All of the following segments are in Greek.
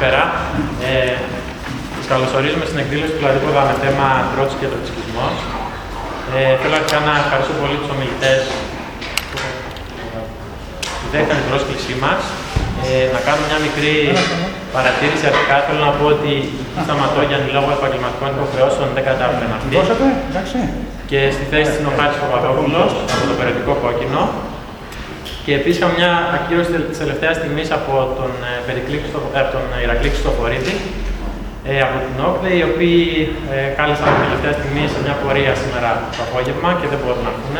καλησπέρα. Ε, σας καλωσορίζουμε στην εκδήλωση του Λαδίποδα με θέμα τρότση και τροτσικισμό. Ε, θέλω αρχικά να ευχαριστώ πολύ τους ομιλητές που δέχτηκαν την πρόσκλησή μας. Ε, να κάνω μια μικρή παρατήρηση αρχικά. Θέλω να πω ότι η Σταματόγιαννη λόγω επαγγελματικών υποχρεώσεων δεν κατάφερε να φύγει. Και στη θέση της είναι ο Χάρης Παπαδόπουλος από το περιοδικό Κόκκινο. Και επίσης είχαμε μια ακύρωση της τελευταίας στιγμής από τον, ε, από τον Ηρακλή Χριστοφορίδη ε, από την ΟΚΔΕ, οι οποίοι ε, κάλεσαν την τελευταία στιγμή σε μια πορεία σήμερα το απόγευμα και δεν μπορούν να έρθουν.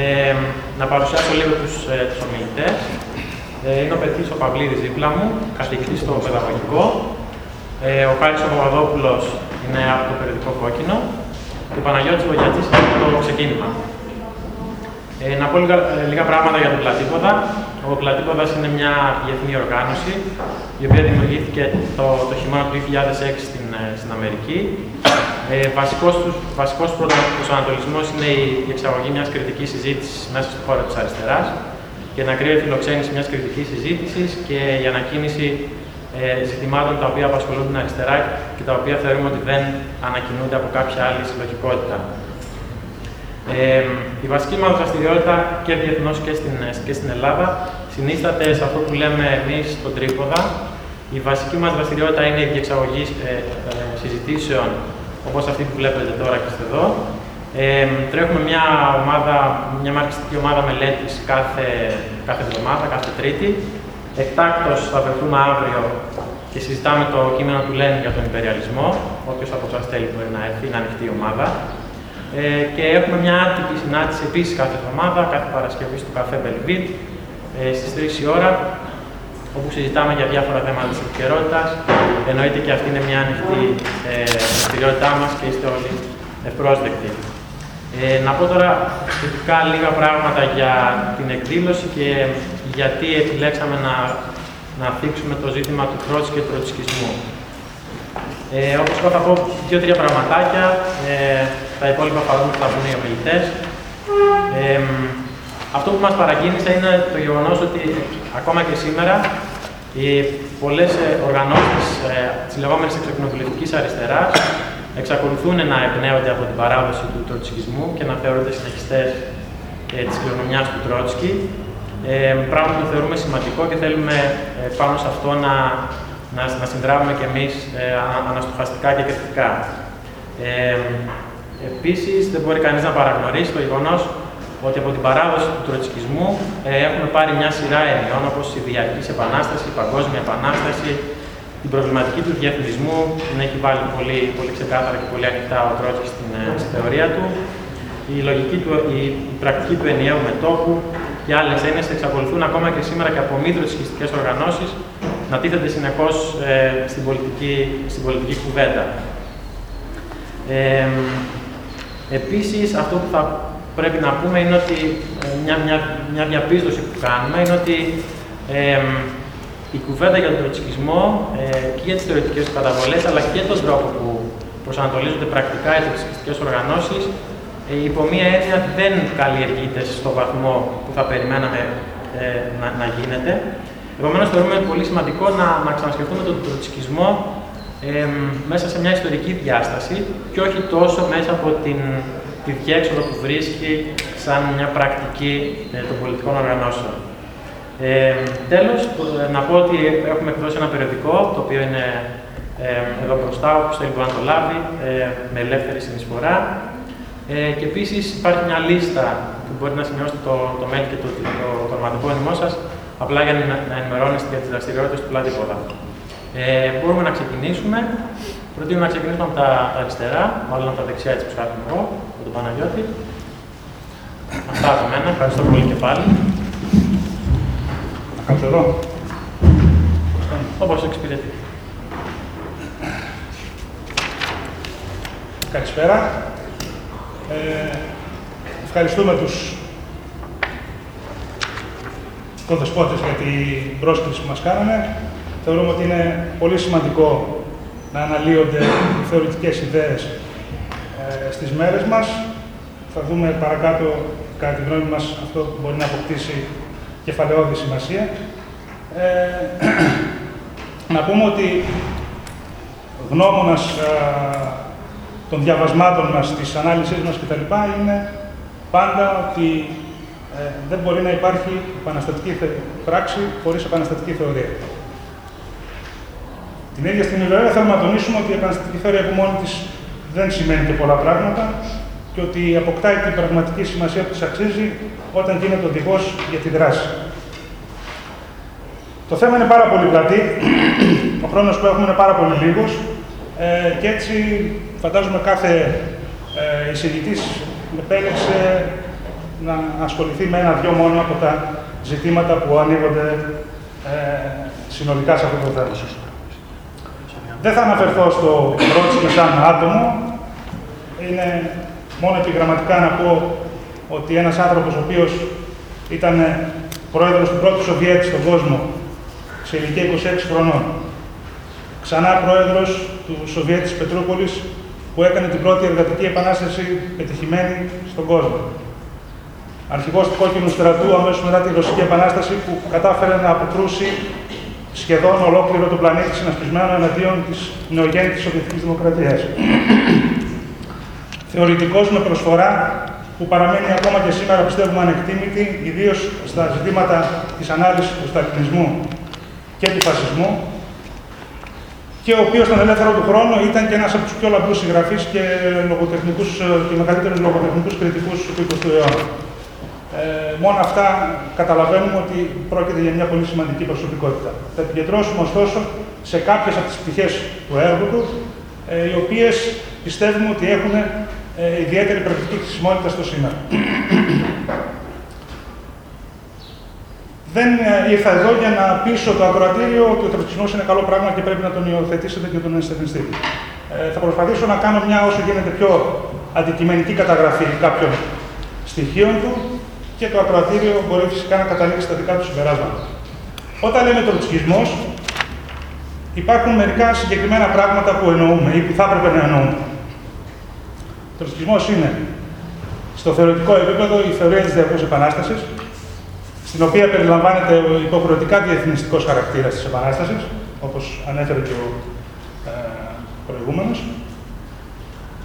Ε, να παρουσιάσω λίγο τους ε, τους ομιλητές. Ε, είναι ο Πετρής ο Παυλίδης δίπλα μου, καθηγητής στο παιδαγωγικό. Ε, ο Χάρης ο Παπαδόπουλος είναι από το περιοδικό Κόκκινο και ο Παναγιώτης Βογιατής είναι από το ξεκίνημα. Ε, να πω λίγα, ε, λίγα, πράγματα για τον Πλατήποδα. Ο Πλατήποδα είναι μια διεθνή οργάνωση, η οποία δημιουργήθηκε το, το χειμώνα του 2006 στην, ε, στην Αμερική. Ε, βασικός, βασικός προσανατολισμός είναι η, η εξαγωγή μιας κριτικής συζήτησης μέσα στο χώρο της αριστεράς και να κρύβει φιλοξένηση μιας κριτικής συζήτησης και η ανακοίνηση ε, ζητημάτων τα οποία απασχολούν την αριστερά και τα οποία θεωρούμε ότι δεν ανακοινούνται από κάποια άλλη συλλογικότητα. Ε, η βασική μας δραστηριότητα και διεθνώς και στην, και στην Ελλάδα συνίσταται σε αυτό που λέμε εμείς στον τρίποδα. Η βασική μας δραστηριότητα είναι η διεξαγωγή ε, ε, συζητήσεων όπως αυτή που βλέπετε τώρα και εδώ. Ε, τρέχουμε μια, ομάδα, μια μαρξιστική ομάδα μελέτης κάθε, κάθε εβδομάδα, κάθε Τρίτη. Εκτάκτος θα βρεθούμε αύριο και συζητάμε το κείμενο του Λένιν για τον υπεριαλισμό. Όποιος από εσάς θέλει μπορεί να έρθει, είναι ανοιχτή η ομάδα. Ε, και έχουμε μια άτυπη συνάντηση επίσης κάθε εβδομάδα, κάθε Παρασκευή στο καφέ Μπελβίτ ε, στις 3 η ώρα, όπου συζητάμε για διάφορα θέματα της επικαιρότητας. Εννοείται και αυτή είναι μια ανοιχτή ε, δραστηριότητά μας και είστε όλοι ευπρόσδεκτοι. Ε, να πω τώρα σχετικά λίγα πράγματα για την εκδήλωση και γιατί επιλέξαμε να, να θίξουμε το ζήτημα του τρότση και του τροτσκισμού. Ε, Όπως είπα, θα πω δύο-τρία πραγματάκια. Ε, τα υπόλοιπα παρόλο που θα πούνε οι ομιλητέ. Ε, αυτό που μας παρακίνησε είναι το γεγονός ότι ακόμα και σήμερα οι πολλές ε, οργανώσεις ε, της λεγόμενης εξεκοινοβουλευτική αριστεράς εξακολουθούν να εμπνέονται από την παράδοση του τροτσκισμού και να θεωρούνται συνεχιστές ε, της κληρονομιάς του Τρότσκι. Ε, πράγμα που το θεωρούμε σημαντικό και θέλουμε ε, πάνω σε αυτό να να, να συνδράμουμε κι εμείς ε, αναστοχαστικά και κριτικά. Ε, επίσης, δεν μπορεί κανείς να παραγνωρίσει το γεγονός ότι από την παράδοση του τροτσκισμού ε, έχουμε πάρει μια σειρά ενιών όπως η Διακή Επανάσταση, η Παγκόσμια Επανάσταση, την προβληματική του διεθνισμού, την έχει βάλει πολύ, πολύ ξεκάθαρα και πολύ ανοιχτά ο Τρότσκι στην, ε, στη θεωρία του, η, λογική του, η, η πρακτική του ενιαίου μετώπου και άλλες έννοιες εξακολουθούν ακόμα και σήμερα και από μη τροτσκιστικέ οργανώσεις να τίθενται συνεχώς ε, στην, πολιτική, στην πολιτική κουβέντα. Ε, επίσης, αυτό που θα πρέπει να πούμε είναι ότι ε, μια, μια, μια διαπίστωση που κάνουμε είναι ότι ε, η κουβέντα για τον τροτσκισμό ε, και για τις θεωρητικές καταβολές αλλά και τον τρόπο που προσανατολίζονται πρακτικά οι τροτσκιστικές οργανώσεις ε, υπό μία έννοια δεν καλλιεργείται στο βαθμό που θα περιμέναμε ε, να, να γίνεται. Επομένως, θεωρούμε πολύ σημαντικό να, να ξανασκεφτούμε τον τροτσκισμό ε, μέσα σε μια ιστορική διάσταση και όχι τόσο μέσα από την, τη διέξοδο που βρίσκει σαν μια πρακτική ε, των πολιτικών οργανώσεων. Ε, τέλος, να πω ότι έχουμε εκδώσει ένα περιοδικό, το οποίο είναι ε, εδώ μπροστά, που θέλει να το λάβει, ε, με ελεύθερη συνεισφορά. Ε, και επίσης υπάρχει μια λίστα που μπορεί να σημειώσετε το, το mail και το, το, το, ονοματεπώνυμό σας, απλά για να, να ενημερώνεστε για τις δραστηριότητες του Πλατήποδα. Ε, μπορούμε να ξεκινήσουμε. Προτείνω να ξεκινήσουμε από τα, τα αριστερά, μάλλον από τα δεξιά έτσι που σκάφτομαι εγώ, με τον Παναγιώτη. Αυτά από μένα. Ευχαριστώ πολύ και πάλι. Να κάτσω εδώ. Όπως εξυπηρετεί. Καλησπέρα. Ε, ευχαριστούμε τους κοντοσπότες για την πρόσκληση που μας κάνανε. Θεωρούμε ότι είναι πολύ σημαντικό να αναλύονται οι θεωρητικές ιδέες ε, στις μέρες μας. Θα δούμε παρακάτω, κατά τη γνώμη μας, αυτό που μπορεί να αποκτήσει κεφαλαιόδη σημασία. Ε, να πούμε ότι γνώμονας των διαβασμάτων μας, της ανάλυσης μας κτλ. είναι πάντα ότι ε, δεν μπορεί να υπάρχει επαναστατική πράξη χωρίς επαναστατική θεωρία. Την ίδια στιγμή βέβαια θέλουμε να τονίσουμε ότι η επαναστατική θεωρία από μόνη της δεν σημαίνει και πολλά πράγματα και ότι αποκτάει την πραγματική σημασία που της αξίζει όταν γίνεται οδηγός για τη δράση. Το θέμα είναι πάρα πολύ πλατή, ο χρόνος που έχουμε είναι πάρα πολύ λίγος ε, και έτσι φαντάζομαι κάθε ε, εισηγητής επέλεξε να ασχοληθεί με ένα-δυο μόνο από τα ζητήματα που ανοίγονται ε, συνολικά σε αυτό το θέμα. Δεν θα αναφερθώ στο Ρότσικε σαν άτομο. Είναι μόνο επιγραμματικά να πω ότι ένας άνθρωπος ο οποίος ήταν πρόεδρος του πρώτου Σοβιέτ στον κόσμο σε ηλικία 26 χρονών. Ξανά πρόεδρος του Σοβιέτ της Πετρούπολης που έκανε την πρώτη εργατική επανάσταση πετυχημένη στον κόσμο. Αρχηγός του κόκκινου στρατού αμέσως μετά τη Ρωσική Επανάσταση που κατάφερε να αποκρούσει σχεδόν ολόκληρο τον πλανήτη συνασπισμένο εναντίον της νεογέννητης Σοβιετικής Δημοκρατίας. Θεωρητικός με προσφορά που παραμένει ακόμα και σήμερα, πιστεύουμε, ανεκτήμητη, ιδίως στα ζητήματα της ανάλυσης του σταλινισμού και του φασισμού, και ο οποίος στον ελεύθερο του χρόνο ήταν και ένας από τους πιο λαμπρούς συγγραφείς και, λογοτεχνικούς, και μεγαλύτερους λογοτεχνικούς κριτικούς του 20ου αιώνα. Ε, μόνο αυτά καταλαβαίνουμε ότι πρόκειται για μια πολύ σημαντική προσωπικότητα. Θα επικεντρώσουμε ωστόσο σε κάποιες από τις πτυχές του έργου τους, ε, οι οποίες πιστεύουμε ότι έχουν ε, ιδιαίτερη πρακτική χρησιμότητα στο σήμερα. Δεν ε, ήρθα εδώ για να πείσω το ακροατήριο ότι ο τροτσισμό είναι καλό πράγμα και πρέπει να τον υιοθετήσετε και τον ενστερνιστείτε. Ε, θα προσπαθήσω να κάνω μια όσο γίνεται πιο αντικειμενική καταγραφή κάποιων στοιχείων του και το ακροατήριο μπορεί φυσικά να καταλήξει τα δικά του συμπεράσματα. Όταν λέμε τροτσικισμό, υπάρχουν μερικά συγκεκριμένα πράγματα που εννοούμε ή που θα έπρεπε να εννοούμε. Ο τροτσικισμό είναι στο θεωρητικό επίπεδο η θεωρία της διαρκού επανάστασης, στην οποία περιλαμβάνεται ο υποχρεωτικά διεθνιστικός χαρακτήρας της Επανάστασης, όπως ανέφερε και ο ε, προηγούμενος.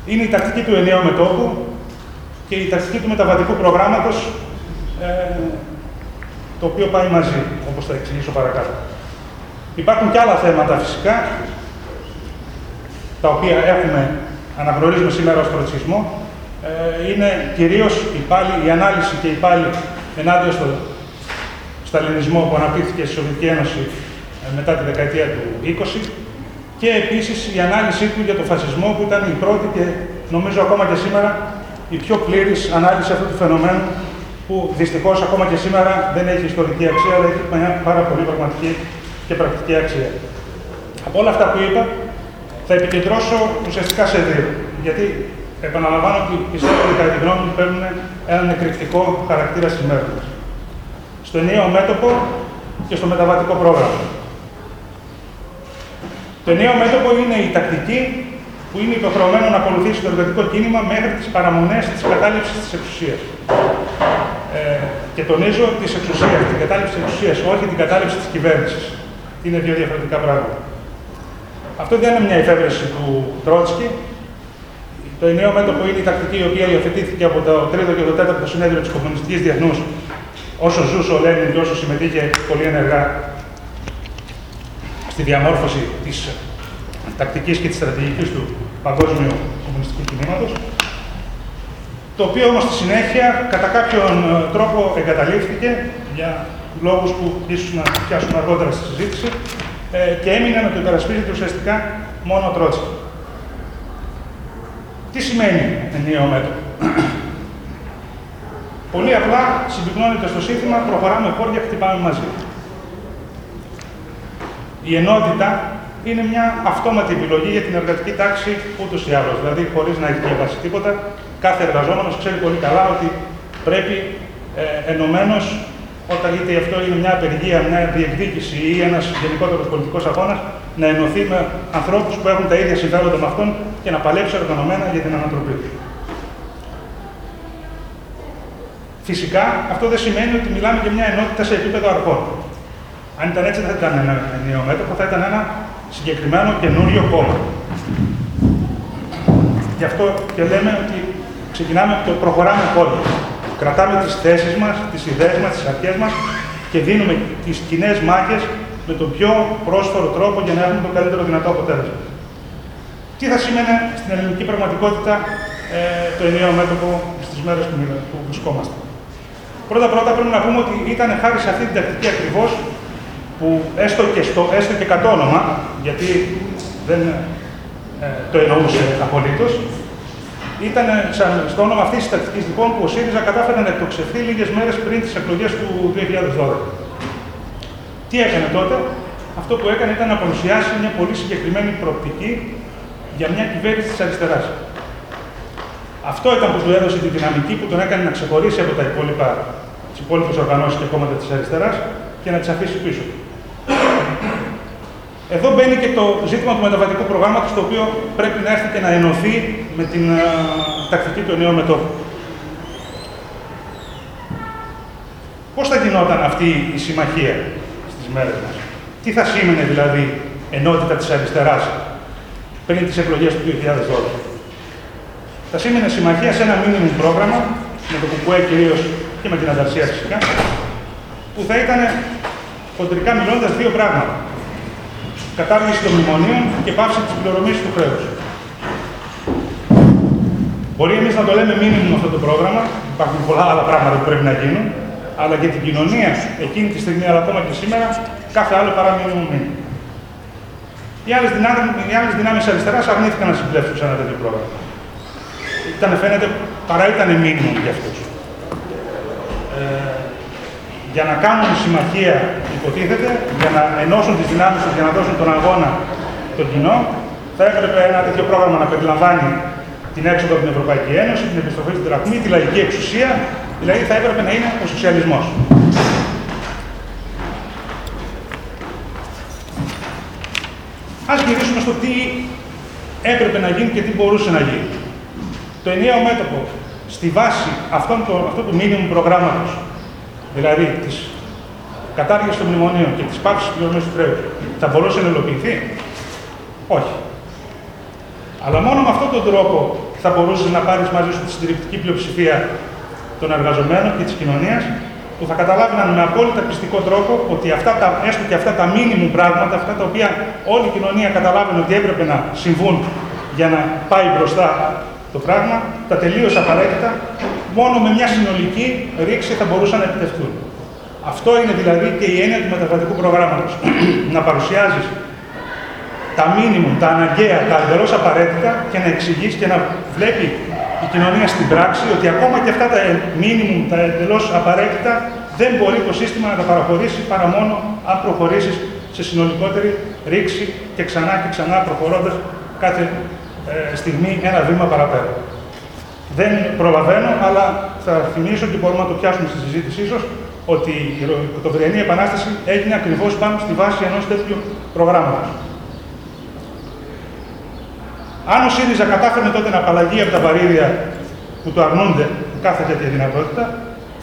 Είναι η τακτική του ενιαίου μετώπου και η τακτική του μεταβατικού προγράμματος, ε, το οποίο πάει μαζί, όπως θα εξηγήσω παρακάτω. Υπάρχουν και άλλα θέματα φυσικά, τα οποία έχουμε, αναγνωρίζουμε σήμερα ως προτσισμό, ε, είναι κυρίως η, πάλι, η ανάλυση και η πάλι ενάντια στο σταλινισμό που αναπτύχθηκε στη Σοβιετική Ένωση ε, μετά τη δεκαετία του 20 και επίσης η ανάλυση του για τον φασισμό που ήταν η πρώτη και νομίζω ακόμα και σήμερα η πιο πλήρης ανάλυση αυτού του φαινομένου που δυστυχώς ακόμα και σήμερα δεν έχει ιστορική αξία αλλά έχει μια πάρα πολύ πραγματική και πρακτική αξία. Από όλα αυτά που είπα θα επικεντρώσω ουσιαστικά σε δύο. Γιατί επαναλαμβάνω ότι πιστεύω ότι κατά τη γνώμη μου παίρνουν έναν εκρηκτικό χαρακτήρα στι μέρε μα στο ενιαίο μέτωπο και στο μεταβατικό πρόγραμμα. Το ενιαίο μέτωπο είναι η τακτική που είναι υποχρεωμένο να ακολουθήσει το εργατικό κίνημα μέχρι τις παραμονές της κατάληψης της εξουσίας. Ε, και τονίζω τη εξουσία, την κατάληψη της εξουσίας, όχι την κατάληψη της κυβέρνησης. Είναι δύο διαφορετικά πράγματα. Αυτό δεν είναι μια εφεύρεση του Τρότσκι. Το ενιαίο μέτωπο είναι η τακτική η οποία υιοθετήθηκε από το 3ο και το 4ο συνέδριο της Κομμουνιστικής Διεθνούς όσο ζούσε ο Λένιν και όσο συμμετείχε πολύ ενεργά στη διαμόρφωση της τακτικής και της στρατηγικής του παγκόσμιου κομμουνιστικού κινήματος, το οποίο όμως στη συνέχεια κατά κάποιον ε, τρόπο εγκαταλείφθηκε για λόγους που ίσως να πιάσουμε αργότερα στη συζήτηση ε, και έμεινε να το υπερασπίζεται ουσιαστικά μόνο ο Τρότσι. Τι σημαίνει ενιαίο μέτωπο; Πολύ απλά συμπυκνώνεται στο σύνθημα, προχωράμε χώρια, χτυπάμε μαζί. Η ενότητα είναι μια αυτόματη επιλογή για την εργατική τάξη ούτως ή άλλως. Δηλαδή, χωρίς να έχει διαβάσει τίποτα, κάθε εργαζόμενος ξέρει πολύ καλά ότι πρέπει ε, ενωμένος, όταν είτε αυτό είναι μια απεργία, μια διεκδίκηση ή ένας γενικότερος πολιτικός αγώνας, να ενωθεί με ανθρώπους που έχουν τα ίδια συμφέροντα με αυτόν και να παλέψει οργανωμένα για την ανατροπή του. Φυσικά, αυτό δεν σημαίνει ότι μιλάμε για μια ενότητα σε επίπεδο αρχών. Αν ήταν έτσι, δεν θα ήταν ένα ενιαίο μέτωπο, θα ήταν ένα συγκεκριμένο καινούριο κόμμα. Γι' αυτό και λέμε ότι ξεκινάμε το προχωράμε κόντρα. Κρατάμε τις θέσεις μας, τις ιδέες μας, τις αρχές μας και δίνουμε τις κοινές μάχες με τον πιο πρόσφορο τρόπο για να έχουμε το καλύτερο δυνατό αποτέλεσμα. Τι θα σήμαινε στην ελληνική πραγματικότητα ε, το ενιαίο μέτωπο στις μέρες που, που βρισκόμαστε. Πρώτα-πρώτα πρέπει να πούμε ότι ήταν χάρη σε αυτή την τακτική ακριβώς που έστω και, στο, έστω και κατ' όνομα, γιατί δεν ε, το εννοούσε απολύτως, ήταν σαν, στο όνομα αυτής της τακτική λοιπόν που ο ΣΥΡΙΖΑ κατάφερε να εκτοξευθεί λίγες μέρες πριν τις εκλογές του 2012. Τι έκανε τότε, αυτό που έκανε ήταν να παρουσιάσει μια πολύ συγκεκριμένη προοπτική για μια κυβέρνηση της αριστεράς. Αυτό ήταν που του έδωσε τη δυναμική που τον έκανε να ξεχωρίσει από τα υπόλοιπα, τις υπόλοιπες οργανώσεις και κόμματα της αριστεράς και να τις αφήσει πίσω. Εδώ μπαίνει και το ζήτημα του μεταβατικού προγράμματος, το οποίο πρέπει να έρθει και να ενωθεί με την uh, τακτική του νέου μετώπου. Πώς θα γινόταν αυτή η συμμαχία στις μέρες μας; Τι θα σήμαινε δηλαδή ενότητα της αριστεράς πριν τις εκλογές του 2012. Θα σήμαινε συμμαχία σε ένα μήνυμο πρόγραμμα, με το ΚΚΕ κυρίως και με την Ανταρσία φυσικά, που θα ήταν χοντρικά μιλώντας δύο πράγματα κατάργηση των μνημονίων και πάυση της πληρωμής του χρέους. Μπορεί εμείς να το λέμε μήνυμο αυτό το πρόγραμμα, υπάρχουν πολλά άλλα πράγματα που πρέπει να γίνουν, αλλά για την κοινωνία εκείνη τη στιγμή, αλλά ακόμα και σήμερα, κάθε άλλο παρά μήνυμο μήνυμο. Οι άλλες δυνάμεις αριστεράς αρνήθηκαν να συμπλέψουν σε ένα τέτοιο πρόγραμμα. Ήταν, φαίνεται, παρά ήταν μήνυμο για αυτούς. Ε, για να κάνουν συμμαχία, υποτίθεται, για να ενώσουν τις δυνάμεις τους για να δώσουν τον αγώνα τον κοινό, θα έπρεπε ένα τέτοιο πρόγραμμα να περιλαμβάνει την έξοδο από την Ευρωπαϊκή Ένωση, την επιστροφή στην δραχμή, τη λαϊκή εξουσία, δηλαδή θα έπρεπε να είναι ο σοσιαλισμός. Α γυρίσουμε στο τι έπρεπε να γίνει και τι μπορούσε να γίνει. Το ενιαίο μέτωπο στη βάση αυτού του μήνυμου προγράμματος δηλαδή τη κατάργηση των μνημονίων και τη πάυση της πληρωμής του χρέους, θα μπορούσε να υλοποιηθεί; Όχι. Αλλά μόνο με αυτόν τον τρόπο θα μπορούσες να πάρεις μαζί σου τη συντηρητική πλειοψηφία των εργαζομένων και της κοινωνίας που θα καταλάβαιναν με απόλυτα πιστικό τρόπο ότι αυτά τα, έστω και αυτά τα μήνυμου πράγματα, αυτά τα οποία όλη η κοινωνία καταλάβαινε ότι έπρεπε να συμβούν για να πάει μπροστά το πράγμα, τα τελείω απαραίτητα, μόνο με μια συνολική ρήξη θα μπορούσαν να επιτευχθούν. Αυτό είναι δηλαδή και η έννοια του μεταβατικού προγράμματος. να παρουσιάζεις τα μήνυμα, τα αναγκαία, τα εντελώς απαραίτητα και να εξηγείς και να βλέπει η κοινωνία στην πράξη ότι ακόμα και αυτά τα μήνυμα, τα εντελώς απαραίτητα, δεν μπορεί το σύστημα να τα παραχωρήσει παρά μόνο αν προχωρήσεις σε συνολικότερη ρήξη και ξανά και ξανά προχωρώντας κάθε ε, στιγμή ένα βήμα παραπέρα. Δεν προλαβαίνω, αλλά θα θυμίσω και μπορούμε να το πιάσουμε στη συζήτηση ίσως ότι η Οκτωβριανή Επανάσταση έγινε ακριβώς πάνω στη βάση ενός τέτοιου προγράμματος. Αν ο ΣΥΡΙΖΑ κατάφερε τότε να απαλλαγεί από τα βαρύδια που του αρνούνται κάθε τέτοια δυνατότητα,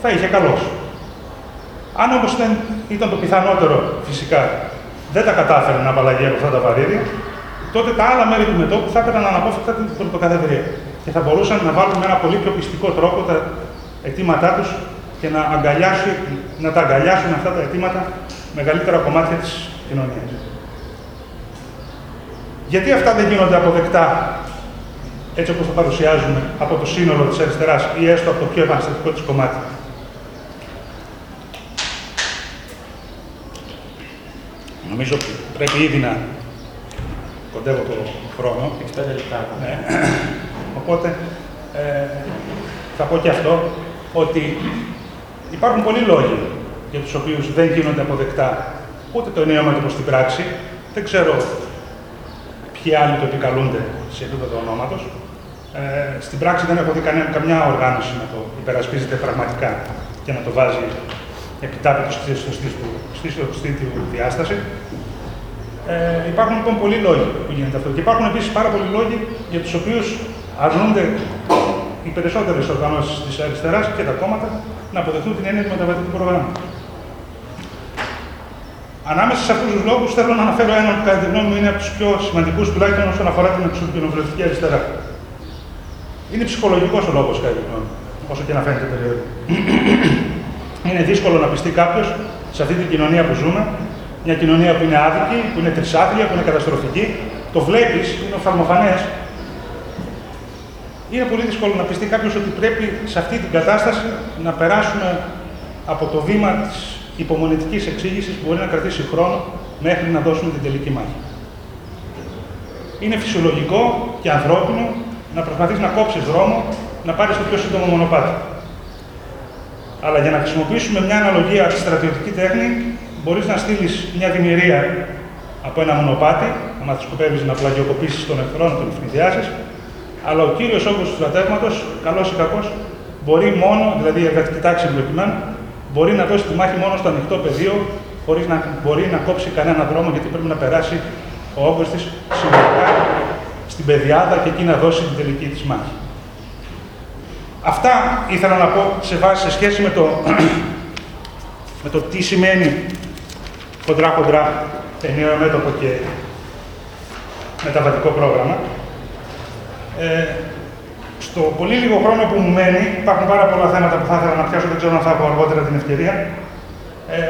θα είχε καλώ. Αν όμως ήταν το πιθανότερο φυσικά, δεν τα κατάφερε να απαλλαγεί από αυτά τα βαρύδια, τότε τα άλλα μέρη του μετώπου θα έπαιρναν αναπόφευκτα την πρωτοκαθεδρία και θα μπορούσαν να βάλουν με ένα πολύ πιο πιστικό τρόπο τα αιτήματά τους και να, αγκαλιάσουν, να τα αγκαλιάσουν αυτά τα αιτήματα μεγαλύτερα κομμάτια της κοινωνίας. Γιατί αυτά δεν γίνονται αποδεκτά έτσι όπως τα παρουσιάζουμε από το σύνολο της αριστεράς ή έστω από το πιο επαναστατικό της κομμάτι. Νομίζω ότι πρέπει ήδη να κοντεύω το χρόνο. 65 λεπτά. Ναι. Οπότε ε, θα πω και αυτό, ότι υπάρχουν πολλοί λόγοι για τους οποίους δεν γίνονται αποδεκτά ούτε το νέο μέτωπο στην πράξη. Δεν ξέρω ποιοι άλλοι το επικαλούνται σε επίπεδο ονόματος. Ε, στην πράξη δεν έχω δει κανένα, καμιά οργάνωση να το υπερασπίζεται πραγματικά και να το βάζει επιτάπητος στη σωστή του διάσταση. Ε, υπάρχουν λοιπόν πολλοί λόγοι που γίνεται αυτό. Και υπάρχουν επίσης πάρα πολλοί λόγοι για τους οποίους αρνούνται οι περισσότερε οργανώσει της αριστεράς και τα κόμματα να αποδεχτούν την έννοια του μεταβατικού προγράμματος. Ανάμεσα σε αυτούς τους λόγους θέλω να αναφέρω έναν που κατά τη γνώμη μου είναι από τους πιο σημαντικούς, τουλάχιστον όσον αφορά την εξωτερική αριστερά. Είναι ψυχολογικός ο λόγος, κατά τη γνώμη μου, όσο και να φαίνεται περίοδο. είναι δύσκολο να πιστεί κάποιος σε αυτή την κοινωνία που ζούμε, μια κοινωνία που είναι άδικη, που είναι τρισάθλια, που είναι καταστροφική. Το βλέπεις, είναι οφθαλμοφανές. Είναι πολύ δύσκολο να πιστεί κάποιος ότι πρέπει σε αυτή την κατάσταση να περάσουμε από το βήμα της υπομονητική εξήγησης που μπορεί να κρατήσει χρόνο μέχρι να δώσουμε την τελική μάχη. Είναι φυσιολογικό και ανθρώπινο να προσπαθείς να κόψεις δρόμο, να πάρεις το πιο σύντομο μονοπάτι. Αλλά για να χρησιμοποιήσουμε μια αναλογία στη στρατιωτική τέχνη, μπορείς να στείλεις μια δημιουργία από ένα μονοπάτι, άμα σκοπεύεις να πλαγιοκοπήσεις τον εχθρό, να τον ευνηδιάσει, αλλά ο κύριος όγκος του στρατεύματος, καλός ή κακός, μπορεί μόνο, δηλαδή η εργατική τάξη προκειμένου, μπορεί να δώσει τη μάχη μόνο στο ανοιχτό πεδίο, χωρίς να μπορεί να κόψει κανένα δρόμο, γιατί πρέπει να περάσει ο όγκος της συνολικά στην πεδιάδα και εκεί να δώσει την τελική της μάχη. Αυτά ήθελα να πω σε βάση σε σχέση με το, με το τι σημαίνει κοντρά-κοντρά ενιαίο μέτωπο και μεταβατικό πρόγραμμα. Ε, στο πολύ λίγο χρόνο που μου μένει, υπάρχουν πάρα πολλά θέματα που θα ήθελα να πιάσω, δεν ξέρω αν θα έχω αργότερα την ευκαιρία. Ε,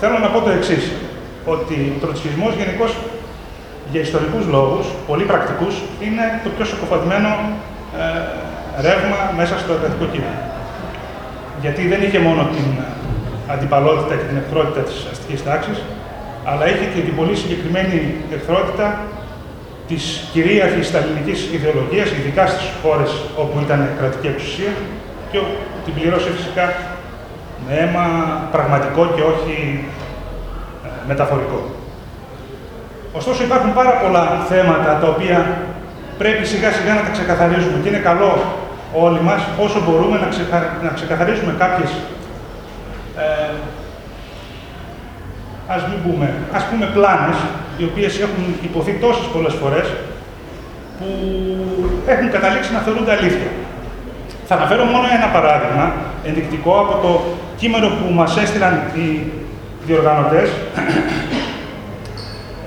θέλω να πω το εξής, ότι ο τροτσικισμός γενικώς για ιστορικούς λόγους, πολύ πρακτικούς, είναι το πιο σοκοφατημένο ε, ρεύμα μέσα στο εργατικό κείμενο. Γιατί δεν είχε μόνο την αντιπαλότητα και την εχθρότητα της αστικής τάξης, αλλά είχε και την πολύ συγκεκριμένη εχθρότητα της κυρίαρχης σταλινικής ιδεολογίας, ειδικά στις χώρες όπου ήταν κρατική εξουσία, και την πληρώσει φυσικά με αίμα πραγματικό και όχι ε, μεταφορικό. Ωστόσο υπάρχουν πάρα πολλά θέματα τα οποία πρέπει σιγά σιγά να τα ξεκαθαρίζουμε και είναι καλό όλοι μας όσο μπορούμε να, να ξεκαθαρίσουμε κάποιες ε, ας μην πούμε, ας πούμε πλάνες, οι οποίες έχουν υποθεί τόσες πολλές φορές, που έχουν καταλήξει να θεωρούνται αλήθεια. Θα αναφέρω μόνο ένα παράδειγμα ενδεικτικό από το κείμενο που μας έστειλαν οι διοργανωτές,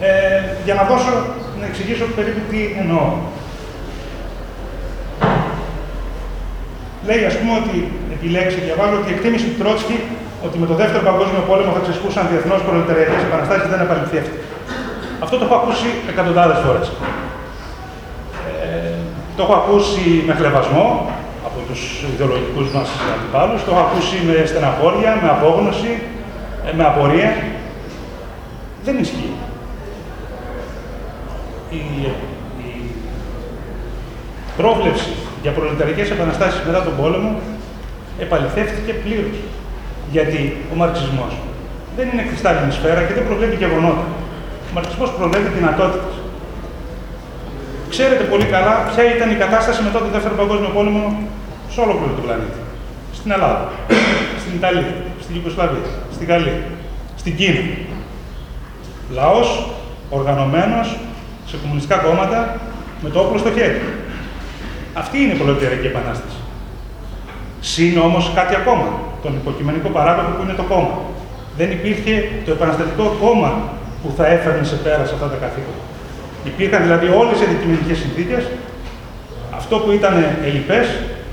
ε, για να δώσω, να εξηγήσω περίπου τι εννοώ. Λέει, ας πούμε, ότι επιλέξει, διαβάζω, ότι η εκτίμηση του Τρότσκι ότι με το δεύτερο παγκόσμιο πόλεμο θα ξεσπούσαν διεθνώς προλεταριακέ επαναστάσεις δεν επαληθεύτηκε. Αυτό το έχω ακούσει εκατοντάδες φορές. Ε, το έχω ακούσει με χλεβασμό από τους ιδεολογικούς μας αντιπάλους, το έχω ακούσει με στεναχώρια, με απόγνωση, ε, με απορία. Δεν ισχύει. Η, η πρόβλεψη για προλεταρικές επαναστάσεις μετά τον πόλεμο επαληθεύτηκε πλήρως. Γιατί ο μαρξισμός δεν είναι κρυστάλλινη σφαίρα και δεν προβλέπει γεγονότα. Ο μαρξισμός προβλέπει δυνατότητες. Ξέρετε πολύ καλά ποια ήταν η κατάσταση μετά τον Δεύτερο Παγκόσμιο Πόλεμο σε ολόκληρο τον πλανήτη. Στην Ελλάδα, στην Ιταλία, στην Ιουγκοσλαβία, στην Γαλλία, στην Κίνα. Λαός οργανωμένος σε κομμουνιστικά κόμματα με το όπλο στο χέρι. Αυτή είναι η προλεταρική επανάσταση. Συν όμως κάτι ακόμα τον υποκειμενικό παράδοχο που είναι το κόμμα. Δεν υπήρχε το επαναστατικό κόμμα που θα έφερνε σε πέρα σε αυτά τα καθήκοντα. Υπήρχαν δηλαδή όλες οι αντικειμενικές συνθήκες. Αυτό που ήταν ελλειπές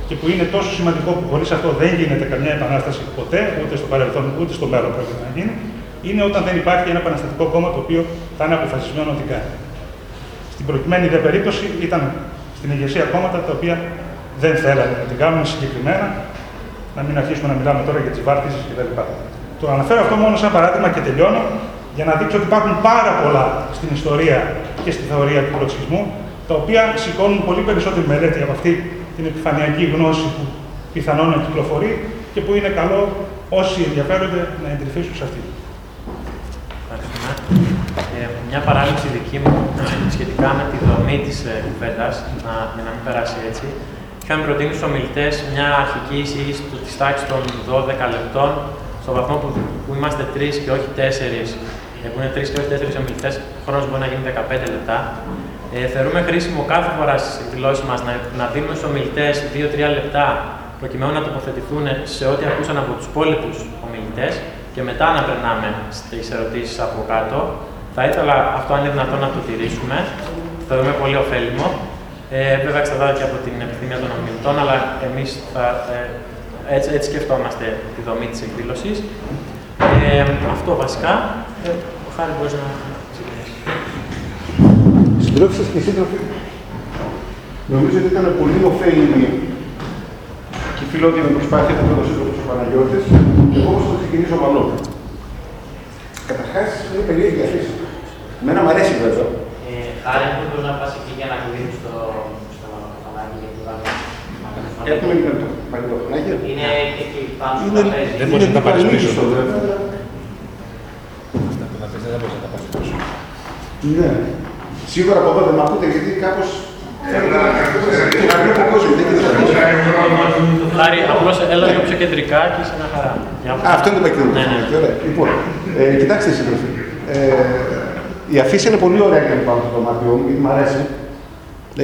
και που είναι τόσο σημαντικό που χωρίς αυτό δεν γίνεται καμιά επανάσταση ποτέ, ούτε στο παρελθόν ούτε στο μέλλον πρέπει να γίνει, είναι όταν δεν υπάρχει ένα επαναστατικό κόμμα το οποίο θα είναι αποφασισμένο να την κάνει. Στην προκειμένη δε περίπτωση ήταν στην ηγεσία κόμματα τα οποία δεν θέλανε να την κάνουν συγκεκριμένα να μην αρχίσουμε να μιλάμε τώρα για τις βάρκε κτλ. Το αναφέρω αυτό μόνο σαν παράδειγμα και τελειώνω για να δείξω ότι υπάρχουν πάρα πολλά στην ιστορία και στη θεωρία του προξισμού, τα οποία σηκώνουν πολύ περισσότερη μελέτη από αυτή την επιφανειακή γνώση που πιθανόν να κυκλοφορεί και που είναι καλό όσοι ενδιαφέρονται να εντρυφήσουν σε αυτή. Ε, μια παράληψη δική μου σχετικά με τη δομή της ε, κουβέντας, για να μην περάσει έτσι, είχαμε προτείνει στους ομιλητές μια αρχική εισήγηση της τάξης των 12 λεπτών, στο βαθμό που, που είμαστε τρεις και όχι τέσσερις, ε, που είναι τρεις και όχι τέσσερις ομιλητές, ο χρόνος μπορεί να γίνει 15 λεπτά. Ε, θεωρούμε χρήσιμο κάθε φορά στις εκδηλώσεις μας να, να δίνουμε στους ομιλητές 2-3 λεπτά προκειμένου να τοποθετηθούν σε ό,τι ακούσαν από τους υπόλοιπους ομιλητές και και μετά να περνάμε στις ερωτήσεις από κάτω. Θα ήθελα αυτό αν είναι δυνατόν να το τηρήσουμε. Θα δούμε πολύ ωφέλιμο. Ε, βέβαια εξαρτάται και από την επιθυμία των ομιλητών, αλλά εμείς θα, ε, έτσι, έτσι σκεφτόμαστε τη δομή της εκδήλωσης. Ε, αυτό βασικά. Ε, ο Χάρη μπορείς να ξεκινήσει. Συντρόφοι σας και σύντροφοι, νομίζω ότι ήταν πολύ ωφέλιμη και φιλότιμη προσπάθεια που έδωσε ο Παναγιώτης. Εγώ όμως θα ξεκινήσω μόνο. Καταρχάς, είναι περίεργη αφήση. Εμένα μου αρέσει βέβαια. Ε, Χάρη, μπορεί να πας εκεί για να κλειδίσεις στο, στο φανάκι για την βάρο. Έχουμε είναι το μαγνητοφωνάκι. Είναι εκεί πάνω στο Είναι, τραπέζι. Δεν μπορείς να τα πάρεις πίσω. Στο βέβαια. Δεν μπορείς να τα πάρεις πίσω. Ναι. Σίγουρα από εδώ δεν με ακούτε γιατί κάπως... Να βλέπω κόσμο, δεν γίνεται. Χάρη, απλώς έλα λίγο πιο κεντρικά και είσαι μια χαρά. Για Α, αυτό είναι το επικοινωνικό. Ναι, ναι. Ωραία. Λοιπόν, ε, κοιτάξτε σύντροφοι. Ε, η αφήση είναι πολύ ωραία για να πάνω στο δωμάτιό μου, γιατί μου αρέσει.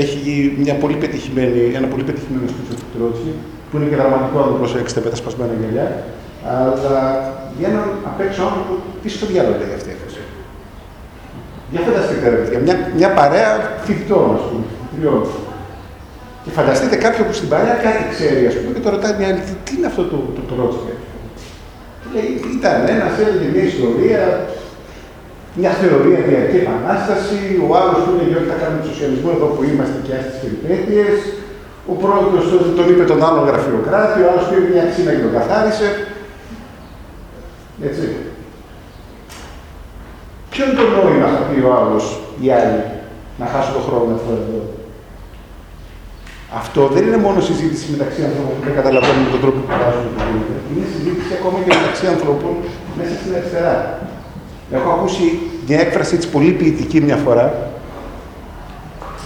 Έχει μια πολύ πετυχημένη, ένα πολύ πετυχημένο σπίτι του Τρότσι, που είναι και δραματικό αν το προσέξετε με τα σπασμένα γυαλιά. Αλλά για έναν απ' έξω άνθρωπο, τι στο διάλογο λέει αυτή η αφήση. Για φανταστείτε, ρε παιδιά, μια, μια παρέα φοιτητών, ας πούμε, τριών. Και φανταστείτε κάποιον που στην παρέα κάτι ξέρει, ας πούμε, και το ρωτάει μια άλλη, τι, τι είναι αυτό το, το, το Τρότσι. Λέει, ήταν ένας, έλεγε μια ιστορία, μια θεωρία διαρκή επανάσταση, ο άλλος του έλεγε ότι θα κάνουμε τον σοσιαλισμό εδώ που είμαστε και στι περιπέτειε. Ο πρόεδρος τον, τον είπε τον άλλον γραφειοκράτη, ο άλλος πήρε μια ξύνα και τον καθάρισε. Έτσι. Ποιο είναι το νόημα, θα πει ο άλλο, οι άλλοι, να χάσω τον χρόνο αυτό εδώ; Αυτό δεν είναι μόνο συζήτηση μεταξύ ανθρώπων που δεν καταλαβαίνουν τον τρόπο που βγάζουν το γίνεται. Είναι συζήτηση ακόμα και μεταξύ ανθρώπων μέσα στην αριστερά. Έχω ακούσει μια έκφραση έτσι πολύ ποιητική μια φορά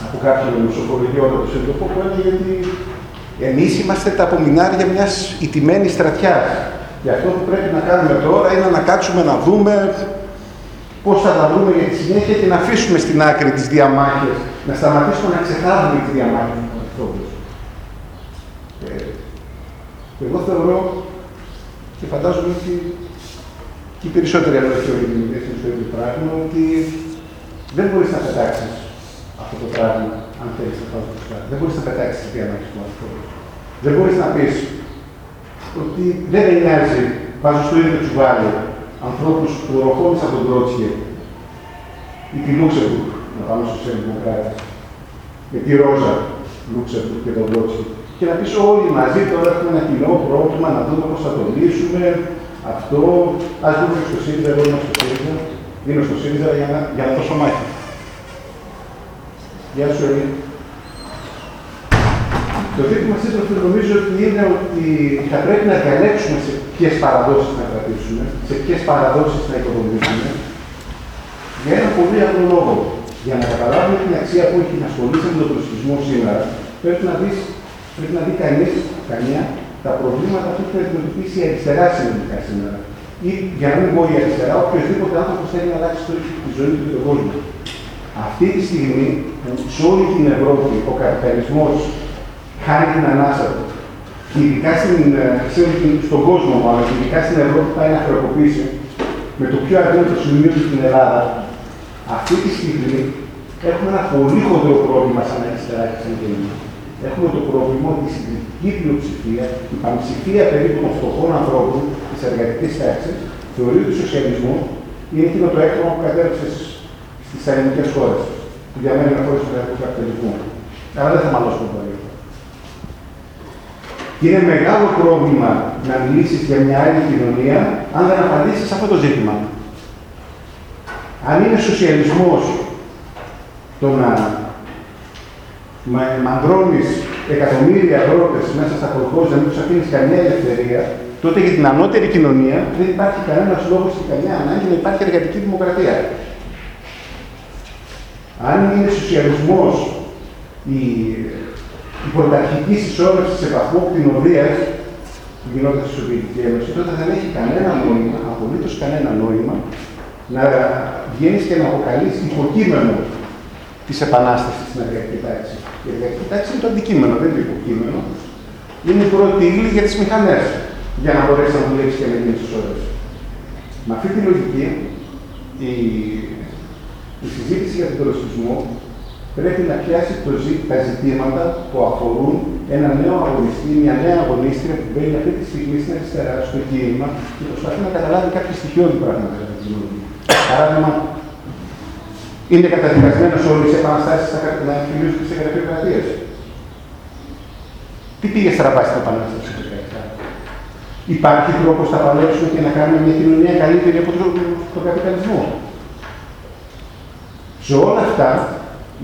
από κάποιον μουσοφολογιότατο σύντροφο που έλεγε ότι εμείς είμαστε τα απομεινάρια μιας ιτημένη στρατιάς. Και αυτό που πρέπει να κάνουμε τώρα είναι να κάτσουμε να δούμε πώς θα τα βρούμε για τη συνέχεια και να αφήσουμε στην άκρη τις διαμάχες, να σταματήσουμε να ξεχάσουμε τις διαμάχες τους ανθρώπους. Ε, εγώ θεωρώ και φαντάζομαι ότι και οι περισσότεροι αλληλεγγύοι στην ιστορία του πράγμα ότι δεν μπορείς να πετάξεις αυτό το πράγμα αν θέλεις να πάει μπροστά. Δεν μπορείς να πετάξεις τη διαμάχη τους ανθρώπους. Δεν μπορείς να πεις ότι δεν με νοιάζει, βάζω στο ίδιο τσουβάλι ανθρώπους που οροχώνησαν τον Τρότσιε ή τη Λούξεμπουργκ, να πάμε στου Σοσιαλδημοκράτε, με τη Ρόζα Λούξεμπουργκ και τον Τρότσιε. Και να πεις όλοι μαζί τώρα έχουμε ένα κοινό πρόβλημα, να δούμε πώς θα το λύσουμε, αυτό, ας δούμε στο ΣΥΡΙΖΑ, εγώ είμαι στο ΣΥΡΙΖΑ, δίνω στο ΣΥΡΙΖΑ για να, για να δώσω μάχη. Γεια σου, Ελή. Το ζήτημα σύντροφοι νομίζω ότι είναι ότι θα πρέπει να διαλέξουμε σε ποιες παραδόσεις να κρατήσουμε, σε ποιες παραδόσεις να οικοδομήσουμε, για ένα πολύ απλό λόγο. Για να καταλάβουμε την αξία που έχει να ασχολήσει με τον προσφυγισμό σήμερα, πρέπει να δεις πρέπει να δει κανείς, καμία, τα προβλήματα που έχει αντιμετωπίσει η αριστερά συνολικά σήμερα. Ή για να μην πω η αριστερά, οποιοδήποτε άνθρωπος θέλει να αλλάξει της ζωής του και τον κόσμο. Αυτή τη στιγμή που σε όλη την Ευρώπη ο καπιταλισμός χάνει την ανάσα του και ειδικά στην, σε, στον κόσμο, μάλλον, και ειδικά στην Ευρώπη πάει να χρεοκοπήσει με το πιο αδύνατο σημείο του στην Ελλάδα, αυτή τη στιγμή έχουμε ένα πολύ χοντρό πρόβλημα σαν αριστερά και σαν κοινωνία. Έχουμε το πρόβλημα ότι η συντριπτική πλειοψηφία, η πανψηφία περίπου των φτωχών ανθρώπων της εργατικής τάξης, θεωρεί ότι ο σοσιαλισμός είναι εκείνο το έκτομα που κατέληξε στις ελληνικές χώρες. Που για μένα είναι χώρε του εργατικού καπιταλισμού. Αλλά δεν θα μαλώσουμε πολύ. Και είναι μεγάλο πρόβλημα να μιλήσεις για μια άλλη κοινωνία αν δεν απαντήσεις σε αυτό το ζήτημα. Αν είναι σοσιαλισμός το να μαντρώνεις εκατομμύρια αγρότες μέσα στα κολχόζια, δεν τους αφήνεις καμία ελευθερία, τότε για την ανώτερη κοινωνία δεν υπάρχει κανένας λόγος και καμιά ανάγκη να υπάρχει εργατική δημοκρατία. Αν είναι σοσιαλισμός η, η πρωταρχική συσσόρευση σε βαθμό κτηνοδία που γινόταν στη Σοβιετική Ένωση, τότε δεν έχει κανένα νόημα, απολύτως κανένα νόημα, να βγαίνεις και να αποκαλείς υποκείμενο της επανάστασης στην εργατική τάξη. Η εργατική τάξη είναι το αντικείμενο, δεν είναι το υποκείμενο. Είναι η πρώτη ύλη για τις μηχανές, για να μπορέσεις να δουλέψεις και να γίνεις στι ώρε. Με αυτή τη λογική, η, η συζήτηση για τον τροσισμό πρέπει να πιάσει το ζή, τα ζητήματα που αφορούν ένα νέο αγωνιστή, μια νέα αγωνίστρια που μπαίνει αυτή τη στιγμή στην αριστερά, στο κίνημα και προσπαθεί να καταλάβει κάποια στοιχειώδη πράγματα για την κοινωνία. Παράδειγμα, είναι καταδικασμένος όλε οι επαναστάσει να εκφυλίζουν τι γραφειοκρατίες. Τι πήγε στραβά στην επανάσταση του 17. Υπάρχει τρόπος να παλέψουμε και να κάνουμε μια κοινωνία καλύτερη από τον καπιταλισμό. Σε όλα αυτά,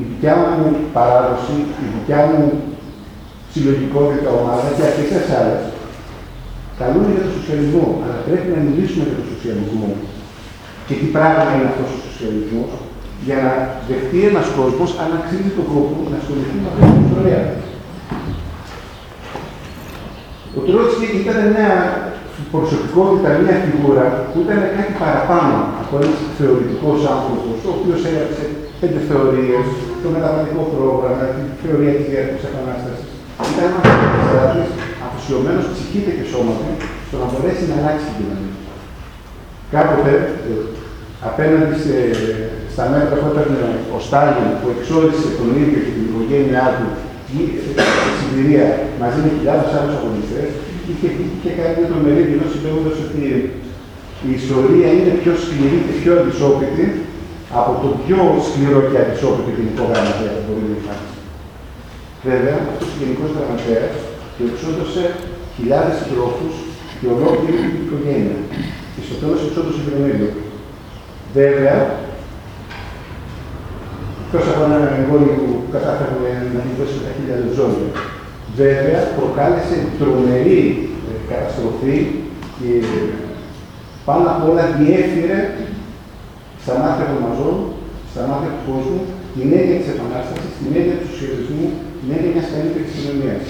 η δικιά μου παράδοση, η δικιά μου συλλογικότητα ομάδα και αρκετές άλλες καλούν για τον σοσιαλισμό, αλλά πρέπει να μιλήσουμε για τον σοσιαλισμό. Και τι πράγμα είναι αυτός ο σοσιαλισμός, για να δεχτεί ένας κόσμος αν αξίζει τον κόπο να ασχοληθεί με αυτή την ιστορία. Ο Τρότσκι ήταν μια προσωπικότητα, μια φιγούρα που ήταν κάτι παραπάνω από ένας θεωρητικός άνθρωπος, ο οποίος έγραψε πέντε θεωρίες, το μεταβατικό πρόγραμμα, τη θεωρία της διάρκειας επανάστασης. Ήταν ένας άνθρωπο αφοσιωμένος ψυχήτε και σώματι στο να μπορέσει να αλλάξει την κοινωνία. Κάποτε, απέναντι σε, στα μέτρα που έπαιρνε ο Στάλιν που εξόρισε τον ίδιο και την οικογένειά του στη Σιβηρία μαζί με χιλιάδες άλλους αγωνιστές, είχε, είχε κάνει μια τρομερή δηλώση λέγοντα ότι η ιστορία είναι πιο σκληρή και πιο αντισόπιτη από το πιο σκληρό και αντισόπιτο γενικό γραμματέα που μπορεί να υπάρχει. Βέβαια, αυτός ο γενικός γραμματέας εξόντωσε χιλιάδες συντρόφους και ολόκληρη την οικογένεια. Και στο τέλος εξόντωσε το ίδιο. Βέβαια, εκτός από έναν εγγόνι που κατάφερε να μην δώσει τα χιλιάδε ζώδια, βέβαια προκάλεσε τρομερή ε, καταστροφή και πάνω απ' όλα διέφυρε στα μάτια των μαζών, στα μάτια του κόσμου, την έννοια της Επανάστασης, την έννοια του σοσιαλισμού, την έννοια μιας καλύτερης κοινωνίας.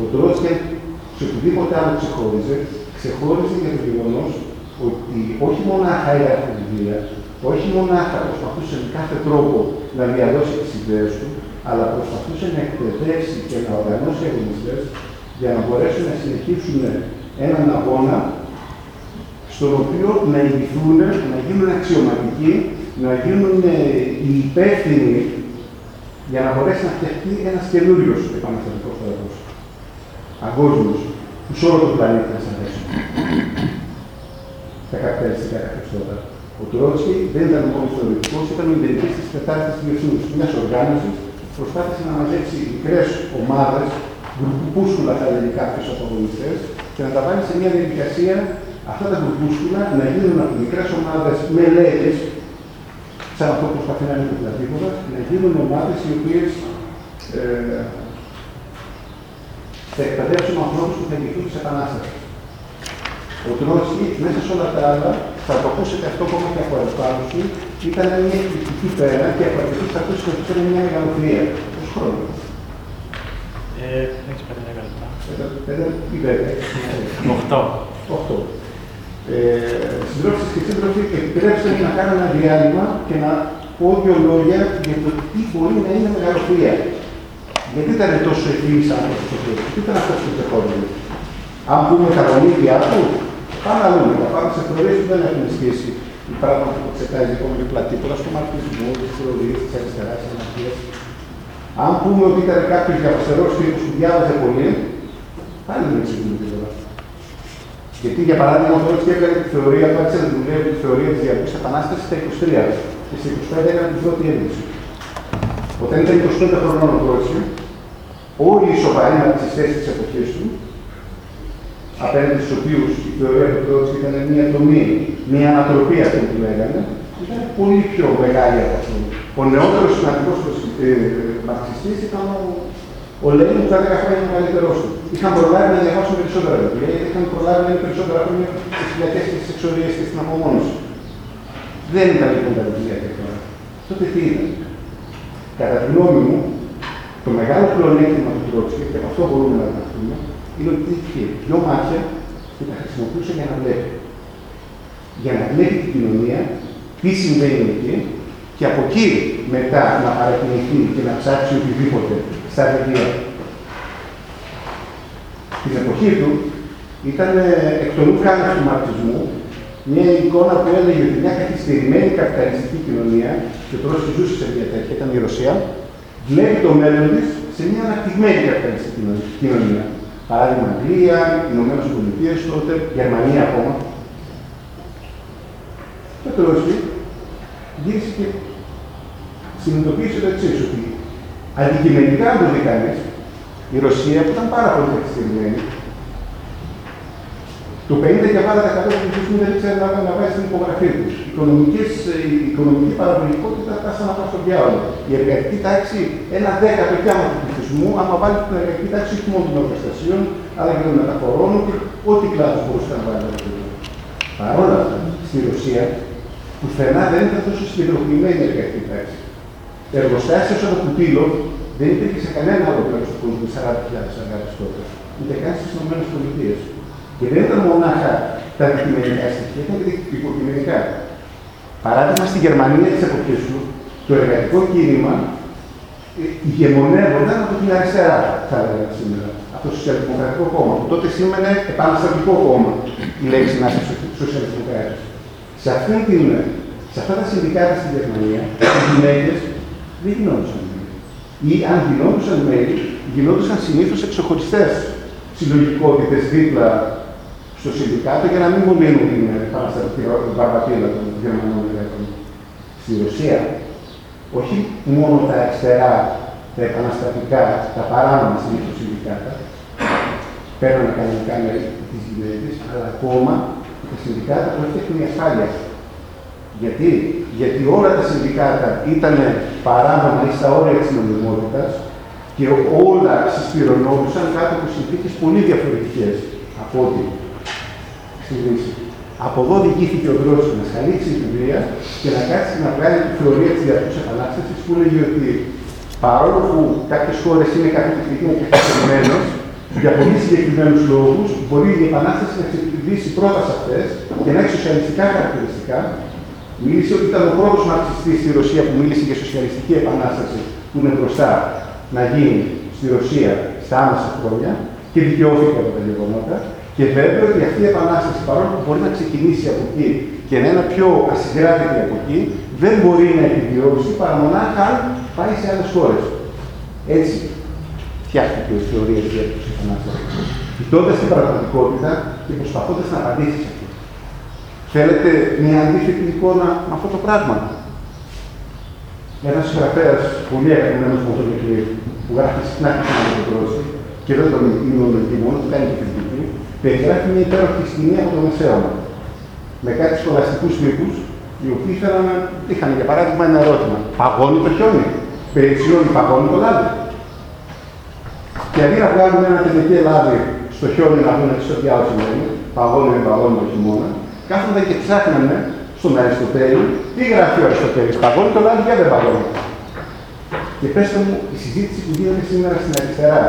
Ο Τρότσκι σε οτιδήποτε άλλο ξεχώριζε, ξεχώριζε για το γεγονός ότι όχι μονάχα έγραφε βιβλία, όχι μονάχα προσπαθούσε με κάθε τρόπο να διαδώσει τις ιδέες του, αλλά προσπαθούσε να εκπαιδεύσει και να οργανώσει αγωνιστέ για να μπορέσουν να συνεχίσουν έναν αγώνα στον οποίο να ηγηθούν, να γίνουν αξιωματικοί, να γίνουν οι υπεύθυνοι για να μπορέσει να φτιαχτεί ένας καινούριος επαναστατικός στρατός. Παγκόσμιο, που σε όλο τον πλανήτη να αρέσει. Τα καπιταλιστικά καθεστώτα. Ο Τρότσκι δεν ήταν μόνο ιστορικός, ήταν ο ιδρυτή της Τετάρτη Διεθνού, μιας οργάνωσης που προσπάθησε να μαζέψει μικρές ομάδες, γκρουπούσκουλα τα ελληνικά πίσω από αγωνιστέ και να τα βάλει σε μια διαδικασία αυτά τα γκρουπούσκουλα να γίνουν από μικρές ομάδες μελέτες, σαν αυτό που προσπαθεί να είναι το Πλατήποτα, να γίνουν ομάδες οι οποίες ε, θα εκπαιδεύσουν ανθρώπους που θα ηγηθούν της Επανάστασης. Ο Τρότσκι, μέσα σε όλα τα άλλα, θα το ακούσετε αυτό ακόμα και από του, ήταν μια εκπληκτική πέρα και από αρκετού θα ακούσετε ότι ήταν μια μεγαλοφιλία. Πώς χρόνο. Ε, έχει πέντε λεπτά. Πέντε ή δέκα. Οχτώ. Οχτώ. Ε, συντρόφοι και σύντροφοι, επιτρέψτε μου να κάνω ένα διάλειμμα και να πω δύο λόγια για το τι μπορεί να είναι μεγαλοφιλία. Γιατί ήταν τόσο ευφύης άνθρωπος ο Θεός, τι ήταν αυτός που ξεχώριζε. Αν πούμε τα γονίδια του, πάμε αλλού μετά. Πάμε σε θεωρίες που δεν έχουν σχέση με πράγματα που εξετάζει ακόμα και πλατήποτα στο μαρτυρισμό, τις θεωρίες τη αριστεράς, τη αναρχία. Αν πούμε ότι ήταν κάποιος διαβαστερό τύπο που διάβαζε πολύ, πάλι δεν εξηγούμε τίποτα. Γιατί για παράδειγμα ο Θεός έκανε τη θεωρία, του άρχισε να δουλεύει τη θεωρία της Διαβή Επανάστασης στα 23 και στα 25 έκανε την πρώτη ένδειξη. Όταν ήταν 25 χρονών ο Τρότσι, όλοι οι σοβαροί θέσει της εποχής του, απέναντι στους οποίους η θεωρία του Τρότσι ήταν μια τομή, μια ανατροπή αυτή που λέγανε, ήταν πολύ πιο μεγάλη από αυτό. Ο νεότερος σημαντικός ε, μαρξιστή ήταν ο, ο Λένιν που τα 10 χρόνια μεγαλύτερός του. Είχαν προλάβει να διαβάσουν περισσότερα βιβλία, γιατί είχαν προλάβει να είναι περισσότερα χρόνια στις φυλακές και στις εξορίες και στην απομόνωση. Δεν ήταν λοιπόν τα βιβλία τέτοια. Τότε τι ήταν; Κατά τη γνώμη μου, το μεγάλο πλεονέκτημα του Τρότσκι, και από αυτό μπορούμε να γραφτούμε, είναι ότι είχε δυο μάτια που τα χρησιμοποιούσε για να βλέπει. Για να βλέπει την κοινωνία, τι συμβαίνει εκεί, και από εκεί μετά να παρακινηθεί και να ψάξει οτιδήποτε στα βιβλία. Την εποχή του ήταν εκ των ουκάνων του μαρτισμού Μια εικόνα που έλεγε ότι μια καθυστερημένη καπιταλιστική κοινωνία, και ο Τρόσκι ζούσε σε μια τέτοια, ήταν η Ρωσία, βλέπει το μέλλον της σε μια αναπτυγμένη καπιταλιστική κοινωνία. Παράδειγμα, Αγγλία, Ηνωμένες Πολιτείες τότε, Γερμανία ακόμα. Και ο Τρόσκι γύρισε και συνειδητοποίησε το εξής, ότι αντικειμενικά, αν το δει κανείς, η Ρωσία που ήταν πάρα πολύ καθυστερημένη, το 50 και πάρα 100 του πληθυσμού δεν ήξερε να, να πάει στην υπογραφή τους. Η οικονομική παραγωγικότητα φτάσανε να πάει στον διάλογο. Η εργατική τάξη, ένα δέκατο κι άμα του πληθυσμού, άμα βάλει την εργατική τάξη όχι μόνο των εργαστασίων, αλλά και των μεταφορών και ό,τι κλάδο μπορούσε να βάλει. Παρ' όλα αυτά, στη Ρωσία, πουθενά δεν ήταν τόσο συγκεντρωποιημένη η εργατική τάξη. Εργοστάσιος σαν το κουτίλο δεν υπήρχε σε κανένα άλλο μέρος του κόσμου 40.000 εργάτες τότε, ούτε καν στις ΗΠΑ. Και δεν ήταν μονάχα τα αντικειμενικά στοιχεία, ήταν και υποκειμενικά. Παράδειγμα, στη Γερμανία της εποχής του, το εργατικό κίνημα ε, ηγεμονεύονταν από την αριστερά, θα έλεγα σήμερα. Από το Σοσιαλδημοκρατικό Κόμμα, που τότε σήμαινε επαναστατικό κόμμα η λέξη να είσαι σοσιαλδημοκράτη. Σε, σε αυτά τα συνδικάτα στη Γερμανία, οι γυναίκες δεν γινόντουσαν μέλη. Ή αν γινόντουσαν μέλη, γινόντουσαν συνήθως εξοχωριστές συλλογικότητες δίπλα στο Συνδικάτο για να μην μολύνουν την επαναστατική βαρβατήλα των Γερμανών εργατών. Στη Ρωσία, όχι μόνο τα αριστερά, τα επαναστατικά, τα παράνομα συνήθως συνδικάτα, παίρνουν κανονικά με τι γυναίκε, αλλά ακόμα τα συνδικάτα που έφτιαχναν η ασφάλεια. Γιατί; Γιατί όλα τα συνδικάτα ήταν παράνομα ή στα όρια της νομιμότητας και όλα συσπηρωνόντουσαν κάτω από συνθήκες πολύ διαφορετικές από ό,τι στη Δύση. Από εδώ διοικήθηκε ο δρόμο να σχαλίξει η βιβλία και να κάτσει να βγάλει τη θεωρία της διαρκού επανάστασης που έλεγε ότι παρόλο που κάποιες χώρες είναι κατοικητικέ και καθυστερημένε, για πολύ συγκεκριμένους λόγους μπορεί η επανάσταση να ξεκινήσει πρώτα σε αυτές και να έχει σοσιαλιστικά χαρακτηριστικά. Μίλησε ότι ήταν ο πρώτος μαρξιστής στη Ρωσία που μίλησε για σοσιαλιστική επανάσταση που είναι μπροστά να γίνει στη Ρωσία στα άμεσα χρόνια και δικαιώθηκε από τα γεγονότα. Και βέβαια ότι αυτή η επανάσταση, παρόλο που μπορεί να ξεκινήσει από εκεί και να είναι πιο ασυγκράτητη από εκεί, δεν μπορεί να επιβιώσει παρά μονάχα αν πάει σε άλλες χώρες. Έτσι φτιάχτηκε η θεωρία της διάρκεια τη επανάστασης. Κοιτώντας την πραγματικότητα και προσπαθώντας να απαντήσεις αυτό. Θέλετε μια αντίθετη εικόνα με αυτό το πράγμα; Ένας συγγραφέα πολύ αγαπημένος μου τον που γράφει συχνά και τον πρόσωπο και δεν τον είναι μόνο, του κάνει και κριτική, περιγράφει μια υπέροχη σκηνή από το Μεσαίωνα. Με κάτι σχολαστικούς τύπους, οι οποίοι ήθελαν να είχαν για παράδειγμα ένα ερώτημα. Παγώνει το χιόνι. Περιεξιώνει, παγώνει το λάδι. Και αντί να βγάλουν ένα τελικό λάδι στο χιόνι να δουν τι άλλο σημαίνει, παγώνει με παγώνει το χειμώνα, κάθονταν και ψάχνανε στον Αριστοτέλη τι γράφει ο Αριστοτέλης. Παγώνει το λάδι, για δεν παγώνει. Και πέστε μου, η συζήτηση που γίνεται σήμερα στην αριστερά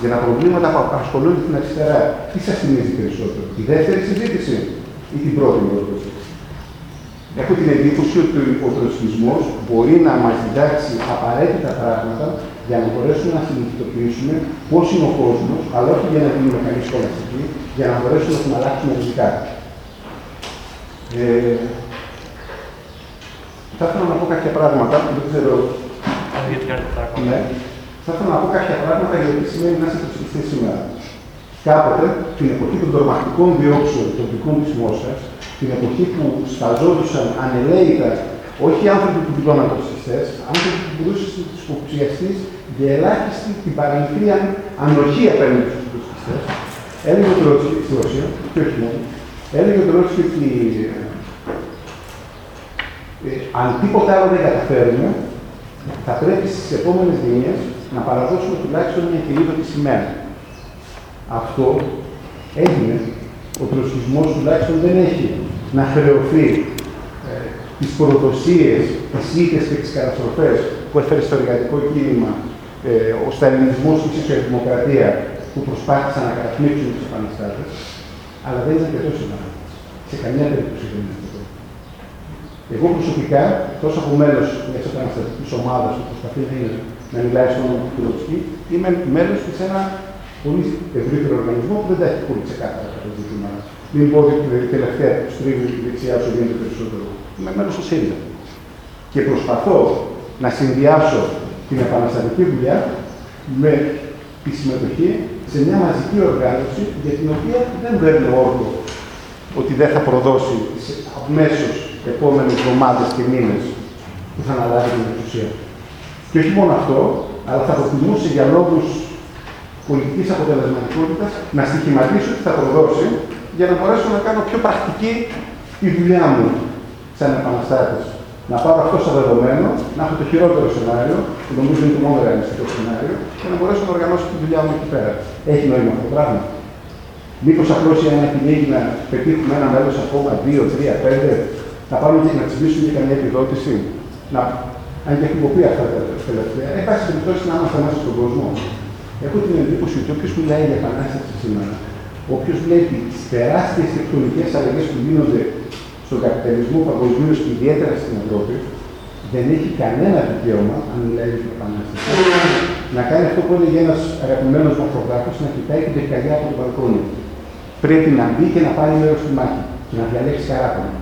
για τα προβλήματα που απασχολούν την αριστερά, τι σας θυμίζει περισσότερο, τη δεύτερη συζήτηση ή την πρώτη πρόταση. Έχω την εντύπωση ότι ο τροσκισμό μπορεί να μας διδάξει απαραίτητα πράγματα για να μπορέσουμε να συνειδητοποιήσουμε πώς είναι ο κόσμος, αλλά όχι για να γίνουμε καλή σχολαστικοί, για να μπορέσουμε να τον αλλάξουμε ριζικά. Ε, θα ήθελα να πω κάποια πράγματα, δεν ξέρω. Ναι. Θα ήθελα να πω κάποια πράγματα για το τι σημαίνει να είσαι ψηφιστή σήμερα. Κάποτε, την εποχή των τρομακτικών διώξεων των δικών της Μόσα, την εποχή που σταζόντουσαν ανελαίητα όχι οι άνθρωποι που δηλώναν ψηφιστέ, άνθρωποι που μπορούσαν να τους υποψιαστείς για ελάχιστη την παραμικρή ανοχή απέναντι στους ψηφιστέ, έλεγε ο Τρότσκι στη Ρωσία, και όχι μόνο, έλεγε ο Τρότσκι ότι ε, αν τίποτα άλλο δεν καταφέρουμε, θα πρέπει στις επόμενες γενιές να παραδώσουμε τουλάχιστον μια τη σημαία. Αυτό έγινε. Ο τροσκισμό τουλάχιστον δεν έχει να χρεωθεί ε, τις προδοσίε, τις ήττες και τις καταστροφές που έφερε στο εργατικό κίνημα ε, ο Σταλινισμός και η Σοσιαλδημοκρατία που προσπάθησαν να καταπνίξουν τους επαναστάτες, αλλά δεν ήταν και τόσο Σε καμία περίπτωση δεν είναι αυτό. Εγώ προσωπικά, τόσο από μέλος μιας επαναστατικής ομάδας που προσπαθεί να είναι να μιλάει στο όνομα του Τρότσκι, είμαι μέλος σε ένα πολύ ευρύτερο οργανισμό που δεν τα έχει πολύ ξεκάθαρα το ζήτημα Μην πω ότι η τελευταία που στρίβει δεξιά όσο γίνεται περισσότερο. Είμαι μέλος του ΣΥΡΙΖΑ. Και προσπαθώ να συνδυάσω την επαναστατική δουλειά με τη συμμετοχή σε μια μαζική οργάνωση για την οποία δεν παίρνω όρκο ότι δεν θα προδώσει τι αμέσως επόμενες εβδομάδες και μήνες που θα αναλάβει την εξουσία. Και όχι μόνο αυτό, αλλά θα προτιμούσε για λόγους πολιτικής αποτελεσματικότητας να στοιχηματίσω ότι θα προδώσει για να μπορέσω να κάνω πιο πρακτική τη δουλειά μου σαν επαναστάτης. Να πάρω αυτό σαν δεδομένο, να έχω το χειρότερο σενάριο, που νομίζω είναι το μόνο ρεαλιστικό σενάριο, και να μπορέσω να οργανώσω τη δουλειά μου εκεί πέρα. Έχει νόημα αυτό το πράγμα; Μήπως απλώς για ένα κυνήγι να πετύχουμε ένα μέλος ακόμα, δύο, τρία, πέντε, να πάμε και να τσιμπήσουμε για καμία επιδότηση. Να... Αν και έχουμε πει αυτά τα τελευταία, εν πάση περιπτώσει να είμαστε μέσα στον κόσμο. Έχω την εντύπωση ότι όποιος μιλάει για επανάσταση σήμερα, όποιος βλέπει τις τεράστιες τεκτονικές αλλαγές που γίνονται στον καπιταλισμό παγκοσμίως και ιδιαίτερα στην Ευρώπη, δεν έχει κανένα δικαίωμα, αν μιλάει για την επανάσταση, να κάνει αυτό που έλεγε ένας αγαπημένος μορφογράφο, να κοιτάει την πυρκαγιά από το μπαλκόνι. Πρέπει να μπει και να πάρει μέρος στη μάχη και να διαλέξει χαράπονα.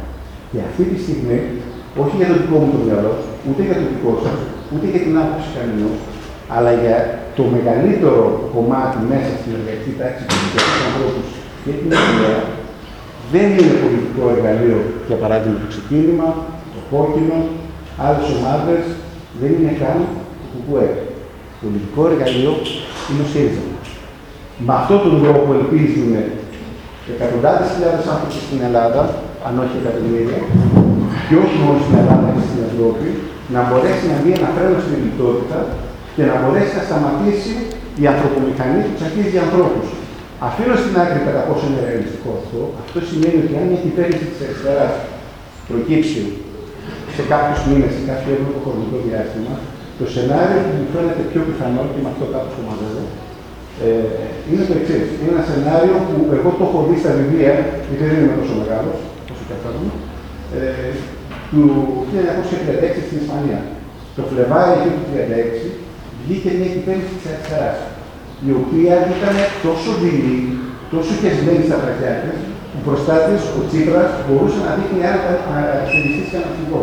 Και αυτή τη στιγμή, όχι για το δικό μου το μυαλό, ούτε για το δικό σας, ούτε για την άποψη κανενός, αλλά για το μεγαλύτερο κομμάτι μέσα στην εργατική τάξη του ανθρώπου και την κοινωνία, δεν είναι πολιτικό εργαλείο, για παράδειγμα το ξεκίνημα, το κόκκινο, άλλες ομάδες, δεν είναι καν το κουκουέ. Πολιτικό εργαλείο είναι ο ΣΥΡΙΖΑ. Με αυτόν τον τρόπο ελπίζουν εκατοντάδες χιλιάδες άνθρωποι στην Ελλάδα, αν όχι εκατομμύρια, και όχι μόνο στην Ελλάδα και στην Ευρώπη, να μπορέσει να μπει ένα φρένο στην λιτότητα και να μπορέσει να σταματήσει η ανθρωπομηχανή που τσακίζει ανθρώπους. Αφήνω στην άκρη κατά πόσο είναι ρεαλιστικό αυτό. Αυτό σημαίνει ότι αν η κυβέρνηση της αριστερά προκύψει σε κάποιους μήνες, σε κάποιο εύλογο χρονικό διάστημα, το σενάριο που μου φαίνεται πιο πιθανό και με αυτό κάπως το μαζεύω, ε, είναι το εξής. Είναι ένα σενάριο που εγώ το έχω δει στα βιβλία, γιατί δεν είμαι τόσο μεγάλος όσο καθόλου, ε, του 1936 στην Ισπανία. Το Φλεβάρι του 1936 βγήκε μια κυβέρνηση της αριστεράς η οποία ήταν τόσο δειλή, τόσο χεσμένη στα βραχιάκια, που μπροστά της ο Τσίπρας μπορούσε να δείχνει ένα αστυνιστή και αναστηγό.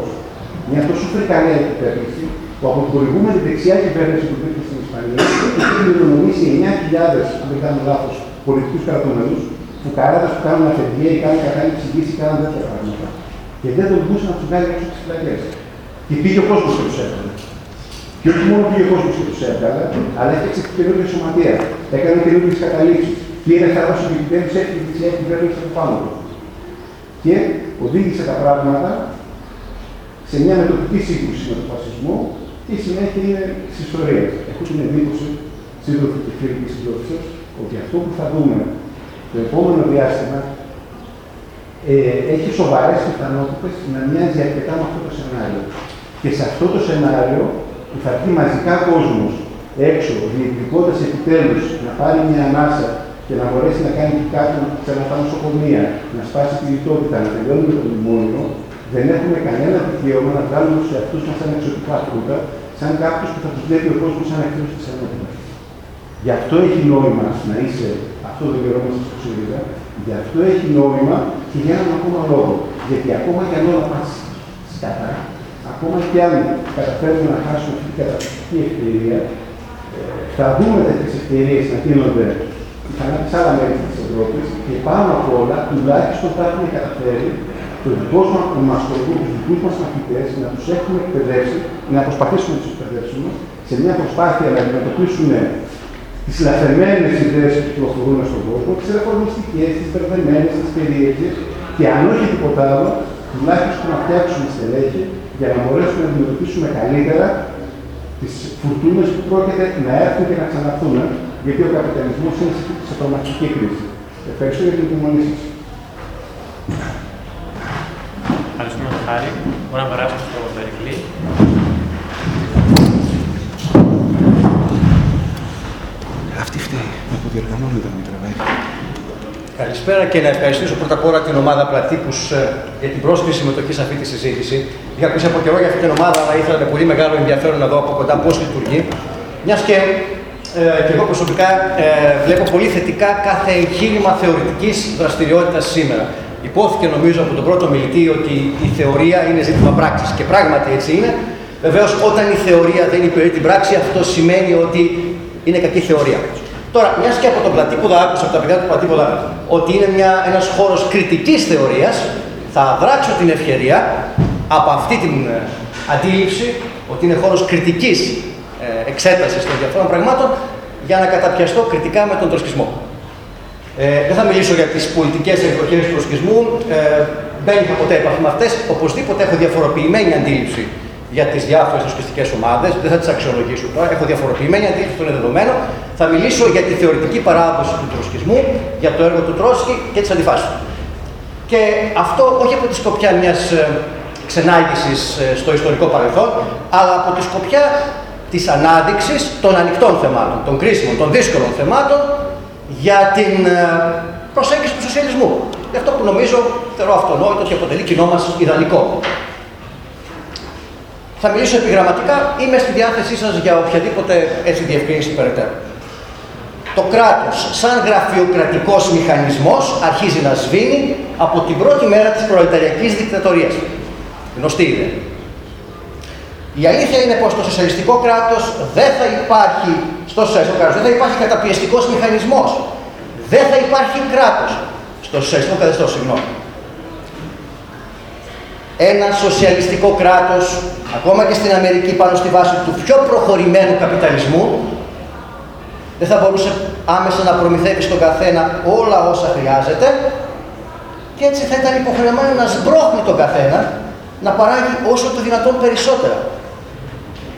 Μια τόσο φρικανέα κυβέρνηση, που από την προηγούμενη δεξιά κυβέρνηση που υπήρχε στην Ισπανία είχε κληρονομήσει 9.000, αν δεν κάνω λάθος, πολιτικούς κρατούμενους, που καράδε που κάνουν αφεντία ή κάνουν κατάληψη γης ή κάνουν τέτοια πράγματα. Και δεν τολμούσε να τους βγάλει έξω τις φυλακές. Και πήγε ο κόσμος και τους έφερε. Και όχι μόνο πήγε ο κόσμος και τους έβγαλε, αλλά έφτιαξε καινούργια σωματεία. Έκανε καινούργιες καταλήξει. Πήρε χαρά σου και κυβέρνηση, έφυγε τη κυβέρνηση από πάνω του. Και οδήγησε τα πράγματα σε μια μετοπική σύγκρουση με τον φασισμό και η συνέχεια είναι της ιστορίας. Έχω την εντύπωση, σύντροφοι και φίλοι και συντρόφοι ότι αυτό που θα δούμε το επόμενο διάστημα ε, έχει σοβαρές πιθανότητες να μοιάζει αρκετά με αυτό το σενάριο. Και σε αυτό το σενάριο που θα βγει μαζικά κόσμος έξω, διεκδικώντας επιτέλους να πάρει μια ανάσα και να μπορέσει να κάνει κάποιον ξανά στα νοσοκομεία, να σπάσει τη λιτότητα, να τελειώνει το μνημόνιο, δεν έχουμε κανένα δικαίωμα να βγάλουμε τους εαυτούς μας σαν εξωτικά φρούτα, σαν κάποιου που θα τους βλέπει ο κόσμος σαν εχθρούς της ενότητας. Γι' αυτό έχει νόημα να είσαι αυτό το καιρό μα στο ΣΥΡΙΖΑ, γι' αυτό έχει νόημα και για έναν ακόμα λόγο. Γιατί ακόμα και αν όλα πάνε σκατά, ακόμα και αν καταφέρουμε να χάσουμε αυτή την καταπληκτική ευκαιρία, θα δούμε τέτοιες ευκαιρίες να γίνονται πιθανά σε άλλα μέρη της Ευρώπης και πάνω απ' όλα τουλάχιστον θα έχουμε καταφέρει το δικό μας σκοπό, τους δικούς μας μαθητές να τους έχουμε εκπαιδεύσει, να προσπαθήσουμε να τους εκπαιδεύσουμε σε μια προσπάθεια να αντιμετωπίσουν τις λαθεμένε ιδέες που κυκλοφορούν στον κόσμο, τις ρεφορμιστικές, τις μπερδεμένες, τις περίεργες και αν όχι τίποτα άλλο, τουλάχιστον να φτιάξουμε στελέχη για να μπορέσουμε να αντιμετωπίσουμε καλύτερα τις φουρτούνες που πρόκειται να έρθουν και να ξαναρθούν, γιατί ο καπιταλισμός είναι σε πραγματική κρίση. Ευχαριστώ για την υπομονή σας. Ευχαριστούμε τον Χάρη. Μπορούμε να περάσουμε στο Περικλή. Αυτή φταίει. Από διοργανώνεται με τραβάει. Καλησπέρα και να ευχαριστήσω πρώτα απ' όλα την ομάδα Πλατύπους ε, για την πρόσκληση συμμετοχής σε αυτή τη συζήτηση. Είχα πει από καιρό για αυτή την ομάδα, αλλά ήθελα με πολύ μεγάλο ενδιαφέρον να δω από κοντά πώς λειτουργεί. Μιας και ε, και εγώ προσωπικά ε, βλέπω πολύ θετικά κάθε εγχείρημα θεωρητικής δραστηριότητας σήμερα. Υπόθηκε νομίζω από τον πρώτο μιλητή ότι η θεωρία είναι ζήτημα πράξης και πράγματι έτσι είναι. Βεβαίως, όταν η θεωρία δεν υπηρετεί την πράξη, αυτό σημαίνει ότι είναι κακή θεωρία. Τώρα, μιας και από τον Πλατύποδα άκουσα από τα παιδιά του Πλατύποδα ότι είναι μια, ένας χώρος κριτικής θεωρίας, θα δράξω την ευκαιρία από αυτή την ε, αντίληψη ότι είναι χώρος κριτικής ε, εξέτασης των διαφόρων πραγμάτων για να καταπιαστώ κριτικά με τον τροσκισμό. Ε, δεν θα μιλήσω για τις πολιτικές εκδοχές του τροσκισμού, ε, δεν είχα ποτέ επαφή με αυτές, οπωσδήποτε έχω διαφοροποιημένη αντίληψη για τις διάφορες θρησκευτικέ ομάδες. Δεν θα τις αξιολογήσω τώρα. Έχω διαφοροποιημένη αντίληψη, αυτό είναι δεδομένο. Θα μιλήσω για τη θεωρητική παράδοση του τροσκισμού, για το έργο του Τρόσκι και τις αντιφάσεις του. Και αυτό όχι από τη σκοπιά μιας ε, ξενάγησης ε, στο ιστορικό παρελθόν, αλλά από τη σκοπιά της ανάδειξης των ανοιχτών θεμάτων, των κρίσιμων, των δύσκολων θεμάτων για την ε, προσέγγιση του σοσιαλισμού. Γι' αυτό που νομίζω θεωρώ αυτονόητο και αποτελεί κοινό μας ιδανικό. Θα μιλήσω επιγραμματικά, είμαι στη διάθεσή σας για οποιαδήποτε έτσι διευκρίνηση περαιτέρω. Το κράτος, σαν γραφειοκρατικός μηχανισμός, αρχίζει να σβήνει από την πρώτη μέρα της προλεταριακής δικτατορίας. Γνωστή είναι. Η αλήθεια είναι πως το σοσιαλιστικό κράτος δεν θα υπάρχει, στο σοσιαλιστικό κράτος δεν θα υπάρχει καταπιεστικός μηχανισμός. Δεν θα υπάρχει κράτος. Στο σοσιαλιστικό καθεστώς, συγγνώμη ένα σοσιαλιστικό κράτος, ακόμα και στην Αμερική πάνω στη βάση του πιο προχωρημένου καπιταλισμού, δεν θα μπορούσε άμεσα να προμηθεύει στον καθένα όλα όσα χρειάζεται και έτσι θα ήταν υποχρεωμένο να σμπρώχνει τον καθένα να παράγει όσο το δυνατόν περισσότερα.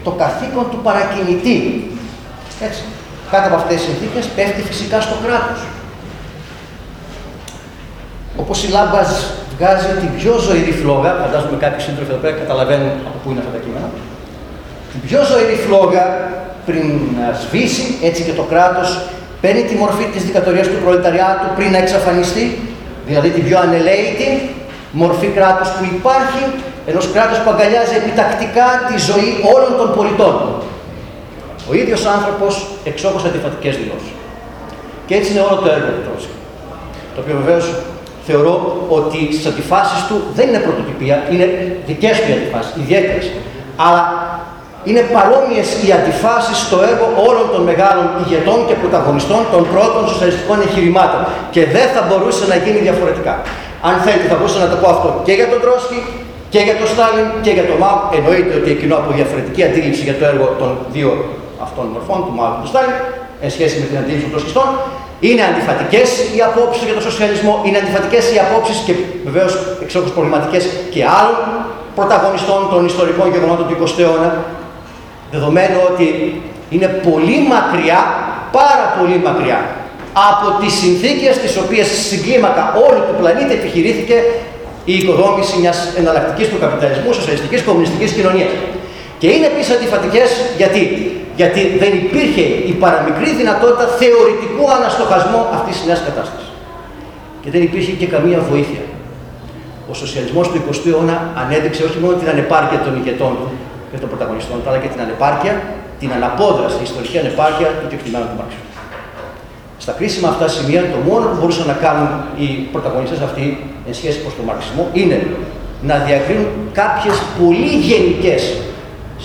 Το καθήκον του παρακινητή. Έτσι. Κάτω από αυτές τις συνθήκες πέφτει φυσικά στο κράτος. Όπως η Λάμπαζ βγάζει την πιο ζωηρή φλόγα, φαντάζομαι κάποιοι σύντροφοι εδώ πέρα καταλαβαίνουν από πού είναι αυτά τα κείμενα, την πιο ζωηρή φλόγα πριν να σβήσει, έτσι και το κράτος παίρνει τη μορφή της δικατορίας του προλεταριάτου πριν να εξαφανιστεί, δηλαδή την πιο ανελαίτη μορφή κράτους που υπάρχει, ενός κράτους που αγκαλιάζει επιτακτικά τη ζωή όλων των πολιτών. Ο ίδιος άνθρωπος εξόχως αντιφατικές δηλώσεις. Και έτσι είναι όλο το έργο του Τρόσκι. Το οποίο βεβαίως θεωρώ ότι στις αντιφάσεις του δεν είναι πρωτοτυπία, είναι δικές του οι αντιφάσεις, ιδιαίτερες. Αλλά είναι παρόμοιες οι αντιφάσεις στο έργο όλων των μεγάλων ηγετών και πρωταγωνιστών των πρώτων σοσιαλιστικών εγχειρημάτων. Και δεν θα μπορούσε να γίνει διαφορετικά. Αν θέλετε, θα μπορούσα να το πω αυτό και για τον Τρόσκι και για τον Στάλιν και για τον Μάου. Εννοείται ότι εκείνο από διαφορετική αντίληψη για το έργο των δύο αυτών μορφών, του Μάου και του Στάλιν, εν σχέση με την αντίληψη των Τροσκιστών, είναι αντιφατικές οι απόψεις για τον σοσιαλισμό, είναι αντιφατικές οι απόψεις και βεβαίως εξόχω προβληματικές και άλλων πρωταγωνιστών των ιστορικών γεγονότων του 20ου αιώνα. Δεδομένου ότι είναι πολύ μακριά, πάρα πολύ μακριά από τις συνθήκες τις οποίες στην κλίμακα όλου του πλανήτη επιχειρήθηκε η οικοδόμηση μιας εναλλακτικής του καπιταλισμού, σοσιαλιστικής κομμουνιστικής κοινωνίας. Και είναι επίσης αντιφατικές γιατί γιατί δεν υπήρχε η παραμικρή δυνατότητα θεωρητικού αναστοχασμού αυτής της νέας κατάστασης. Και δεν υπήρχε και καμία βοήθεια. Ο σοσιαλισμός του 20ου αιώνα ανέδειξε όχι μόνο την ανεπάρκεια των ηγετών του και των πρωταγωνιστών αλλά και την ανεπάρκεια, την αναπόδραση, την ιστορική ανεπάρκεια του κεκτημένου του Μάρξου. Στα κρίσιμα αυτά σημεία, το μόνο που μπορούσαν να κάνουν οι πρωταγωνιστές αυτοί εν σχέση προς τον μαρξισμό είναι να διακρίνουν κάποιες πολύ γενικές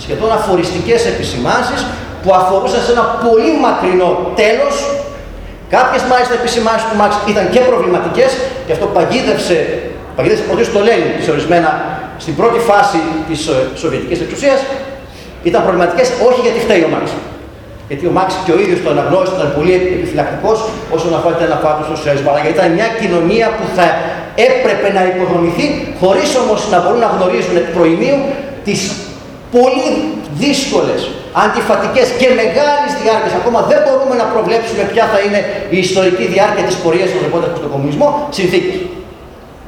σχεδόν αφοριστικές επισημάνσεις που αφορούσαν σε ένα πολύ μακρινό τέλος. Κάποιες μάλιστα επισημάνσεις του Μαξ ήταν και προβληματικές και αυτό παγίδευσε, παγίδευσε πρωτού το Λένιν σε ορισμένα στην πρώτη φάση της ε, Σοβιετικής εξουσίας ήταν προβληματικές όχι γιατί φταίει ο Μαξ. Γιατί ο Μάξ και ο ίδιος το αναγνώρισε, ήταν πολύ επιφυλακτικός όσον αφορά την αναφορά του σοσιαλισμού. Αλλά γιατί ήταν μια κοινωνία που θα έπρεπε να υποδομηθεί, χωρίς όμως να μπορούν να γνωρίζουν εκ προημίου τις πολύ δύσκολες, αντιφατικές και μεγάλης διάρκειας, ακόμα δεν μπορούμε να προβλέψουμε ποια θα είναι η ιστορική διάρκεια της πορείας των ρεπόντας προς τον κομμουνισμό, συνθήκη.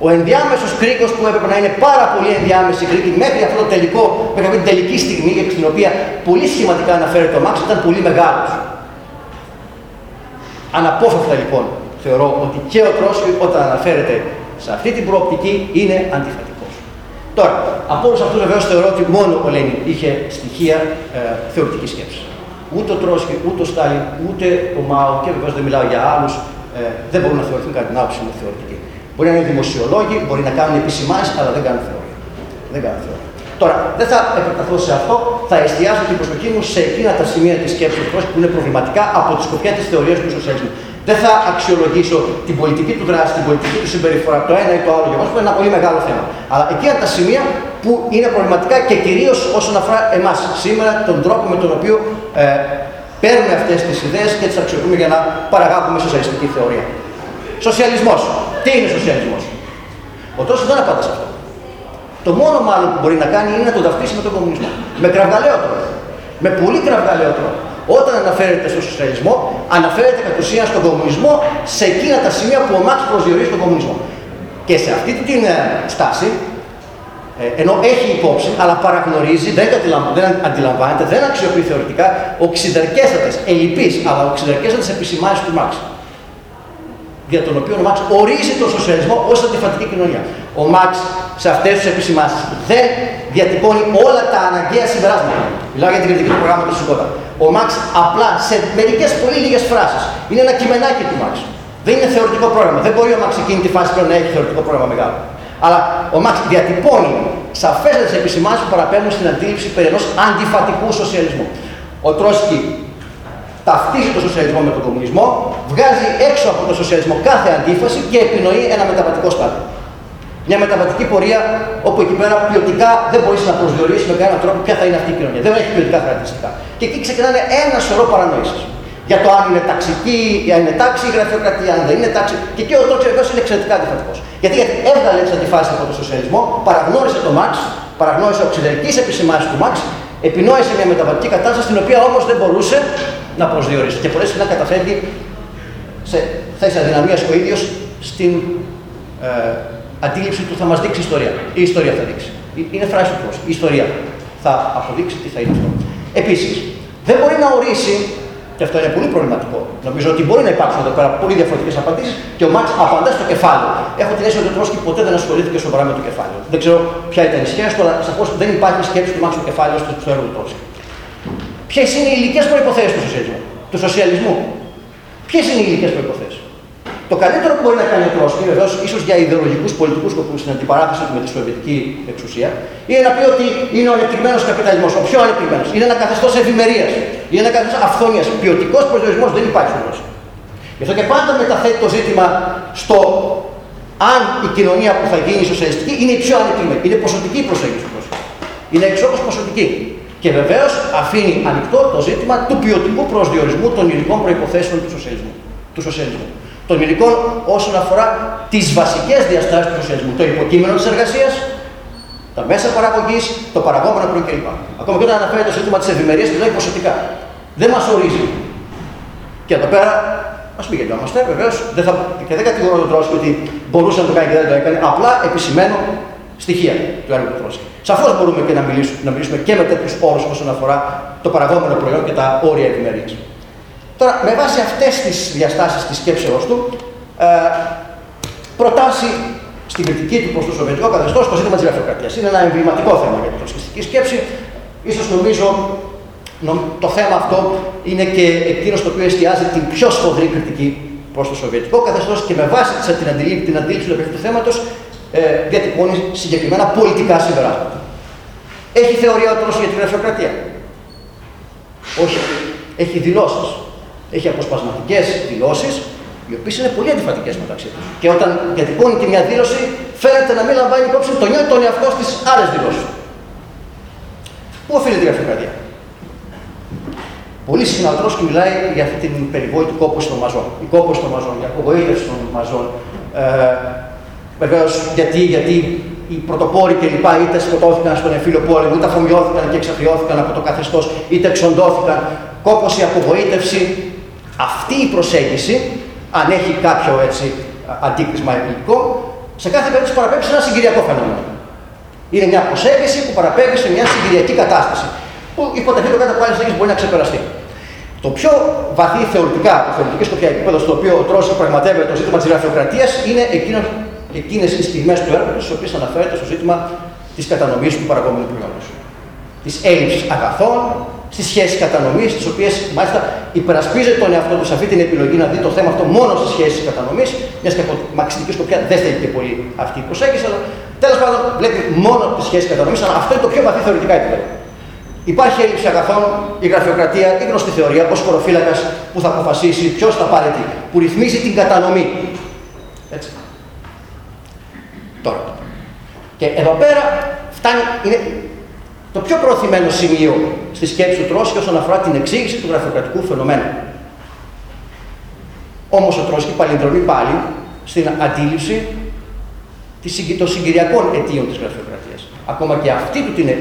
Ο ενδιάμεσος κρίκος που έπρεπε να είναι πάρα πολύ ενδιάμεση κρίκη μέχρι αυτό το τελικό, μέχρι αυτή την τελική στιγμή, στην οποία πολύ σχηματικά αναφέρεται ο Μάξ, ήταν πολύ μεγάλος. Αναπόφευκτα λοιπόν θεωρώ ότι και ο Τρόσκι όταν αναφέρεται σε αυτή την προοπτική είναι αντιφατική. Τώρα, από όλους αυτούς βεβαίως θεωρώ ότι μόνο ο Λένιν είχε στοιχεία ε, θεωρητικής σκέψης. ούτε ο Τρόσκι, ούτε ο Στάλιν, ούτε ο Μάο και βεβαίως δεν μιλάω για άλλους, ε, δεν μπορούν να θεωρηθούν κατά την άποψη μου θεωρητικοί. Μπορεί να είναι δημοσιολόγοι, μπορεί να κάνουν επισημάνσεις, αλλά δεν κάνουν θεωρία. Δεν κάνουν θεωρία. Τώρα, δεν θα επεκταθώ σε αυτό, θα εστιάσω την προσοχή μου σε εκείνα τα σημεία της σκέψης του που είναι προβληματικά από τη σκοπιά της θεωρίας του σοσιαλισμού. Δεν θα αξιολογήσω την πολιτική του δράση, την πολιτική του συμπεριφορά, το ένα ή το άλλο γεγονό, που είναι ένα πολύ μεγάλο θέμα. Αλλά εκείνα τα σημεία που είναι προβληματικά και κυρίως όσον αφορά εμάς σήμερα, τον τρόπο με τον οποίο ε, παίρνουμε αυτές τις ιδέες και τις αξιοποιούμε για να παραγάγουμε σοσιαλιστική θεωρία. Σοσιαλισμός. Τι είναι σοσιαλισμός; Ο Τόσος δεν απαντά σε αυτό. Το μόνο μάλλον που μπορεί να κάνει είναι να τον ταυτίσει με τον κομμουνισμό. Με κραυγαλαίο τρόπο. Με πολύ κραυγαλαίο τρόπο. Όταν αναφέρεται στο σοσιαλισμό, αναφέρεται κατ' ουσίαν στον κομμουνισμό σε εκείνα τα σημεία που ο Μάξ προσδιορίζει τον κομμουνισμό. Και σε αυτή την ε, στάση, ε, ενώ έχει υπόψη, αλλά παραγνωρίζει, δεν, δεν αντιλαμβάνεται, δεν αξιοποιεί θεωρητικά οξυδερκέστατες, ελλειπείς, αλλά οξυδερκέστατες επισημάνσεις του Μάξ για τον οποίο ο Μάξ ορίζει τον σοσιαλισμό ως αντιφατική κοινωνία. Ο Μάξ σε αυτές τις επισημάσει δεν διατυπώνει όλα τα αναγκαία συμπεράσματα. Μιλάω για την κριτική του προγράμματος του Σουκότα. Ο Μάξ απλά σε μερικές πολύ λίγες φράσεις είναι ένα κειμενάκι του Μάξ. Δεν είναι θεωρητικό πρόγραμμα. Δεν μπορεί ο Μάξ εκείνη τη φάση πλέον να έχει θεωρητικό πρόγραμμα μεγάλο. Αλλά ο Μάξ διατυπώνει σαφέστατες επισημάσει που παραπέμπουν στην αντίληψη περί ενός αντιφατικού σοσιαλισμού. Ο Τρόσκι ταυτίζει τον σοσιαλισμό με τον κομμουνισμό, βγάζει έξω από τον σοσιαλισμό κάθε αντίφαση και επινοεί ένα μεταβατικό στάδιο. Μια μεταβατική πορεία όπου εκεί πέρα ποιοτικά δεν μπορείς να προσδιορίσεις με κανέναν τρόπο ποια θα είναι αυτή η κοινωνία. Δεν έχει ποιοτικά χαρακτηριστικά. Και εκεί ξεκινάνε ένα σωρό παρανοήσεις. Για το αν είναι ταξική, αν είναι τάξη η γραφειοκρατία, αν δεν είναι τάξη. Και εκεί ο Τότσο βεβαίω είναι εξαιρετικά αντιφατικός. Γιατί, γιατί έβγαλε τι αντιφάσεις από τον σοσιαλισμό, παραγνώρισε τον Μαξ, παραγνώρισε οξυδερική επισημάνση του Μαξ, επινόησε μια μεταβατική κατάσταση την οποία όμως δεν μπορούσε να προσδιορίσει και πολλέ να καταφεύγει σε θέση αδυναμίας ο ίδιος στην ε, αντίληψη του θα μας δείξει η ιστορία. Η ιστορία θα δείξει. Είναι φράση του Η ιστορία θα αποδείξει τι θα είναι αυτό. Επίσης, δεν μπορεί να ορίσει, και αυτό είναι πολύ προβληματικό. Νομίζω ότι μπορεί να υπάρξουν εδώ πέρα πολύ διαφορετικές απαντήσεις και ο Μάξ απαντά στο κεφάλαιο. Έχω την αίσθηση ότι ο Τρόσκι ποτέ δεν ασχολήθηκε σοβαρά με το κεφάλαιο. Δεν ξέρω ποια ήταν η σχέση του, αλλά σαφώς δεν υπάρχει σκέψη του Μάξ στο κεφάλαιο στο έργο του Τρόσκι. Ποιες είναι οι υλικέ προποθέσει του σοσιαλισμού. Του σοσιαλισμού; Ποιες είναι οι υλικέ προποθέσει. Το καλύτερο που μπορεί να κάνει ο Τρόσκι, βεβαίως ίσως για ιδεολογικούς πολιτικούς σκοπούς στην αντιπαράθεση του με τη σοβιετική εξουσία, είναι να πει ότι είναι ο ανεπτυγμένος καπιταλισμός. Ο πιο ανεπτυγμένος. Είναι ένα καθεστώς ευημερίας. Είναι ένα καθεστώς αυθονίας. Ποιοτικός προσδιορισμός δεν υπάρχει στον Τρόσκι. Γι' αυτό και πάντα μεταθέτει το ζήτημα στο αν η κοινωνία που θα γίνει σοσιαλιστική είναι η πιο ανεπτυγμένη. Είναι ποσοτική η προσέγγιση του Είναι εξόχως ποσοτική. Και βεβαίως αφήνει ανοιχτό το ζήτημα του ποιοτικού προσδιορισμού των υλικών προποθέσεων του σοσιαλισμού. Του σοσιαλισμού. Των υλικών όσον αφορά τις βασικές διαστάσεις του σοσιαλισμού. Το υποκείμενο της εργασίας, τα μέσα παραγωγής, το παραγόμενο προϊόν κλπ. Ακόμα και όταν αναφέρει το ζήτημα της ευημερίας, λέει ποσοτικά. Δεν μας ορίζει. Και εδώ πέρα, ας μην γελιόμαστε, βεβαίω, και δεν κατηγορώ τον Τρόσκι ότι μπορούσε να το κάνει και δεν το έκανε. Απλά επισημαίνω στοιχεία του έργου του Τρόσκι. Σαφώς μπορούμε και να μιλήσουμε, να μιλήσουμε και με τέτοιους όρους όσον αφορά το παραγόμενο προϊόν και τα όρια ευημερία. Τώρα, με βάση αυτές τις διαστάσεις της σκέψεώς του, ε, προτάσει στην κριτική του προς το Σοβιετικό καθεστώς το ζήτημα της γραφειοκρατίας. Είναι ένα εμβληματικό θέμα για την τροσχιστική σκέψη. σω νομίζω το θέμα αυτό είναι και εκείνος το οποίο εστιάζει την πιο σφοδρή κριτική προς το Σοβιετικό καθεστώς και με βάση την αντίληψη, την αντίληψη του θέματος ε, διατυπώνει συγκεκριμένα πολιτικά συμπεράσματα. Έχει θεωρία ο για τη γραφειοκρατία. Όχι. Έχει δηλώσεις. Έχει αποσπασματικές δηλώσεις, οι οποίες είναι πολύ αντιφατικές μεταξύ τους. Και όταν διατυπώνει και μια δήλωση, φαίνεται να μην λαμβάνει υπόψη τον, τον εαυτό στι άλλες δηλώσεις. Πού οφείλεται η γραφειοκρατία; Πολύ συχνά ο Τρόσκι μιλάει για αυτή την περιβόητη κόπωση των μαζών. Η κόπωση των μαζών, η απογοήτευση των μαζών. Ε, Βεβαίως γιατί, γιατί οι πρωτοπόροι κλπ. είτε σκοτώθηκαν στον εμφύλιο πόλεμο, είτε αφομοιώθηκαν και εξαφιώθηκαν από το καθεστώς, είτε εξοντώθηκαν. Κόπωση, απογοήτευση. Αυτή η προσέγγιση, αν έχει κάποιο έτσι αντίκρισμα ελληνικό, σε κάθε περίπτωση παραπέμπει σε ένα συγκυριακό φαινόμενο. Είναι μια προσέγγιση που παραπέμπει σε μια συγκυριακή κατάσταση. Που υποτίθεται κατά πάλι στέγη μπορεί να ξεπεραστεί. Το πιο βαθύ θεωρητικά, το θεωρητική σκοπιά επίπεδο στο οποίο ο Τρόσος πραγματεύεται το ζήτημα της γραφειοκρατίας είναι εκείνος εκείνες τι στιγμές του έργου στι οποίες αναφέρεται στο ζήτημα της κατανομής του παραγόμενου προϊόντο. Της έλλειψης αγαθών, στις σχέσεις κατανομής, τις οποίες μάλιστα υπερασπίζεται τον εαυτό τους σε αυτή την επιλογή να δει το θέμα αυτό μόνο στις σχέσεις κατανομής, μιας και από μαξιστική σκοπιά δεν θέλει και πολύ αυτή η προσέγγιση, αλλά τέλος πάντων βλέπει μόνο τις σχέσεις κατανομής, αλλά αυτό είναι το πιο βαθύ θεωρητικά επίπεδο. Υπάρχει έλλειψη αγαθών, η γραφειοκρατία, η γνωστή θεωρία, ω χωροφύλακα που θα αποφασίσει ποιος θα πάρει τι, που ρυθμίζει την κατανομή. Έτσι. Τώρα. Και εδώ πέρα φτάνει, είναι το πιο προωθημένο σημείο στη σκέψη του Τρόσκη όσον αφορά την εξήγηση του γραφειοκρατικού φαινομένου. Όμως ο Τρόσκι παλινδρομεί πάλι στην αντίληψη των συγκυριακών αιτίων της γραφειοκρατίας. Ακόμα και αυτή του την ε,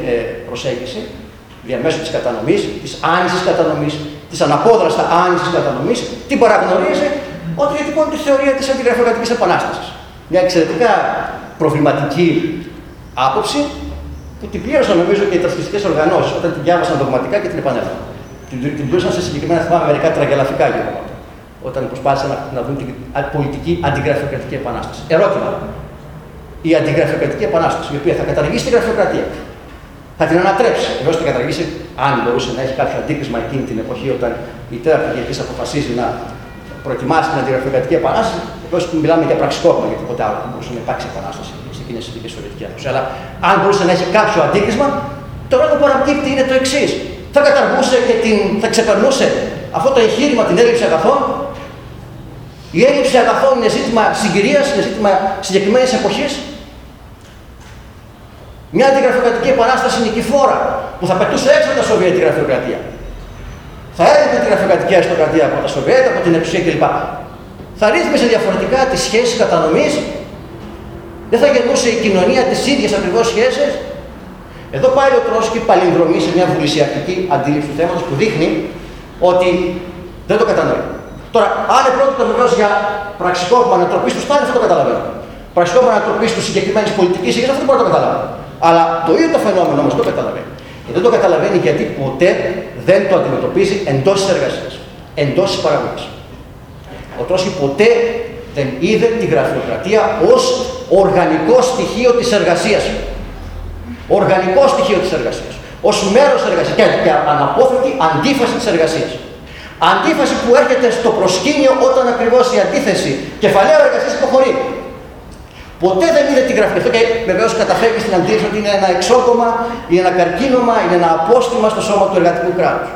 προσέγγιση, διαμέσου της κατανομής, της άνησης κατανομής, της αναπόδραστας άνησης κατανομής, την παραγνωρίζει όταν διατυπώνει τη θεωρία της αντιγραφειοκρατικής επανάστασης. Μια εξαιρετικά προβληματική άποψη που την πλήρωσαν νομίζω και οι τραστιστικέ οργανώσεις όταν την διάβασαν δογματικά και την επανέλαβαν. Την, την πλήρωσαν σε συγκεκριμένα θυμάμαι μερικά τραγελαφικά γεγονότα. Όταν προσπάθησαν να, να δουν την πολιτική αντιγραφειοκρατική επανάσταση. Ερώτημα. Η αντιγραφειοκρατική επανάσταση, η οποία θα καταργήσει την γραφειοκρατία, θα την ανατρέψει. Βεβαίω θα την καταργήσει, αν μπορούσε να έχει κάποιο αντίκρισμα εκείνη την εποχή, όταν η τέταρτη διετή αποφασίζει να προετοιμάσει την αντιγραφειοκρατική επανάσταση. Βεβαίω μιλάμε για πραξικόπημα, γιατί ποτέ άλλο δεν μπορούσε να υπάρξει επανάσταση σε εκείνε τι συνθήκε Σοβιετική Ένωση. Αλλά αν μπορούσε να έχει κάποιο αντίκρισμα, το ρόλο που αναπτύσσεται είναι το εξής. Θα καταργούσε και την, θα ξεπερνούσε αυτό το εγχείρημα την έλλειψη αγαθών. Η έλλειψη αγαθών είναι ζήτημα συγκυρίας, είναι ζήτημα συγκεκριμένης εποχής. Μια αντιγραφειοκρατική επανάσταση νικηφόρα που θα πετούσε έξω από τα Σοβιετική γραφειοκρατία. Θα έδινε τη γραφειοκρατική αριστοκρατία από τα Σοβιέτα, από την εξουσία κλπ. Θα ρύθμισε διαφορετικά τις σχέσεις κατανομής. Δεν θα γεννούσε η κοινωνία τις ίδιες ακριβώς σχέσεις. Εδώ πάλι ο Τρόσκι παλινδρομεί σε μια βουλησιαστική αντίληψη του θέματος που δείχνει ότι δεν το κατανοεί. Τώρα, αν πρόκειται βεβαίως για πραξικόπημα ανατροπή τους Στάλιν, αυτό το καταλαβαίνω. Πραξικόπημα ανατροπή τους συγκεκριμένη πολιτική ηγεσία, αυτό δεν μπορώ να το καταλάβω. Αλλά το ίδιο το φαινόμενο όμως το καταλαβαίνει. Και δεν το καταλαβαίνει γιατί ποτέ δεν το αντιμετωπίζει εντός της εργασίας, εντός της παραγωγής. Ο Τρόσκι ποτέ δεν είδε τη γραφειοκρατία ως οργανικό στοιχείο της εργασίας. Οργανικό στοιχείο της εργασίας. Ω μέρος τη εργασίας και, και αναπόφευκτη αντίφαση της εργασίας. Αντίφαση που έρχεται στο προσκήνιο όταν ακριβώς η αντίθεση κεφαλαίου εργασίας υποχωρεί. Ποτέ δεν είδε την γραφή. Αυτό και βεβαίως καταφεύγει στην αντίθεση ότι είναι ένα εξόκομα, είναι ένα καρκίνωμα, είναι ένα απόστημα στο σώμα του εργατικού κράτους.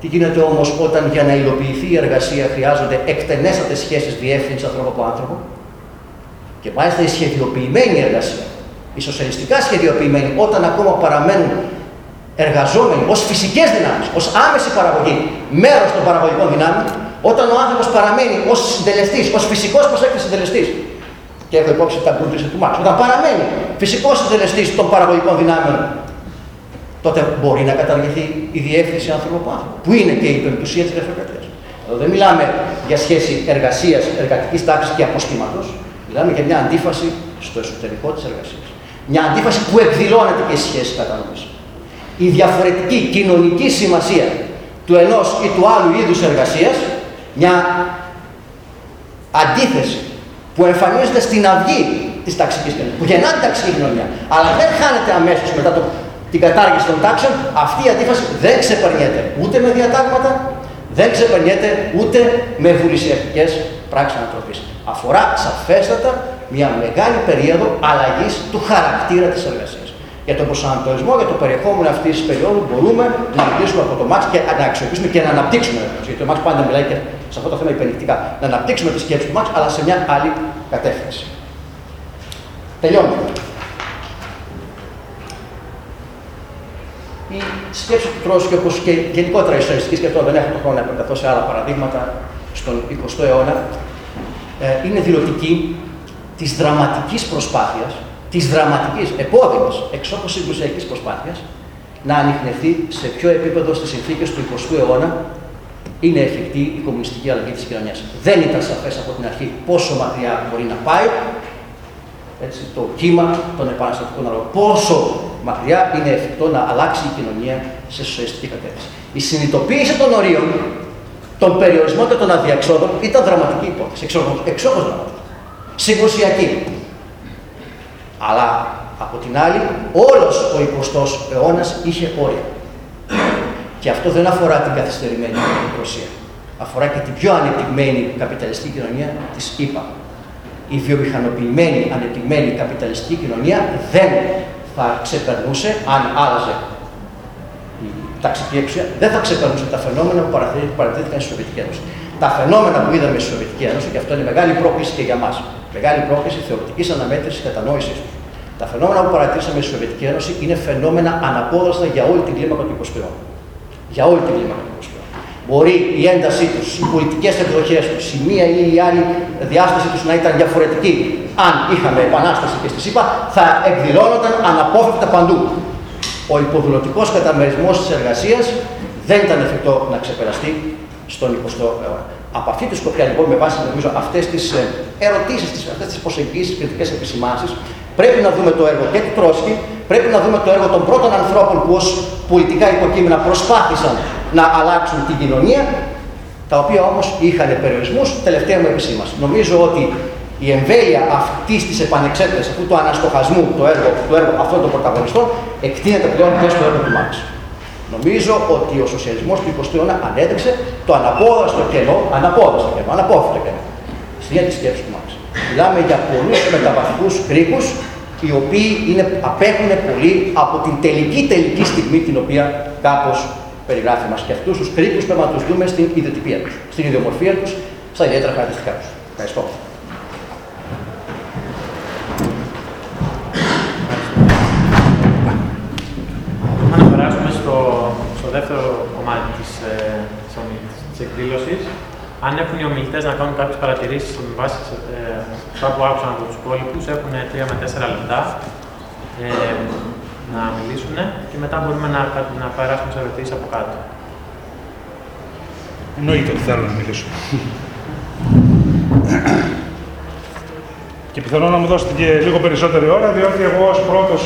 Τι γίνεται όμως όταν για να υλοποιηθεί η εργασία χρειάζονται εκτενέστατες σχέσεις διεύθυνσης άνθρωπο από άνθρωπο; Και μάλιστα η σχεδιοποιημένη εργασία, η σοσιαλιστικά σχεδιοποιημένη, όταν ακόμα παραμένουν εργαζόμενοι ως φυσικές δυνάμεις, ως άμεση παραγωγή, μέρος των παραγωγικών δυνάμεων, όταν ο άνθρωπος παραμένει ως συντελεστής, ως φυσικός προσέκτης συντελεστής, και έχω υπόψη τα κούρτισε του Μάρξ. Όταν παραμένει φυσικός συντελεστής των παραγωγικών δυνάμεων, τότε μπορεί να καταργηθεί η διεύθυνση ανθρωπών, που είναι και η πεμπτουσία της γραφειοκρατίας. Εδώ δεν μιλάμε για σχέση εργασίας, εργατικής τάξης και αποστήματος. Μιλάμε για μια αντίφαση στο εσωτερικό της εργασίας. Μια αντίφαση που εκδηλώνεται και στι σχέσει κατανομής. Η διαφορετική κοινωνική σημασία του ενός ή του άλλου είδους εργασίας, μια αντίθεση που εμφανίζεται στην αυγή της ταξικής κοινωνίας, που γεννά την ταξική κοινωνία, αλλά δεν χάνεται αμέσως μετά το, την κατάργηση των τάξεων, αυτή η αντίφαση δεν ξεπερνιέται ούτε με διατάγματα, δεν ξεπερνιέται ούτε με βουλησιαστικέ πράξεις ανατροπής. Αφορά σαφέστατα μια μεγάλη περίοδο αλλαγής του χαρακτήρα της εργασίας. Για τον προσανατολισμό, για το περιεχόμενο αυτής της περίοδου μπορούμε να μιλήσουμε από το Μάξ και να αξιοποιήσουμε και να αναπτύξουμε. Γιατί ο Μάξ πάντα μιλάει και σε αυτό το θέμα υπενικτικά. Να αναπτύξουμε τη σκέψη του Μάξ, αλλά σε μια άλλη κατεύθυνση. Τελειώνουμε. Η σκέψη του Τρόσκη, όπως και γενικότερα η ιστοριστική σκέψη, δεν έχω τον χρόνο να επεκταθώ σε άλλα παραδείγματα στον 20ο αιώνα, ε, είναι δηλωτική της δραματικής προσπάθειας της δραματικής, επώδυνης, εξόχω συγκρουσιακή προσπάθειας να ανοιχνευτεί σε ποιο επίπεδο στις συνθήκες του 20ου αιώνα είναι εφικτή η κομμουνιστική αλλαγή της κοινωνία. Δεν ήταν σαφές από την αρχή πόσο μακριά μπορεί να πάει έτσι, το κύμα των επαναστατικών αλλαγών. Πόσο μακριά είναι εφικτό να αλλάξει η κοινωνία σε σοσιαλιστική κατεύθυνση. Η συνειδητοποίηση των ορίων, των περιορισμών και των αδιαξόδων ήταν δραματική υπόθεση. Εξόχως δραματική. Συγκρουσιακή. Αλλά από την άλλη, όλος ο 20ος αιώνας είχε όρια. Και αυτό δεν αφορά την καθυστερημένη Ρωσία. Αφορά και την πιο ανεπτυγμένη καπιταλιστική κοινωνία της ΗΠΑ. Η βιομηχανοποιημένη, ανεπτυγμένη καπιταλιστική κοινωνία δεν θα ξεπερνούσε, αν άλλαζε η ταξική εξουσία, δεν θα ξεπερνούσε τα φαινόμενα που παρατηρήθηκαν στη Σοβιετική Ένωση. Τα φαινόμενα που είδαμε στη Σοβιετική Ένωση, και αυτό είναι μεγάλη πρόκληση και για μας, μεγάλη πρόκληση θεωρητικής αναμέτρησης κατανόησης τους. Τα φαινόμενα που παρατηρήσαμε στη Σοβιετική Ένωση είναι φαινόμενα αναπόδραστα για όλη την κλίμακα του 20ου αιώνα. Για όλη την κλίμακα του 20ου αιώνα. Μπορεί η έντασή τους, οι πολιτικές εκδοχές τους, η μία ή η άλλη διάσταση τους να ήταν διαφορετική. Αν είχαμε επανάσταση και στη ΣΥΠΑ, θα εκδηλώνονταν αναπόφευκτα παντού. Ο υποδουλωτικό καταμερισμός της εργασίας δεν ήταν εφικτό να ξεπεραστεί στον 20ο αιώνα. Από αυτή τη σκοπιά, λοιπόν, με βάση νομίζω αυτές τις ερωτήσεις, αυτές τις προσεγγίσεις, κριτικές επισημάνσεις, πρέπει να δούμε το έργο και του Τρόσκι, πρέπει να δούμε το έργο των πρώτων ανθρώπων που ως πολιτικά υποκείμενα προσπάθησαν να αλλάξουν την κοινωνία, τα οποία όμως είχαν περιορισμούς. Τελευταία μου επισήμαση. Νομίζω ότι η εμβέλεια αυτής της επανεξέτασης, αυτού του αναστοχασμού του έργου, του έργου αυτών των πρωταγωνιστών, εκτείνεται πλέον και στο έργο του Μάρξ. Νομίζω ότι ο σοσιαλισμός του 20ου αιώνα ανέδειξε το αναπόδραστο κενό, αναπόδραστο κενό, αναπόφευκτο κενό, στην τη σκέψη του Μάρξ. Μιλάμε για πολλούς μεταβατικούς κρίκου, οι οποίοι είναι, απέχουν πολύ από την τελική τελική στιγμή την οποία κάπως περιγράφει μας. Και αυτούς τους κρίκου πρέπει να του δούμε στην ιδιοτυπία τους, στην ιδιομορφία τους, στα ιδιαίτερα χαρακτηριστικά τους. Ευχαριστώ. να περάσουμε στο, στο δεύτερο κομμάτι της, ε, της εκδήλωσης. Αν έχουν οι ομιλητές να κάνουν κάποιες παρατηρήσεις με βάση ε, αυτά που άκουσαν από τους υπόλοιπους, έχουν 3 με 4 λεπτά ε, να μιλήσουν και μετά μπορούμε να, να περάσουμε σε ερωτήσεις από κάτω. Εννοείται ότι θέλω να μιλήσω. Και πιθανό να μου δώσετε και λίγο περισσότερη ώρα, διότι εγώ ως πρώτος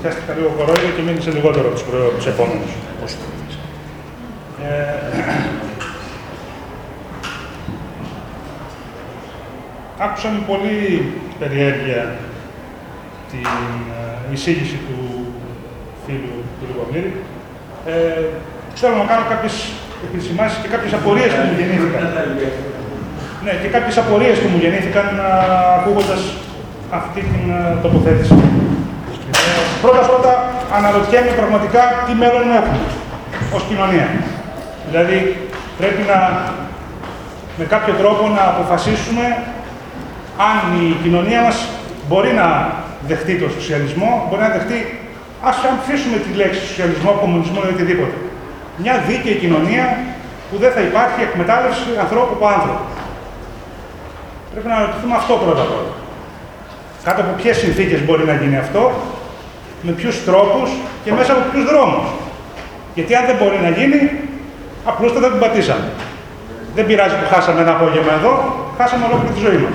πιάστηκα λίγο κορόιδο και μίλησε λιγότερο από τους επόμενους. Ε, άκουσα με πολύ περιέργεια την ε, εισήγηση του φίλου του Λιγομύρη. Ε, θέλω να κάνω κάποιες επισημάσεις και κάποιες απορίες που μου γεννήθηκαν. Ναι, και κάποιες απορίες που μου γεννήθηκαν ακούγοντας αυτή την τοποθέτηση. Ε, πρώτα πρώτα αναρωτιέμαι πραγματικά τι μέλλον έχουμε ως κοινωνία. Δηλαδή πρέπει να με κάποιο τρόπο να αποφασίσουμε αν η κοινωνία μας μπορεί να δεχτεί τον σοσιαλισμό, μπορεί να δεχτεί, ας αμφίσουμε τη λέξη σοσιαλισμό, κομμουνισμό ή οτιδήποτε. Μια δίκαιη κοινωνία που δεν θα υπάρχει εκμετάλλευση ανθρώπου από άνθρωπο. Πρέπει να ρωτηθούμε αυτό πρώτα πρώτα. Κάτω από ποιες συνθήκες μπορεί να γίνει αυτό, με ποιους τρόπους και μέσα από ποιους δρόμους. Γιατί αν δεν μπορεί να γίνει, απλούστατα δεν την πατήσαμε. Δεν πειράζει που χάσαμε ένα απόγευμα εδώ, χάσαμε ολόκληρη τη ζωή μας.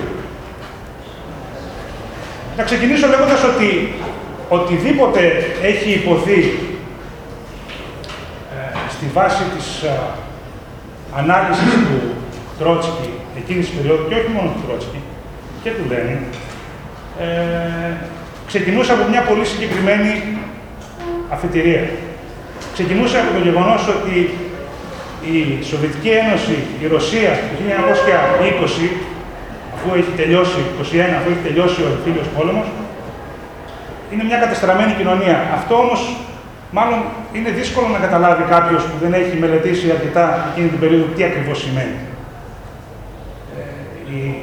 Να ξεκινήσω λέγοντας ότι οτιδήποτε έχει υποθεί ε, στη βάση της ε, ανάλυσης του Τρότσκι εκείνης της περίοδου, και όχι μόνο του Τρότσκι, και του Λένιν, ε, ξεκινούσε από μια πολύ συγκεκριμένη αφετηρία. Ξεκινούσε από το γεγονός ότι η Σοβιετική Ένωση, η Ρωσία, το 1920, αφού έχει τελειώσει, 21, αφού έχει τελειώσει ο εμφύλιος πόλεμος, είναι μια κατεστραμμένη κοινωνία. Αυτό όμως μάλλον είναι δύσκολο να καταλάβει κάποιος που δεν έχει μελετήσει αρκετά εκείνη την περίοδο τι ακριβώς σημαίνει η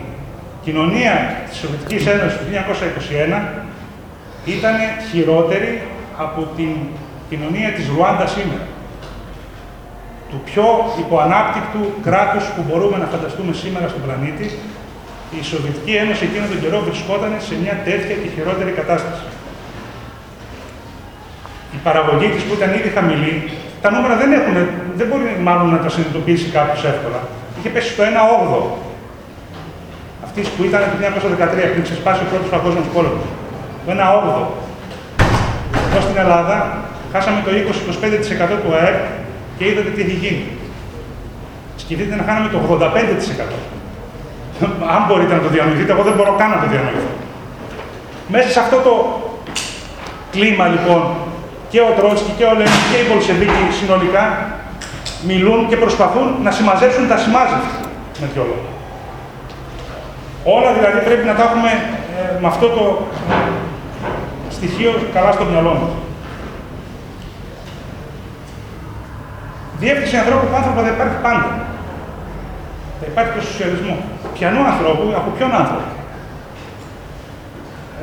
κοινωνία της Σοβιετικής Ένωσης του 1921 ήταν χειρότερη από την κοινωνία της Ρουάντα σήμερα. Του πιο υποανάπτυκτου κράτους που μπορούμε να φανταστούμε σήμερα στον πλανήτη, η Σοβιετική Ένωση εκείνο τον καιρό βρισκόταν σε μια τέτοια και χειρότερη κατάσταση. Η παραγωγή της που ήταν ήδη χαμηλή, τα νούμερα δεν έχουν, δεν μπορεί μάλλον να τα συνειδητοποιήσει κάποιος εύκολα. Είχε πέσει στο 1 8 αυτή που ήταν το 1913, πριν ξεσπάσει ο πρώτος παγκόσμιος πόλεμος. Το 1,8. Εδώ στην Ελλάδα χάσαμε το 20-25% του ΑΕΠ και είδατε τι έχει γίνει. Σκεφτείτε να χάναμε το 85%. Αν μπορείτε να το διανοηθείτε, εγώ δεν μπορώ καν να το διανοηθώ. Μέσα σε αυτό το κλίμα λοιπόν και ο Τρότσκι και ο Λένιν και οι Πολσεβίκοι συνολικά μιλούν και προσπαθούν να συμμαζέψουν τα συμμάζευτα με δυο λόγια. Όλα δηλαδή πρέπει να τα έχουμε ε, με αυτό το στοιχείο καλά στο μυαλό μας. Διεύθυνση ανθρώπου που άνθρωπο δεν υπάρχει πάντα. Θα υπάρχει και σοσιαλισμό. Πιανού ανθρώπου, από ποιον άνθρωπο.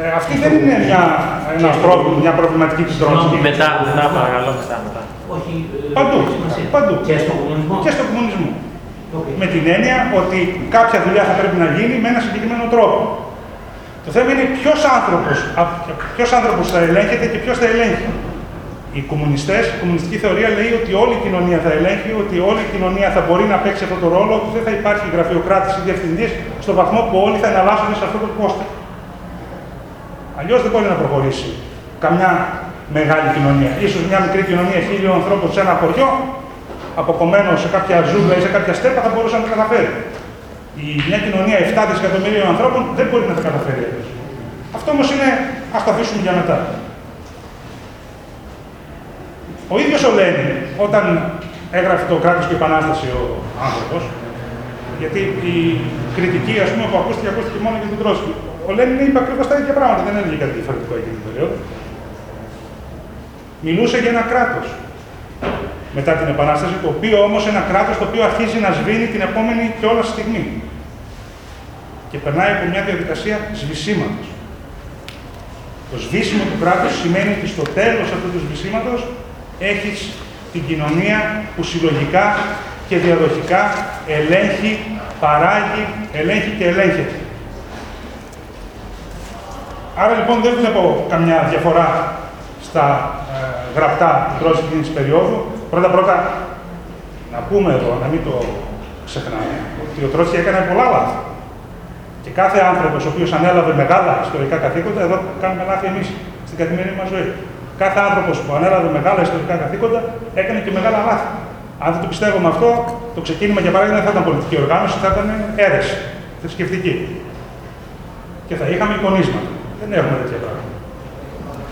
Ε, αυτή δεν είναι μια, ένα πρόβλημα, μια προβληματική της Τρότσκι. Μετά, μετά, παρακαλώ, μετά, μετά. Όχι, ε, Παντού, σημασία. παντού. Και στον κομμουνισμό. Και στον κομμουνισμό. Οκ. Με την έννοια ότι κάποια δουλειά θα πρέπει να γίνει με ένα συγκεκριμένο τρόπο. Το θέμα είναι ποιος άνθρωπος ποιος άνθρωπος θα ελέγχεται και ποιος θα ελέγχει. Οι κομμουνιστές, η κομμουνιστική θεωρία λέει ότι όλη η κοινωνία θα ελέγχει, ότι όλη η κοινωνία θα μπορεί να παίξει αυτό το ρόλο, ότι δεν θα υπάρχει γραφειοκράτη ή διευθυντής στον βαθμό που όλοι θα εναλλάσσουν σε αυτό το πόστο. Αλλιώς δεν μπορεί να προχωρήσει καμιά μεγάλη κοινωνία. Ίσως μια μικρή κοινωνία χίλιων ανθρώπων σε ένα χωριό, αποκομμένος σε κάποια ζούγκλα ή σε κάποια στέπα, θα μπορούσε να το καταφέρει. Η μια κοινωνία 7 δισεκατομμυρίων ανθρώπων δεν μπορεί να τα καταφέρει έτσι. Αυτό όμως είναι, ας το αφήσουμε για μετά. Ο ίδιος ο Λένιν, όταν έγραφε το κράτος και η επανάσταση ο άνθρωπος, γιατί η κριτική ας πούμε, που ακούστηκε, ακούστηκε μόνο για τον Τρόσκι. Ο Λένιν είπε ακριβώς τα ίδια πράγματα, δεν έλεγε κάτι διαφορετικό εκείνη την περίοδο. Μιλούσε για ένα κράτος μετά την Επανάσταση, το οποίο όμως ένα κράτος το οποίο αρχίζει να σβήνει την επόμενη και όλα στιγμή. Και περνάει από μια διαδικασία σβησίματος. Το σβήσιμο του κράτους σημαίνει ότι στο τέλος αυτού του σβησίματος έχεις την κοινωνία που συλλογικά και διαδοχικά ελέγχει, παράγει, ελέγχει και ελέγχεται. Άρα λοιπόν δεν βλέπω καμιά διαφορά στα ε, γραπτά του Τρόσκι εκείνης της περίοδου. Πρώτα-πρώτα, να πούμε εδώ, να μην το ξεχνάμε, ότι ο Τρόσκι έκανε πολλά λάθη. Και κάθε άνθρωπος ο οποίος ανέλαβε μεγάλα ιστορικά καθήκοντα, εδώ κάνουμε λάθη εμείς στην καθημερινή μας ζωή. Κάθε άνθρωπος που ανέλαβε μεγάλα ιστορικά καθήκοντα έκανε και μεγάλα λάθη. Αν δεν το πιστεύουμε αυτό, το ξεκίνημα για παράδειγμα δεν θα ήταν πολιτική οργάνωση, θα ήταν αίρεση θρησκευτική. Και θα είχαμε εικονίσματα. Δεν έχουμε τέτοια πράγματα.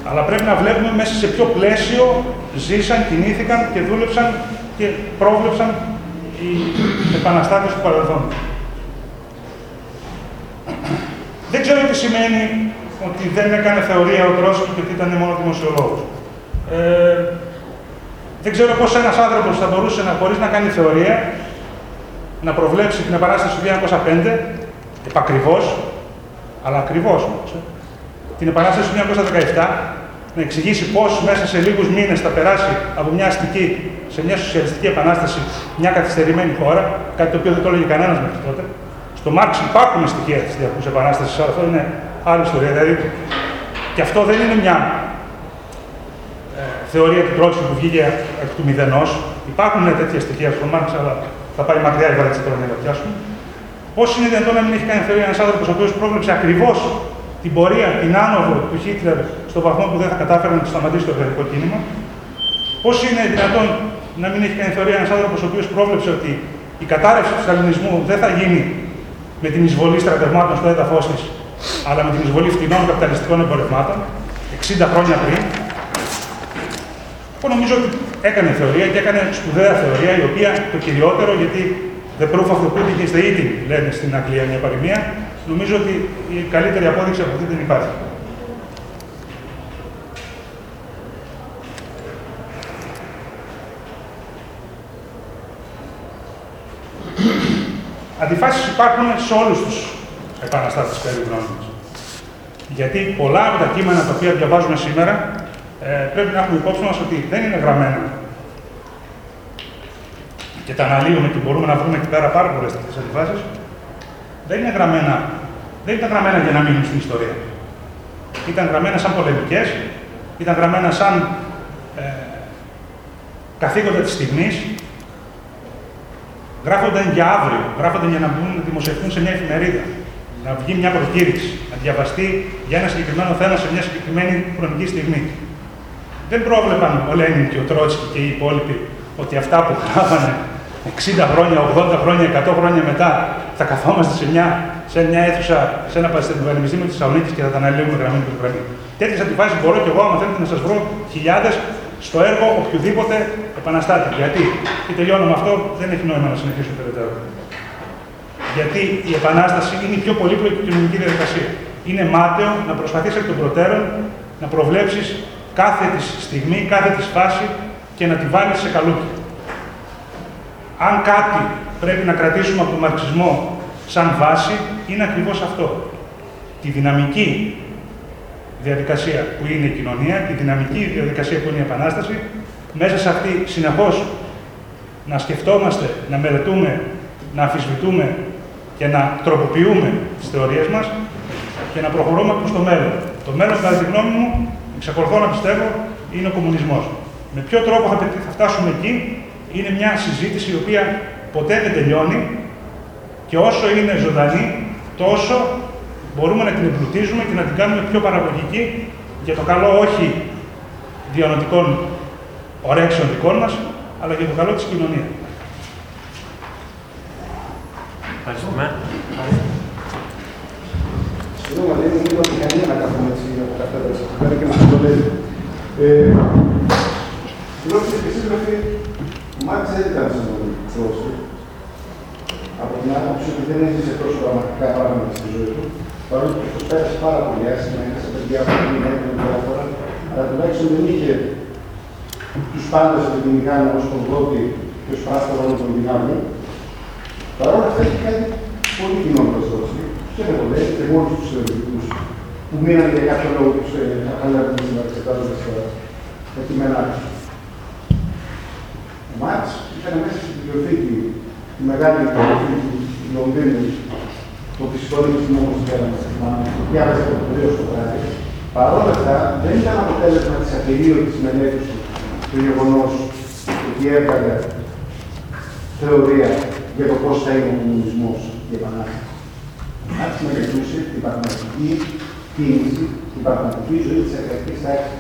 Αλλά πρέπει να βλέπουμε μέσα σε ποιο πλαίσιο ζήσαν, κινήθηκαν και δούλεψαν και πρόβλεψαν οι επαναστάτες του παρελθόντος. Δεν ξέρω τι σημαίνει ότι δεν έκανε θεωρία ο Τρόσκι και ότι ήταν μόνο δημοσιολόγος. Ε, δεν ξέρω πώς ένας άνθρωπος θα μπορούσε να χωρίς να κάνει θεωρία να προβλέψει την Επανάσταση του 1905 επακριβώς, αλλά ακριβώς όμως, ε, την Επανάσταση του 1917, να εξηγήσει πώς μέσα σε λίγους μήνες θα περάσει από μια αστική σε μια σοσιαλιστική επανάσταση μια καθυστερημένη χώρα, κάτι το οποίο δεν το έλεγε κανένας μέχρι τότε. Στο Μάρξ υπάρχουν στοιχεία της διαρκού επανάστασης, αλλά αυτό είναι άλλη ιστορία. Δηλαδή, και αυτό δεν είναι μια ε, θεωρία του Τρότσικου που βγήκε εκ του μηδενός. Υπάρχουν ναι, τέτοια στοιχεία στο Μάρξ, αλλά θα πάει μακριά η βαρέτσα τώρα να τα πιάσουμε. Πώς είναι δυνατόν να μην έχει κάνει θεωρία ένας άνθρωπος ο οποίος πρόβλεψε ακριβώς την πορεία, την άνοδο του Χίτλερ στον βαθμό που δεν θα κατάφερε να σταματήσει το εργατικό κίνημα; Πώς είναι δυνατόν να μην έχει κάνει θεωρία ένας άνθρωπος ο οποίος πρόβλεψε ότι η κατάρρευση του Σταλινισμού δεν θα γίνει με την εισβολή στρατευμάτων στο έδαφος της, αλλά με την εισβολή φτηνών καπιταλιστικών εμπορευμάτων, 60 χρόνια πριν. Εγώ νομίζω ότι έκανε θεωρία και έκανε σπουδαία θεωρία, η οποία το κυριότερο, γιατί the proof of the pudding is the eating, λένε στην Αγγλία μια παροιμία, νομίζω ότι η καλύτερη απόδειξη από αυτή δεν υπάρχει. Αντιφάσεις υπάρχουν σε όλους τους επαναστάτες περί γνώμης. Γιατί πολλά από τα κείμενα τα οποία διαβάζουμε σήμερα ε, πρέπει να έχουμε υπόψη μας ότι δεν είναι γραμμένα. Και τα αναλύουμε και μπορούμε να βρούμε εκεί πέρα πάρα πολλές τέτοιες αντιφάσεις. Δεν είναι γραμμένα, δεν ήταν γραμμένα για να μείνουν στην ιστορία. Ήταν γραμμένα σαν πολεμικές, ήταν γραμμένα σαν ε, καθήκοντα της στιγμής, γράφονταν για αύριο, γράφονταν για να μπουν να δημοσιευτούν σε μια εφημερίδα, να βγει μια προκήρυξη, να διαβαστεί για ένα συγκεκριμένο θέμα σε μια συγκεκριμένη χρονική στιγμή. Δεν πρόβλεπαν ο Λένιν και ο Τρότσκι και οι υπόλοιποι ότι αυτά που γράφανε 60 χρόνια, 80 χρόνια, 100 χρόνια μετά θα καθόμαστε σε μια σε μια αίθουσα, σε ένα πανεπιστήμιο της Θεσσαλονίκης και θα τα αναλύουμε γραμμή με γραμμή. Τέτοιες αντιφάσεις μπορώ και εγώ, αν θέλετε, να σας βρω χιλιάδες στο έργο οποιοδήποτε επαναστάτη. Γιατί, και τελειώνω με αυτό, δεν έχει νόημα να συνεχίσω περαιτέρω. Γιατί η επανάσταση είναι η πιο πολύπλοκη κοινωνική διαδικασία. Είναι μάταιο να προσπαθείς εκ των προτέρων να προβλέψεις κάθε της στιγμή, κάθε της φάση και να τη βάλεις σε καλούκι. Αν κάτι πρέπει να κρατήσουμε από τον μαρξισμό σαν βάση, είναι ακριβώς αυτό. Τη δυναμική διαδικασία που είναι η κοινωνία, τη δυναμική διαδικασία που είναι η επανάσταση, μέσα σε αυτή συνεχώς να σκεφτόμαστε, να μελετούμε, να αμφισβητούμε και να τροποποιούμε τις θεωρίες μας και να προχωρούμε προς το μέλλον. Το μέλλον, κατά τη γνώμη μου, εξακολουθώ να πιστεύω, είναι ο κομμουνισμός. Με ποιο τρόπο θα, θα φτάσουμε εκεί, είναι μια συζήτηση η οποία ποτέ δεν τελειώνει και όσο είναι ζωντανή, τόσο μπορούμε να την εμπλουτίζουμε και να την κάνουμε πιο παραγωγική για το καλό όχι διανοτικών ορέξεων δικών μας, αλλά για το καλό της κοινωνίας. Ευχαριστούμε. Συγγνώμη, δεν είναι ότι κανένα να κάνουμε έτσι από τα πέρα πέρα και να το λέει. Συγγνώμη, και σύντροφοι, ο Μάρξ δεν ήταν σαν τον Φρόστο. Από την άποψη ότι δεν έζησε τόσο δραματικά πράγματα στη ζωή του, παρόλο που του πέρασε πάρα πολύ άσχημα, έχασε παιδιά από την έκανε διάφορα, αλλά τουλάχιστον δεν είχε του πάντε που την κυνηγάνε ω τον Γότη και ω πράσινο όλων των δυνάμεων. Παρ' όλα αυτά έχει κάτι πολύ κοινό προσδόση και με πολλέ και με όλου τους θεωρητικού που μείνανε για κάποιο λόγο τους χαλάρου να εξετάζοντας τα κείμενά του. Ο Μάρξ ήταν μέσα στην βιβλιοθήκη, τη μεγάλη βιβλιοθήκη του Λονδίνου, το φυσικό στην όμω θυμάμαι, το διάβαζε το πολύ στο βράδυ. Παρ' όλα αυτά, δεν ήταν αποτέλεσμα της ατελείωτης μελέτης του το γεγονός ότι έβγαλε θεωρία για το πώς θα είναι ο κομμουνισμό και η επανάσταση. Μάλιστα μελετούσε την πραγματική κίνηση, την πραγματική ζωή της εργατική τάξη.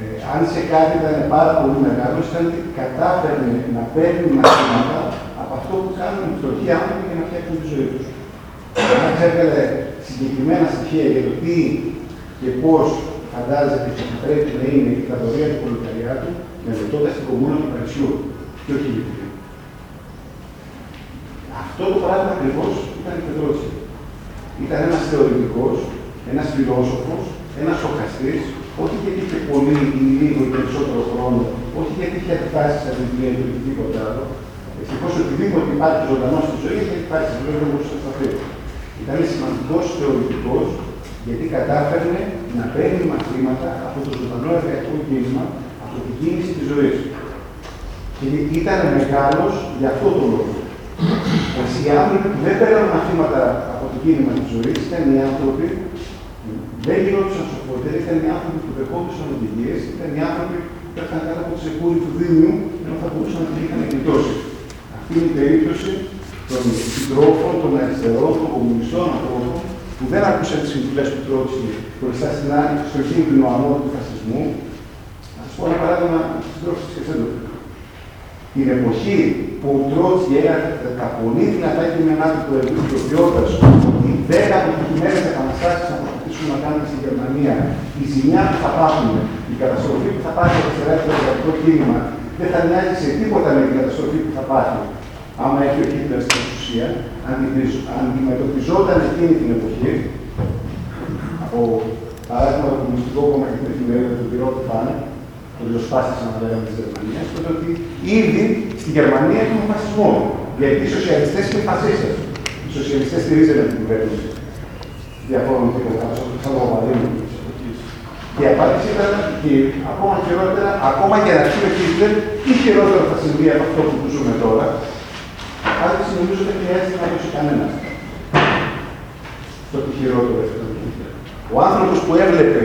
Ε, αν σε κάτι ήταν πάρα πολύ μεγάλο, ήταν ότι κατάφερνε να παίρνει μαθήματα από αυτό που κάνουν οι φτωχοί άνθρωποι για να φτιάξουν τη ζωή τους. Αν έβγαλε συγκεκριμένα στοιχεία για το τι και πώς φαντάζεται ότι πρέπει να είναι η δικτατορία του προλεταριάτου, μελετώντας την κομμούνα του Παρισιού και όχι η Αυτό το πράγμα ακριβώς ήταν η Πετρότσι. Ήταν ένας θεωρητικός, ένας φιλόσοφος, ένας σοκαστής, όχι γιατί είχε πολύ ή λίγο ή περισσότερο χρόνο, όχι γιατί είχε εκφράσει στα βιβλία ή οτιδήποτε άλλο. Ευτυχώς οτιδήποτε υπάρχει ζωντανό στη ζωή έχει εκφράσει στα βιβλία, δεν μπορούσε να σταθεί. Ήταν σημαντικός θεωρητικός γιατί κατάφερνε να παίρνει μαθήματα από το ζωντανό εργατικό κίνημα, από την κίνηση της ζωής. Και ήταν μεγάλος για αυτό το λόγο. Όσοι οι άνθρωποι που δεν παίρνουν μαθήματα από το κίνημα της ζωής ήταν οι άνθρωποι δεν γινόντουσαν σοφότεροι, ήταν οι άνθρωποι που δεχόντουσαν οδηγίες, ήταν οι άνθρωποι που πέφτανε κάτω από τη σεκούρη του Δήμιου, ενώ θα μπορούσαν να την είχαν εκδηλώσει. Αυτή είναι η περίπτωση των συντρόφων, των αριστερών, των κομμουνιστών ανθρώπων, που δεν άκουσαν τις συμβουλές του Τρότσι μπροστά στην άλλη, στο κίνδυνο αμόρφου του φασισμού. Να σας πω ένα παράδειγμα τη συντρόφη της Κεσέντοφη. Την εποχή που ο Τρότσι έγραφε τα πολύ δυνατά κείμενά του προειδοποιώντα ότι δεν αποτυχημένε επαναστάσεις να προσπαθήσουν να κάνουν στην Γερμανία, η ζημιά που θα πάθουν, η καταστροφή που θα πάθει το εργατικό κίνημα, δεν θα μοιάζει σε τίποτα με την καταστροφή που θα πάθει. Άμα έχει ο Χίτλερ στην εξουσία, αντιμετωπιζόταν εκείνη την εποχή από παράδειγμα το Κομμουνιστικό Κόμμα και την εφημερίδα του Πυρό πάνε, το ριζοσπάστη να λέγαμε της Γερμανίας, τότε ότι ήδη στη Γερμανία έχουμε φασισμό. Γιατί οι σοσιαλιστές είναι φασίστες. Οι σοσιαλιστές στηρίζανε την κυβέρνηση διαφόρων τύπων, σαν το Παπαδήμου. Και η απάντηση ήταν ότι ακόμα χειρότερα, ακόμα και να ο Χίτλερ, τι χειρότερο θα συμβεί από αυτό που ζούμε τώρα, απάντηση νομίζω δεν χρειάζεται να δώσει κανένας. Το χειρότερο Ο άνθρωπος που έβλεπε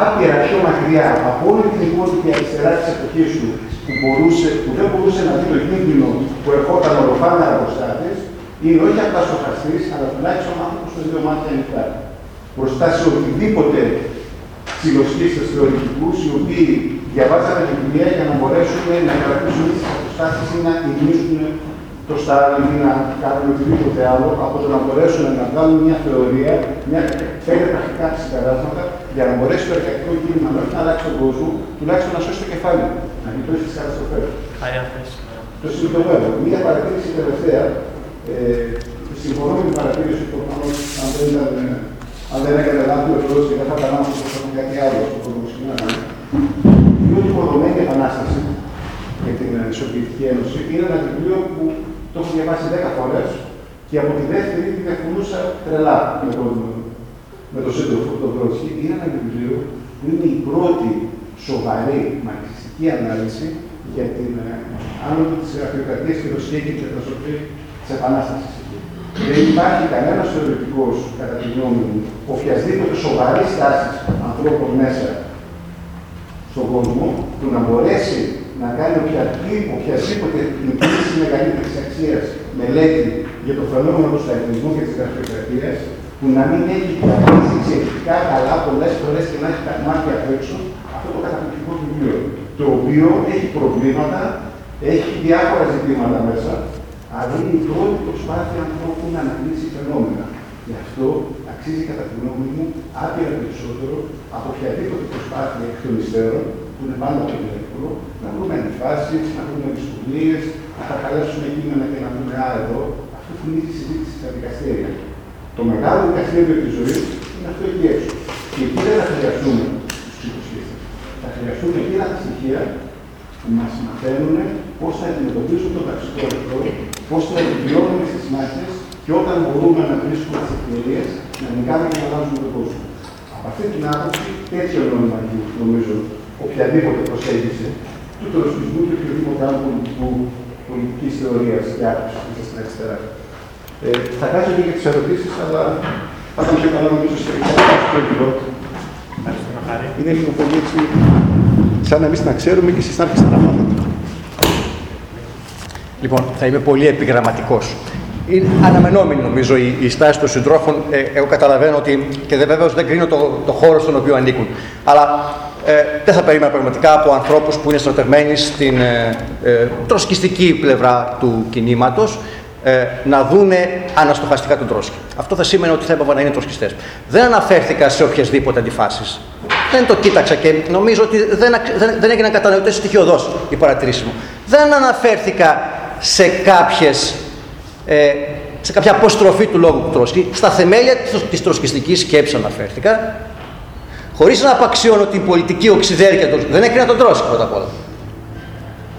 άπειρα πιο μακριά από όλη την υπόλοιπη αριστερά της εποχής του, που, μπορούσε, που δεν μπορούσε να δει το κίνδυνο που ερχόταν ολοφάνερα μπροστά τη, είναι όχι απλά σοφαστή, αλλά τουλάχιστον άνθρωπος με δύο μάτια ανοιχτά. Μπροστά σε οτιδήποτε ψιλοσκίστε θεωρητικού, οι οποίοι διαβάζανε βιβλία για να μπορέσουν να κρατήσουν τις αποστάσεις ή να υμνήσουν το Στάλιν ή να κάνουν οτιδήποτε άλλο από το να μπορέσουν να βγάλουν μια θεωρία, μια πέντε πρακτικά συμπεράσματα για να μπορέσει το εργατικό κίνημα να όχι να αλλάξει τον κόσμο, τουλάχιστον να σώσει το κεφάλι, να γλιτώσει τι καταστροφέ. Το συμπληρωμένο. Μια παρατήρηση τελευταία. Ε, συμφωνώ με την παρατήρηση του προφανώ αν δεν ήταν. Αν δεν έκανε λάθη ο Θεός και δεν θα ήταν άνθρωπο από κάτι άλλο στο κόσμο Η πρώτη υποδομένη επανάσταση για την Σοβιετική Ένωση είναι ένα βιβλίο που το έχω διαβάσει 10 φορές και από τη δεύτερη τη διαφωνούσα τρελά με τον, με τον σύντροφο του Βρόσκι. Είναι ένα βιβλίο που είναι η πρώτη σοβαρή μαρξιστική ανάλυση για την ε, άνοδο της γραφειοκρατίας και το σχέδιο και προσωπή της Επανάστασης. Δεν υπάρχει κανένας θεωρητικός, κατά τη γνώμη μου, οποιασδήποτε σοβαρής τάσης ανθρώπων μέσα στον κόσμο, που να μπορέσει να κάνει οποιασδήποτε μικρή μεγαλύτερης αξίας μελέτη για το φαινόμενο του σταλινισμού και της γραφειοκρατίας, που να μην έχει καθίσει εξαιρετικά καλά πολλές φορές και να έχει μάθει απ' έξω αυτό το καταπληκτικό βιβλίο. Το οποίο έχει προβλήματα, έχει διάφορα ζητήματα μέσα, αλλά είναι η πρώτη προσπάθεια ανθρώπου να αναλύσει φαινόμενα. Γι' αυτό αξίζει κατά τη γνώμη μου άπειρα περισσότερο από οποιαδήποτε προσπάθεια εκ των υστέρων, που είναι πάνω από το εύκολο, να βρούμε αντιφάσεις, να βρούμε δυσκολίες, να τα καλέσουμε κείμενα και να πούμε Α, εδώ, αυτό που είναι η συζήτηση στα δικαστήρια. Το μεγάλο δικαστήριο της ζωής είναι αυτό εκεί έξω. Και εκεί δεν θα χρειαστούμε τους ψυχοσχέστε. Θα χρειαστούμε εκείνα τα στοιχεία που μας μαθαίνουν πώς θα αντιμετωπίσουν τον ταξικό εχθρό, πώς θα επιβιώνουμε στι μάχε και όταν μπορούμε να βρίσκουμε τις ευκαιρίες να νικάμε και να αλλάζουμε τον κόσμο. Από αυτή την άποψη, τέτοιο νόημα έχει, νομίζω, οποιαδήποτε προσέγγιση του τροσπισμού και οποιοδήποτε άλλου πολιτικού, πολιτικής θεωρίας και άποψης μέσα στην αριστεράς. Ε, θα κάτσω και για τις ερωτήσεις, αλλά θα ήταν πιο καλό νομίζω σε αυτό το Είναι λίγο πολύ έτσι, σαν να εμείς να ξέρουμε και εσείς να έρχεστε να μάθετε. Λοιπόν, θα είμαι πολύ επιγραμματικός είναι αναμενόμενη νομίζω η, η στάση των συντρόφων. Ε, εγώ καταλαβαίνω ότι και δεν, βεβαίως δεν κρίνω το, το χώρο στον οποίο ανήκουν. Αλλά ε, δεν θα περίμενα πραγματικά από ανθρώπους που είναι στρατευμένοι στην ε, ε, τροσκιστική πλευρά του κινήματος ε, να δούνε αναστοχαστικά τον Τρόσκι. Αυτό θα σήμαινε ότι θα έπρεπε να είναι τροσκιστέ. Δεν αναφέρθηκα σε οποιασδήποτε αντιφάσεις. Δεν το κοίταξα και νομίζω ότι δεν, δεν, δεν έγιναν κατανοητές στοιχειοδός οι παρατηρήσεις μου. Δεν αναφέρθηκα σε κάποιες ε, σε κάποια αποστροφή του λόγου του Τρόσκι, στα θεμέλια της τροσκιστικής σκέψης αναφέρθηκα, χωρίς να απαξιώνω την πολιτική οξυδέρκεια του δεν έκρινα τον Τρόσκι πρώτα απ' όλα.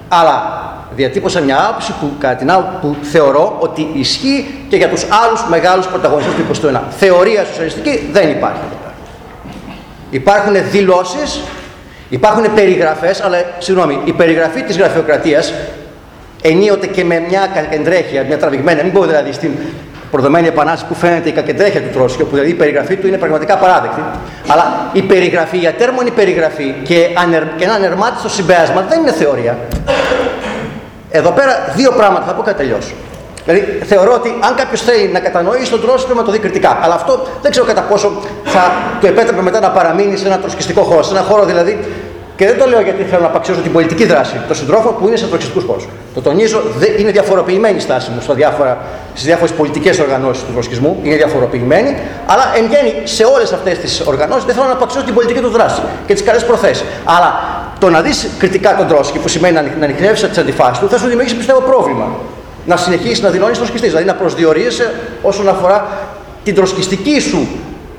Αλλά διατύπωσα μια άποψη που, κατά την που θεωρώ ότι ισχύει και για τους άλλους μεγάλους πρωταγωνιστές του 21. Θεωρία σοσιαλιστική δεν υπάρχει Υπάρχουν δηλώσεις, υπάρχουν περιγραφές, αλλά συγγνώμη, η περιγραφή της γραφειοκρατίας ενίοτε και με μια κακεντρέχεια, μια τραβηγμένη, μην πω δηλαδή στην προδομένη επανάσταση που φαίνεται η κακεντρέχεια του Τρόσκιο, που δηλαδή η περιγραφή του είναι πραγματικά παράδεκτη. Αλλά η περιγραφή, η ατέρμονη περιγραφή και, ανερ, και ένα ανερμάτιστο συμπέρασμα δεν είναι θεωρία. Εδώ πέρα δύο πράγματα θα πω και τελειώσω. Δηλαδή θεωρώ ότι αν κάποιος θέλει να κατανοήσει τον Τρόσκιο πρέπει να το δει κριτικά. Αλλά αυτό δεν ξέρω κατά πόσο θα του επέτρεπε μετά να παραμείνει σε ένα τροσκιστικό χώρο. Σε ένα χώρο δηλαδή και δεν το λέω γιατί θέλω να απαξιώσω την πολιτική δράση των συντρόφων που είναι σε τροξιστικού χώρου. Το τονίζω, είναι διαφοροποιημένη η στάση μου στις διάφορες πολιτικές οργανώσεις του τροσκισμού. Είναι διαφοροποιημένη, αλλά εν γέννη σε όλες αυτές τις οργανώσεις δεν θέλω να απαξιώσω την πολιτική του δράση και τις καλές προθέσεις. Αλλά το να δεις κριτικά τον Τρόσκι, που σημαίνει να ανοιχνεύσει τις αντιφάσεις του, θα σου δημιουργήσει πιστεύω πρόβλημα. Να συνεχίσεις να δηλώνεις τροσκιστή, δηλαδή να προσδιορίζεσαι όσον αφορά την τροσκιστική σου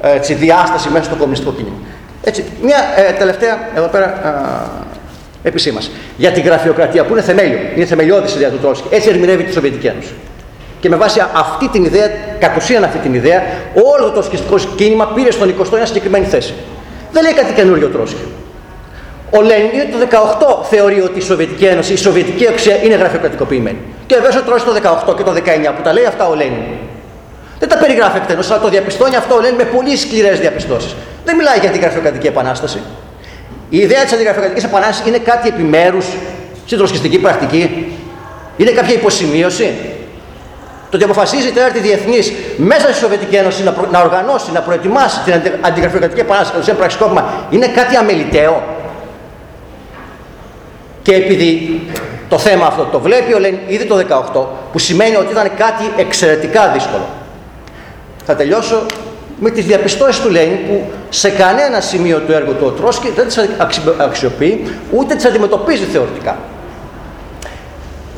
έτσι, διάσταση μέσα στο κομμουνιστικό κίνημα. Έτσι, μια ε, τελευταία εδώ πέρα α, επισήμαση. Για την γραφειοκρατία που είναι θεμέλιο, είναι θεμελιώδης η ιδέα του Τρόσκι. Έτσι ερμηνεύει τη Σοβιετική Ένωση. Και με βάση αυτή την ιδέα, κατ' ουσίαν αυτή την ιδέα, όλο το τροσκιστικό κίνημα πήρε στον 20ο ένα συγκεκριμένη θέση. Δεν λέει κάτι καινούριο Τρόσκι. Ο Λένιν το 18 θεωρεί ότι η Σοβιετική Ένωση, η Σοβιετική αξία είναι γραφειοκρατικοποιημένη. Και βέβαια ο Τρόσκι το 18 και το 19 που τα λέει αυτά ο Λένιν. Δεν τα περιγράφει εκτενώς, αλλά το διαπιστώνει αυτό ο Λένιν με πολύ σκληρές διαπιστώσεις. Δεν μιλάει για την γραφειοκρατική επανάσταση. Η ιδέα της αντιγραφειοκρατικής επανάστασης είναι κάτι επιμέρους στην τροσκιστική πρακτική. Είναι κάποια υποσημείωση. Το ότι αποφασίζει η Τέταρτη Διεθνής μέσα στη Σοβιετική Ένωση να, προ... να οργανώσει, να προετοιμάσει την αντι... αντιγραφειοκρατική επανάσταση, το πραξικόπημα, είναι κάτι αμεληταίο. Και επειδή το θέμα αυτό το βλέπει ο Λέν ήδη το 18, που σημαίνει ότι ήταν κάτι εξαιρετικά δύσκολο. Θα τελειώσω με τις διαπιστώσεις του Λέιν που σε κανένα σημείο του έργου του ο Τρόσκι δεν τις αξιοποιεί ούτε τις αντιμετωπίζει θεωρητικά.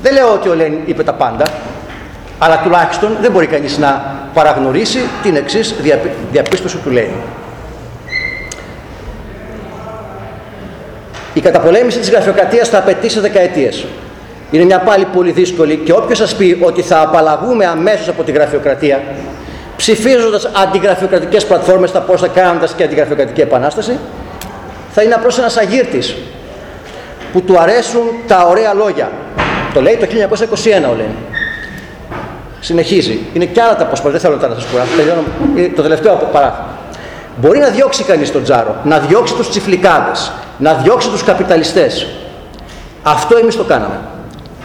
Δεν λέω ότι ο Λέιν είπε τα πάντα, αλλά τουλάχιστον δεν μπορεί κανείς να παραγνωρίσει την εξής διαπίστωση του Λέιν. Η καταπολέμηση της γραφειοκρατίας θα απαιτήσει δεκαετίες. Είναι μια πάλι πολύ δύσκολη και όποιος σας πει ότι θα απαλλαγούμε αμέσως από τη γραφειοκρατία ψηφίζοντας αντιγραφειοκρατικές πλατφόρμες στα πόσα κάνοντας και αντιγραφειοκρατική επανάσταση θα είναι απλώς ένας αγύρτης που του αρέσουν τα ωραία λόγια. Το λέει το 1921 ο Λέν. Συνεχίζει. Είναι και άλλα τα αποσπάσματα, δεν θέλω τώρα να σας κουράσω. Τελειώνω το τελευταίο παράθυρο. Μπορεί να διώξει κανείς τον Τζάρο, να διώξει τους τσιφλικάδες, να διώξει τους καπιταλιστές. Αυτό εμείς το κάναμε.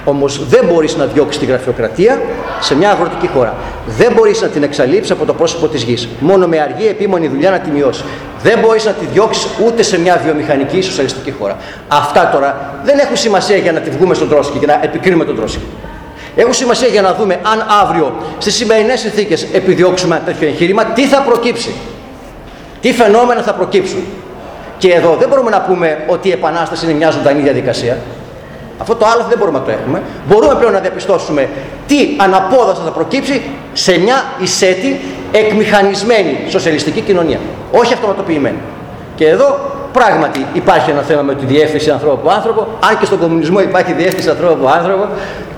Όμως δεν μπορείς να διώξεις τη γραφειοκρατία σε μια αγροτική χώρα. Δεν μπορείς να την εξαλείψεις από το πρόσωπο της γης. Μόνο με αργή επίμονη δουλειά να τη μειώσεις. Δεν μπορείς να τη διώξεις ούτε σε μια βιομηχανική σοσιαλιστική χώρα. Αυτά τώρα δεν έχουν σημασία για να τη βγούμε στον Τρόσκι και να επικρίνουμε τον Τρόσκι. Έχουν σημασία για να δούμε αν αύριο στις σημερινές συνθήκες επιδιώξουμε ένα τέτοιο εγχείρημα, τι θα προκύψει. Τι φαινόμενα θα προκύψουν. Και εδώ δεν μπορούμε να πούμε ότι η Επανάσταση είναι μια ζωντανή διαδικασία. Αυτό το άλλο δεν μπορούμε να το έχουμε. Μπορούμε πλέον να διαπιστώσουμε τι αναπόδοση θα προκύψει σε μια ισέτη εκμηχανισμένη σοσιαλιστική κοινωνία. Όχι αυτοματοποιημένη. Και εδώ πράγματι υπάρχει ένα θέμα με τη διεύθυνση ανθρώπου από άνθρωπο. Αν και στον κομμουνισμό υπάρχει διεύθυνση ανθρώπου από άνθρωπο,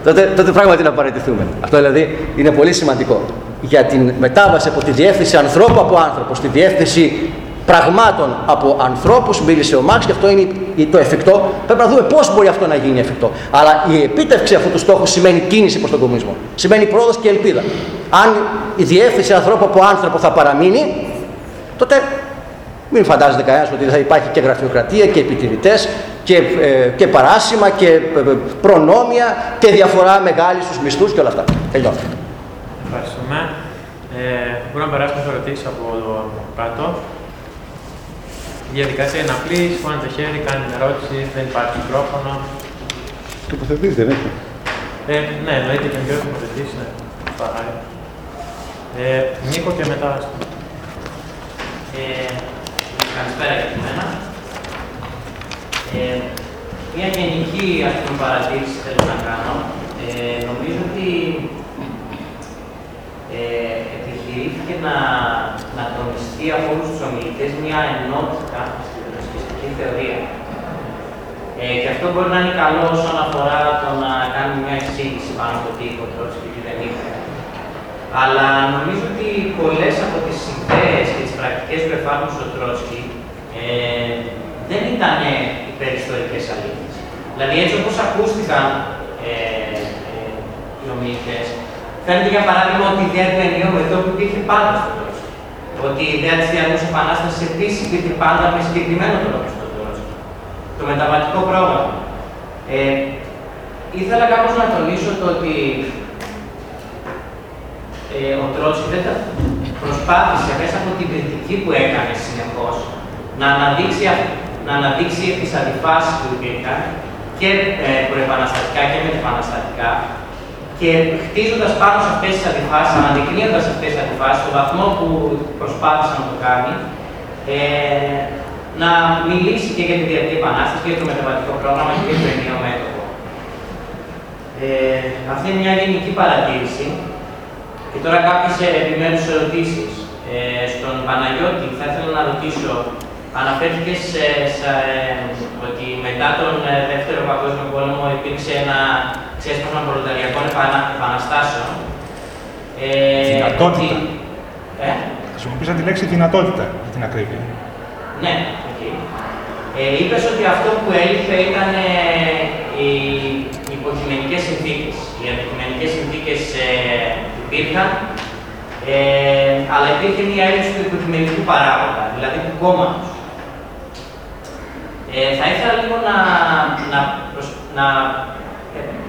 τότε, τότε πράγματι να παραιτηθούμε. Αυτό δηλαδή είναι πολύ σημαντικό. Για την μετάβαση από τη διεύθυνση ανθρώπου από άνθρωπο στη διεύθυνση πραγμάτων από ανθρώπους, μίλησε ο Μάξ και αυτό είναι το εφικτό. Πρέπει να δούμε πώς μπορεί αυτό να γίνει εφικτό. Αλλά η επίτευξη αυτού του στόχου σημαίνει κίνηση προς τον κομμουνισμό. Σημαίνει πρόοδος και ελπίδα. Αν η διεύθυνση ανθρώπου από άνθρωπο θα παραμείνει, τότε μην φαντάζεται κανένας ότι θα υπάρχει και γραφειοκρατία και επιτηρητές και, ε, και παράσημα και ε, προνόμια και διαφορά μεγάλη στους μισθούς και όλα αυτά. Τελειώνω. Ευχαριστούμε. Ε, μπορούμε να περάσουμε σε ερωτήσεις από κάτω. Η διαδικασία είναι απλή, σηκώνει το χέρι, κάνει την ερώτηση, δεν υπάρχει μικρόφωνο. Τοποθετήσει, δεν έχεις. Ε, ναι, εννοείται και μικρό τοποθετήσεις, ναι. Παράει. Ε, Νίκο και μετά. Ε, καλησπέρα και μένα. Ε, μια γενική ας πούμε, παρατήρηση θέλω να κάνω. Ε, νομίζω ότι ε, επιχειρήθηκε να, να τονιστεί από όλους τους ομιλητές μια ενότητα στην θρησκευτική θεωρία. Ε, και αυτό μπορεί να είναι καλό όσον αφορά το να κάνουμε μια εξήγηση πάνω από τι είπε ο Τρότσκι και δεν είπε. Αλλά νομίζω ότι πολλές από τις ιδέες και τις πρακτικές που εφάρμοσε ο Τρότσκι ε, δεν ήταν υπεριστορικές αλήθειες. Δηλαδή, έτσι όπως ακούστηκαν ε, ε, οι ομιλητές, Φαίνεται για παράδειγμα ότι η ιδέα του ενιαίου μετώπου υπήρχε πάντα στο Τρότσκι. Ότι η ιδέα της διαρκού επανάστασης επίσης υπήρχε πάντα με συγκεκριμένο τρόπο στο Τρότσκι. Το μεταβατικό πρόγραμμα. Ε, ήθελα κάπως να τονίσω το ότι ε, ο Τρότσκι δεν προσπάθησε μέσα από την κριτική που έκανε συνεχώς να αναδείξει, να αναδείξει τι αντιφάσει που υπήρχαν και ε, προεπαναστατικά και μετεπαναστατικά και χτίζοντας πάνω σε αυτές τις αντιφάσεις, αναδεικνύοντας αυτές τις αντιφάσεις, στον βαθμό που προσπάθησε να το κάνει, ε, να μιλήσει και για τη διαρκή επανάσταση και για το μεταβατικό πρόγραμμα και για το ενιαίο μέτωπο. Ε, αυτή είναι μια γενική παρατήρηση. Και τώρα κάποιες επιμέρου ερωτήσεις. Ε, στον Παναγιώτη θα ήθελα να ρωτήσω, αναφέρθηκες σε, σε, ότι μετά τον ε, Δεύτερο Παγκόσμιο Πόλεμο υπήρξε ένα ξέσπασμα προλεταριακών επαναστάσεων. Ε, δυνατότητα. Ότι... Ε; Χρησιμοποίησα τη λέξη δυνατότητα για την ακρίβεια. Ναι, okay. Ε, είπες ότι αυτό που έλειπε ήταν ε, οι υποκειμενικές συνθήκες. Οι αντικειμενικές συνθήκες ε, υπήρχαν, ε, αλλά υπήρχε μια έλλειψη του υποκειμενικού παράγοντα, δηλαδή του κόμματος. Ε, θα ήθελα λίγο να, να, να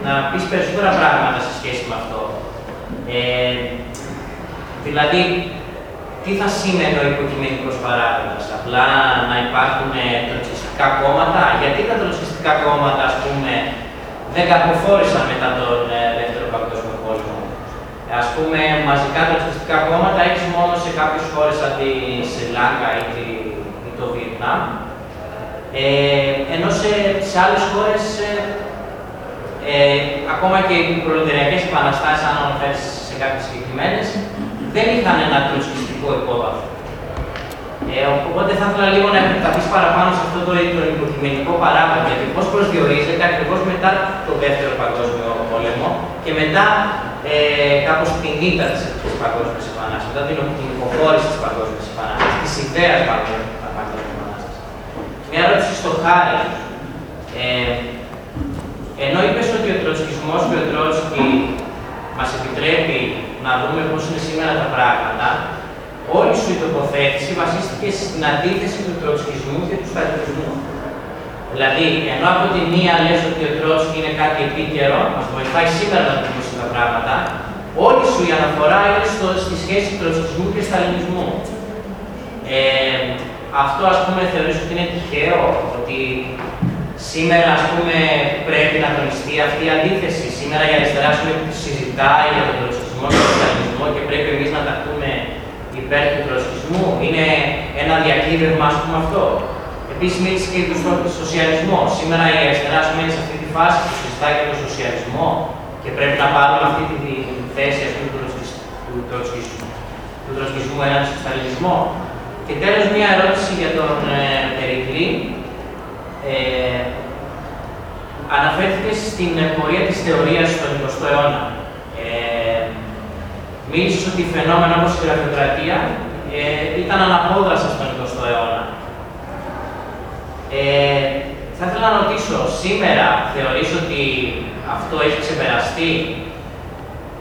να πεις περισσότερα πράγματα σε σχέση με αυτό. Ε, δηλαδή, τι θα σήμαινε ο υποκειμενικός παράγοντας, απλά να υπάρχουν τροτσιστικά κόμματα, γιατί τα τροτσιστικά τροτσκιστικά κόμματα, ας πούμε, δεν κακοφόρησαν μετά τον ε, Δεύτερο Παγκόσμιο Πόλεμο; Ας πούμε, μαζικά τροτσκιστικά κόμματα έχεις μόνο σε κάποιες χώρες σαν τη Σρι Λάγκα ή, τη, ή το Βιετνάμ. Ε, ενώ σε, σε άλλες χώρες, ε, ε, ακόμα και οι προλεταριακές επαναστάσεις, αν αναφέρεις σε κάποιες συγκεκριμένες, δεν είχαν ένα τροτσκιστικό υπόβαθρο. Ε, οπότε θα ήθελα λίγο να επεκταθείς παραπάνω σε αυτό το, το υποκειμενικό παράδειγμα, γιατί πώς προσδιορίζεται ακριβώς μετά το Δεύτερο Παγκόσμιο Πόλεμο και μετά ε, κάπως την ήττα της, της Παγκόσμιας Επανάστασης, μετά την, την υποχώρηση της Παγκόσμιας Επανάστασης, της ιδέας Παγκόσμιας Επανάστασης. Μια ερώτηση στο Χάρη. Ε, ενώ είπες ότι ο τροτσκισμός και ο τρότσκι μας επιτρέπει να δούμε πώς είναι σήμερα τα πράγματα, όλη σου η τοποθέτηση βασίστηκε στην αντίθεση του τροτσκισμού και του σταλινισμού. Δηλαδή, ενώ από τη μία λες ότι ο Τρότσκι είναι κάτι επίκαιρο, μας βοηθάει σήμερα να δούμε τα πράγματα, όλη σου η αναφορά είναι στο, στη σχέση τροτσκισμού και σταλινισμού. Ε, αυτό, ας πούμε, θεωρείς ότι είναι τυχαίο, ότι σήμερα, ας πούμε, πρέπει να τονιστεί αυτή η αντίθεση; Σήμερα η αριστερά, ας πούμε, συζητάει για τον τροτσκισμό και τον σταλινισμό και πρέπει εμείς να ταχθούμε υπέρ του τροτσκισμού. Είναι ένα διακύβευμα, ας πούμε, αυτό; Επίσης, μίλησες και για τον σοσιαλισμό. Σήμερα η αριστερά σου μένει σε αυτή τη φάση που συζητάει για τον σοσιαλισμό και πρέπει να πάρουμε αυτή τη θέση ας πούμε, του, τροτσκισμού, του τροτσκισμού έναντι στον σταλινισμό. Και τέλος, μία ερώτηση για τον ε, Περικλή. Ε, αναφέρθηκες στην πορεία της θεωρίας στον 20ο αιώνα. Ε, μίλησες ότι φαινόμενα όπως η γραφειοκρατία ε, ήταν αναπόδρασα στον 20ο αιώνα. Ε, θα ήθελα να ρωτήσω, σήμερα θεωρείς ότι αυτό έχει ξεπεραστεί;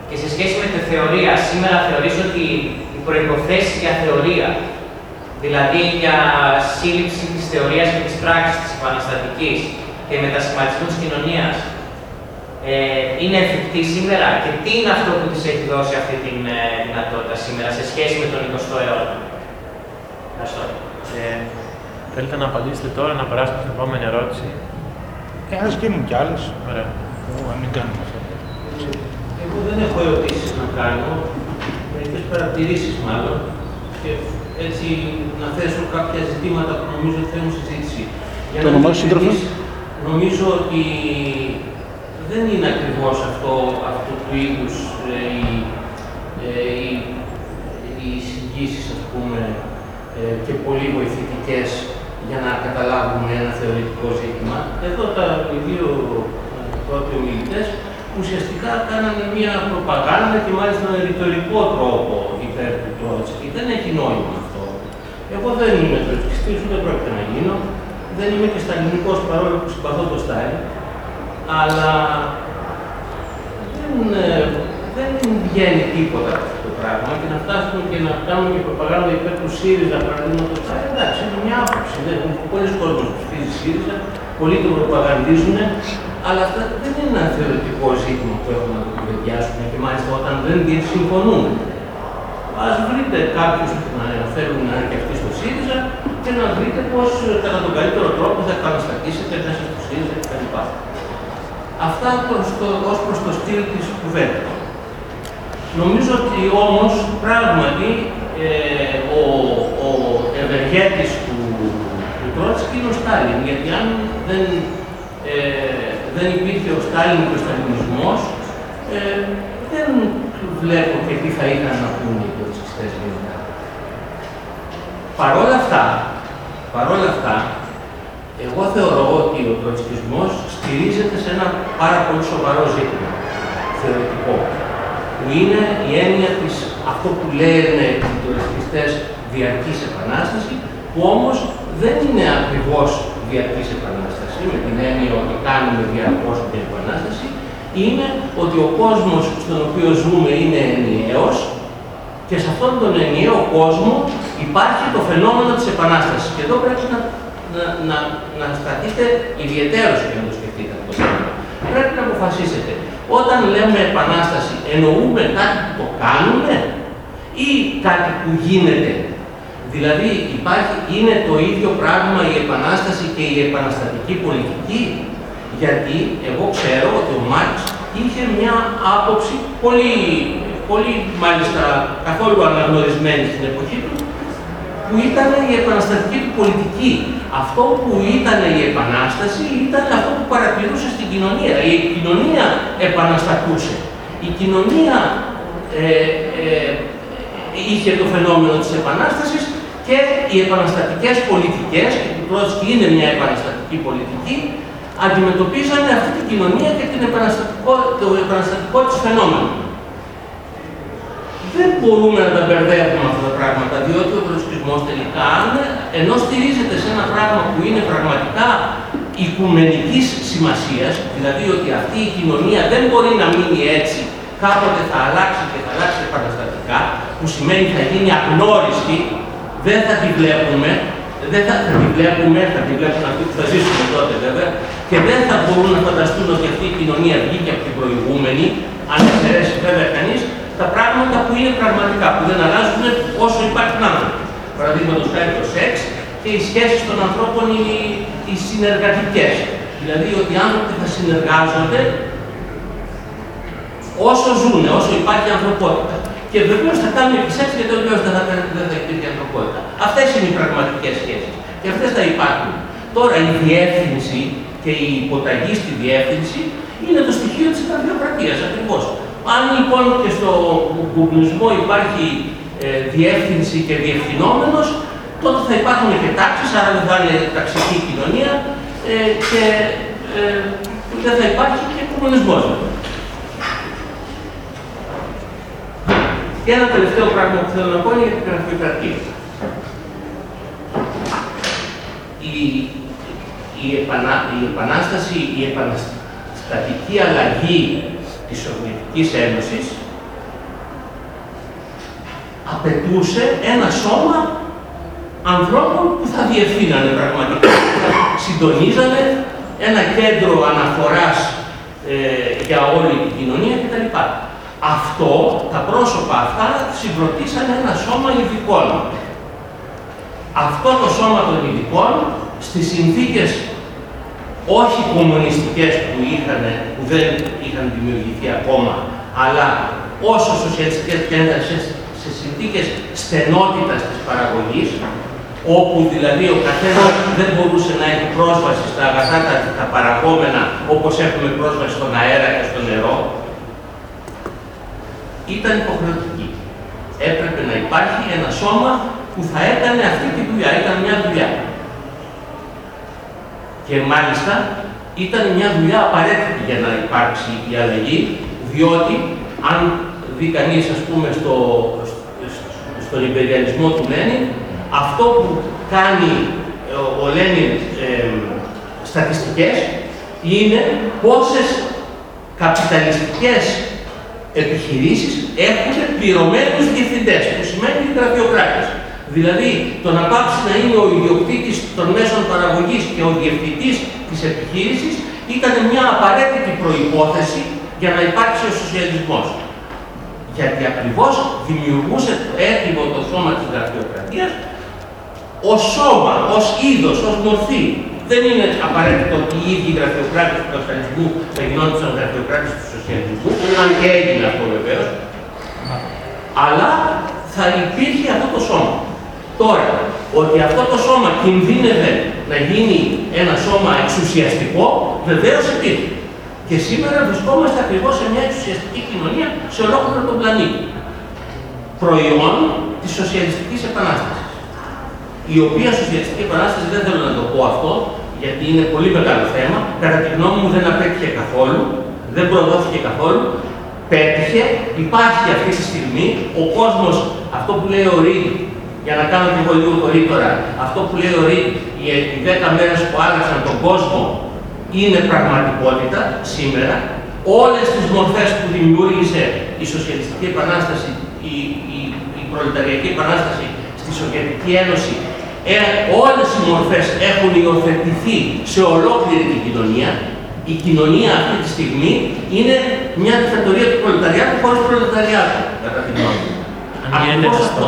Και σε σχέση με τη θεωρία, σήμερα θεωρείς ότι οι προϋποθέσεις για θεωρία, δηλαδή για σύλληψη της θεωρίας και της πράξης της επαναστατικής και μετασχηματισμού της κοινωνίας, ε, είναι εφικτή σήμερα και τι είναι αυτό που της έχει δώσει αυτή τη ε, δυνατότητα σήμερα σε σχέση με τον 20ο αιώνα; Ευχαριστώ. Ε, θέλετε να απαντήσετε τώρα, να περάσουμε στην επόμενη ερώτηση; Ε, ας γίνουν κι άλλες. Ωραία. να μην κάνουμε αυτό. Εγώ δεν έχω ερωτήσεις να κάνω, μερικές παρατηρήσεις μάλλον, και έτσι να θέσω κάποια ζητήματα που νομίζω ότι θέλουν συζήτηση. Για το όνομά σύντροφος; Νομίζω ότι δεν είναι ακριβώς αυτό, αυτό του είδους ε, οι, ε, οι, οι συγκίσεις, ας πούμε, ε, και πολύ βοηθητικές για να καταλάβουμε ένα θεωρητικό ζήτημα. Εδώ τα οι δύο πρώτοι ομιλητές ουσιαστικά κάνανε μια προπαγάνδα και μάλιστα με ρητορικό τρόπο υπέρ του Τρότσκι. Δεν έχει νόημα αυτό. Εγώ δεν είμαι τροτσκιστής, ούτε πρόκειται να γίνω. Δεν είμαι και σταλινικός παρόλο που συμπαθώ το Στάλιν. Αλλά δεν, ε, δεν βγαίνει τίποτα από αυτό το πράγμα και να φτάσουμε και να κάνουμε και προπαγάνδα υπέρ του ΣΥΡΙΖΑ παραδείγματος χάρη. Εντάξει, είναι μια άποψη. Δεν είναι πολλοί κόσμοι που ψηφίζει ΣΥΡΙΖΑ, πολλοί το προπαγανδίζουν, αλλά αυτό δεν είναι ένα θεωρητικό ζήτημα που έχουμε να το κουβεντιάσουμε και μάλιστα όταν δεν συμφωνούμε. Α βρείτε κάποιους που να θέλουν να είναι και αυτοί στο ΣΥΡΙΖΑ και να βρείτε πώς κατά τον καλύτερο τρόπο θα επαναστατήσετε μέσα στο ΣΥΡΙΖΑ κτλ. Αυτά προς το, ως προς το στυλ της κουβέντας. Νομίζω ότι όμως πράγματι ε, ο, ο ευεργέτης του, του Τρότσκι είναι ο Στάλιν, γιατί αν δεν, ε, δεν υπήρχε ο Στάλιν και ο Σταλινισμός, ε, δεν βλέπω και τι θα είχαν να πούνε οι τροτσκιστές γενικά. Παρόλα αυτά, παρόλα αυτά, εγώ θεωρώ ότι ο τροτσκισμός στηρίζεται σε ένα πάρα πολύ σοβαρό ζήτημα θεωρητικό, που είναι η έννοια της, αυτό που λένε οι τροτσκιστές διαρκής επανάσταση, που όμως δεν είναι ακριβώς διαρκής επανάσταση, με την έννοια ότι κάνουμε διαρκώς την επανάσταση, είναι ότι ο κόσμος στον οποίο ζούμε είναι ενιαίος και σε αυτόν τον ενιαίο κόσμο υπάρχει το φαινόμενο της επανάστασης. Και εδώ πρέπει να να, να, να σταθείτε ιδιαίτερως και να το σκεφτείτε αυτό το θέμα. Πρέπει να αποφασίσετε. Όταν λέμε επανάσταση, εννοούμε κάτι που το κάνουμε ή κάτι που γίνεται; Δηλαδή υπάρχει, είναι το ίδιο πράγμα η επανάσταση και η επαναστατική πολιτική; Γιατί εγώ ξέρω ότι ο Μάρξ είχε μια άποψη πολύ, πολύ μάλιστα καθόλου αναγνωρισμένη στην εποχή του, που ήταν η επαναστατική του πολιτική. Αυτό που ήταν η επανάσταση ήταν αυτό που παρατηρούσε στην κοινωνία. Η κοινωνία επαναστατούσε. Η κοινωνία ε, ε, είχε το φαινόμενο της επανάστασης και οι επαναστατικές πολιτικές, και του Τρότσκι είναι μια επαναστατική πολιτική, αντιμετωπίζανε αυτή την κοινωνία και την επαναστατικό, το επαναστατικό της φαινόμενο. Δεν μπορούμε να τα μπερδεύουμε αυτά τα πράγματα, διότι ο τροσκισμός τελικά, ενώ στηρίζεται σε ένα πράγμα που είναι πραγματικά οικουμενικής σημασίας, δηλαδή ότι αυτή η κοινωνία δεν μπορεί να μείνει έτσι, κάποτε θα αλλάξει και θα αλλάξει επαναστατικά, που σημαίνει θα γίνει αγνώριστη, δεν θα τη βλέπουμε, δεν θα, θα τη βλέπουμε, θα τη βλέπουν αυτοί που θα ζήσουμε τότε βέβαια, και δεν θα μπορούν να φανταστούν ότι αυτή η κοινωνία βγήκε από την προηγούμενη, αν εξαιρέσει βέβαια κανείς, τα πράγματα που είναι πραγματικά, που δεν αλλάζουν όσο υπάρχουν άνθρωποι. Παραδείγματος χάρη το σεξ και οι σχέσεις των ανθρώπων οι, οι συνεργατικές. Δηλαδή ότι οι άνθρωποι θα συνεργάζονται όσο ζουν, όσο υπάρχει ανθρωπότητα. Και βεβαίως θα κάνουν και σεξ γιατί βεβαίω δεν θα, δεν θα υπήρχε ανθρωπότητα. Αυτές είναι οι πραγματικές σχέσεις. Και αυτές θα υπάρχουν. Τώρα η διεύθυνση και η υποταγή στη διεύθυνση είναι το στοιχείο της γραφειοκρατίας ακριβώς. Αν λοιπόν και στο κομμουνισμό υπάρχει ε, διεύθυνση και διευθυνόμενος, τότε θα υπάρχουν και τάξεις, άρα δεν θα είναι ταξική κοινωνία ε, και ε, δεν θα υπάρχει και κομμουνισμό. Και ένα τελευταίο πράγμα που θέλω να πω είναι για την γραφειοκρατία. Η, η, επανα, η επανάσταση, η επαναστατική αλλαγή της Σοβιετικής Ένωσης απαιτούσε ένα σώμα ανθρώπων που θα διευθύνανε πραγματικά, συντονίζανε ένα κέντρο αναφοράς ε, για όλη την κοινωνία κτλ. Αυτό, τα πρόσωπα αυτά συγκροτήσαν ένα σώμα ειδικών. Αυτό το σώμα των ειδικών στις συνθήκες όχι κομμουνιστικές που, είχαν, που δεν είχαν δημιουργηθεί ακόμα, αλλά όσο σοσιαλιστικές και σε, σε συνθήκες στενότητας της παραγωγής, όπου δηλαδή ο καθένας δεν μπορούσε να έχει πρόσβαση στα αγαθά τα, τα παραγόμενα όπως έχουμε πρόσβαση στον αέρα και στο νερό, ήταν υποχρεωτική. Έπρεπε να υπάρχει ένα σώμα που θα έκανε αυτή τη δουλειά, ήταν μια δουλειά. Και μάλιστα ήταν μια δουλειά απαραίτητη για να υπάρξει η αλλαγή, διότι αν δει κανείς, ας πούμε, στο, στον υπεριαλισμό του Λένιν, αυτό που κάνει ο Λένιν ε, στατιστικές είναι πόσες καπιταλιστικές επιχειρήσεις έχουν πληρωμένους διευθυντές, που σημαίνει γραφειοκράτες. Δηλαδή, το να πάψει να είναι ο ιδιοκτήτης των μέσων παραγωγής και ο διευθυντής της επιχείρησης ήταν μια απαραίτητη προϋπόθεση για να υπάρξει ο σοσιαλισμός. Γιατί ακριβώς δημιουργούσε το έτοιμο το σώμα της γραφειοκρατίας ως σώμα, ως είδος, ως μορφή δεν είναι απαραίτητο ότι οι ίδιοι γραφειοκράτες του καπιταλισμού θα γινόντουσαν γραφειοκράτες του σοσιαλισμού, αν και έγινε αυτό βεβαίως, αλλά θα υπήρχε αυτό το σώμα. Τώρα, ότι αυτό το σώμα κινδύνευε να γίνει ένα σώμα εξουσιαστικό, βεβαίως υπήρχε. Και σήμερα βρισκόμαστε ακριβώς σε μια εξουσιαστική κοινωνία σε ολόκληρο τον πλανήτη. Προϊόν της σοσιαλιστικής επανάστασης η οποία σοσιαλιστική επανάσταση δεν θέλω να το πω αυτό, γιατί είναι πολύ μεγάλο θέμα, κατά τη γνώμη μου δεν απέτυχε καθόλου, δεν προδόθηκε καθόλου, πέτυχε, υπάρχει αυτή τη στιγμή, ο κόσμος, αυτό που λέει ο Ρίγκ, για να κάνω και εγώ λίγο τώρα, αυτό που λέει ο Ρίγκ, οι 10 μέρες που άλλαξαν τον κόσμο, είναι πραγματικότητα σήμερα. Όλες τις μορφές που δημιούργησε η Σοσιαλιστική Επανάσταση, η, η, η Προλεταριακή Επανάσταση στη Σοβιετική Ένωση ε, όλες οι μορφές έχουν υιοθετηθεί σε ολόκληρη την κοινωνία. Η κοινωνία αυτή τη στιγμή είναι μια δικτατορία του προλεταριάτου χωρίς προλεταριάτου, κατά την γνώμη μου. Αν γίνεται, αυτό.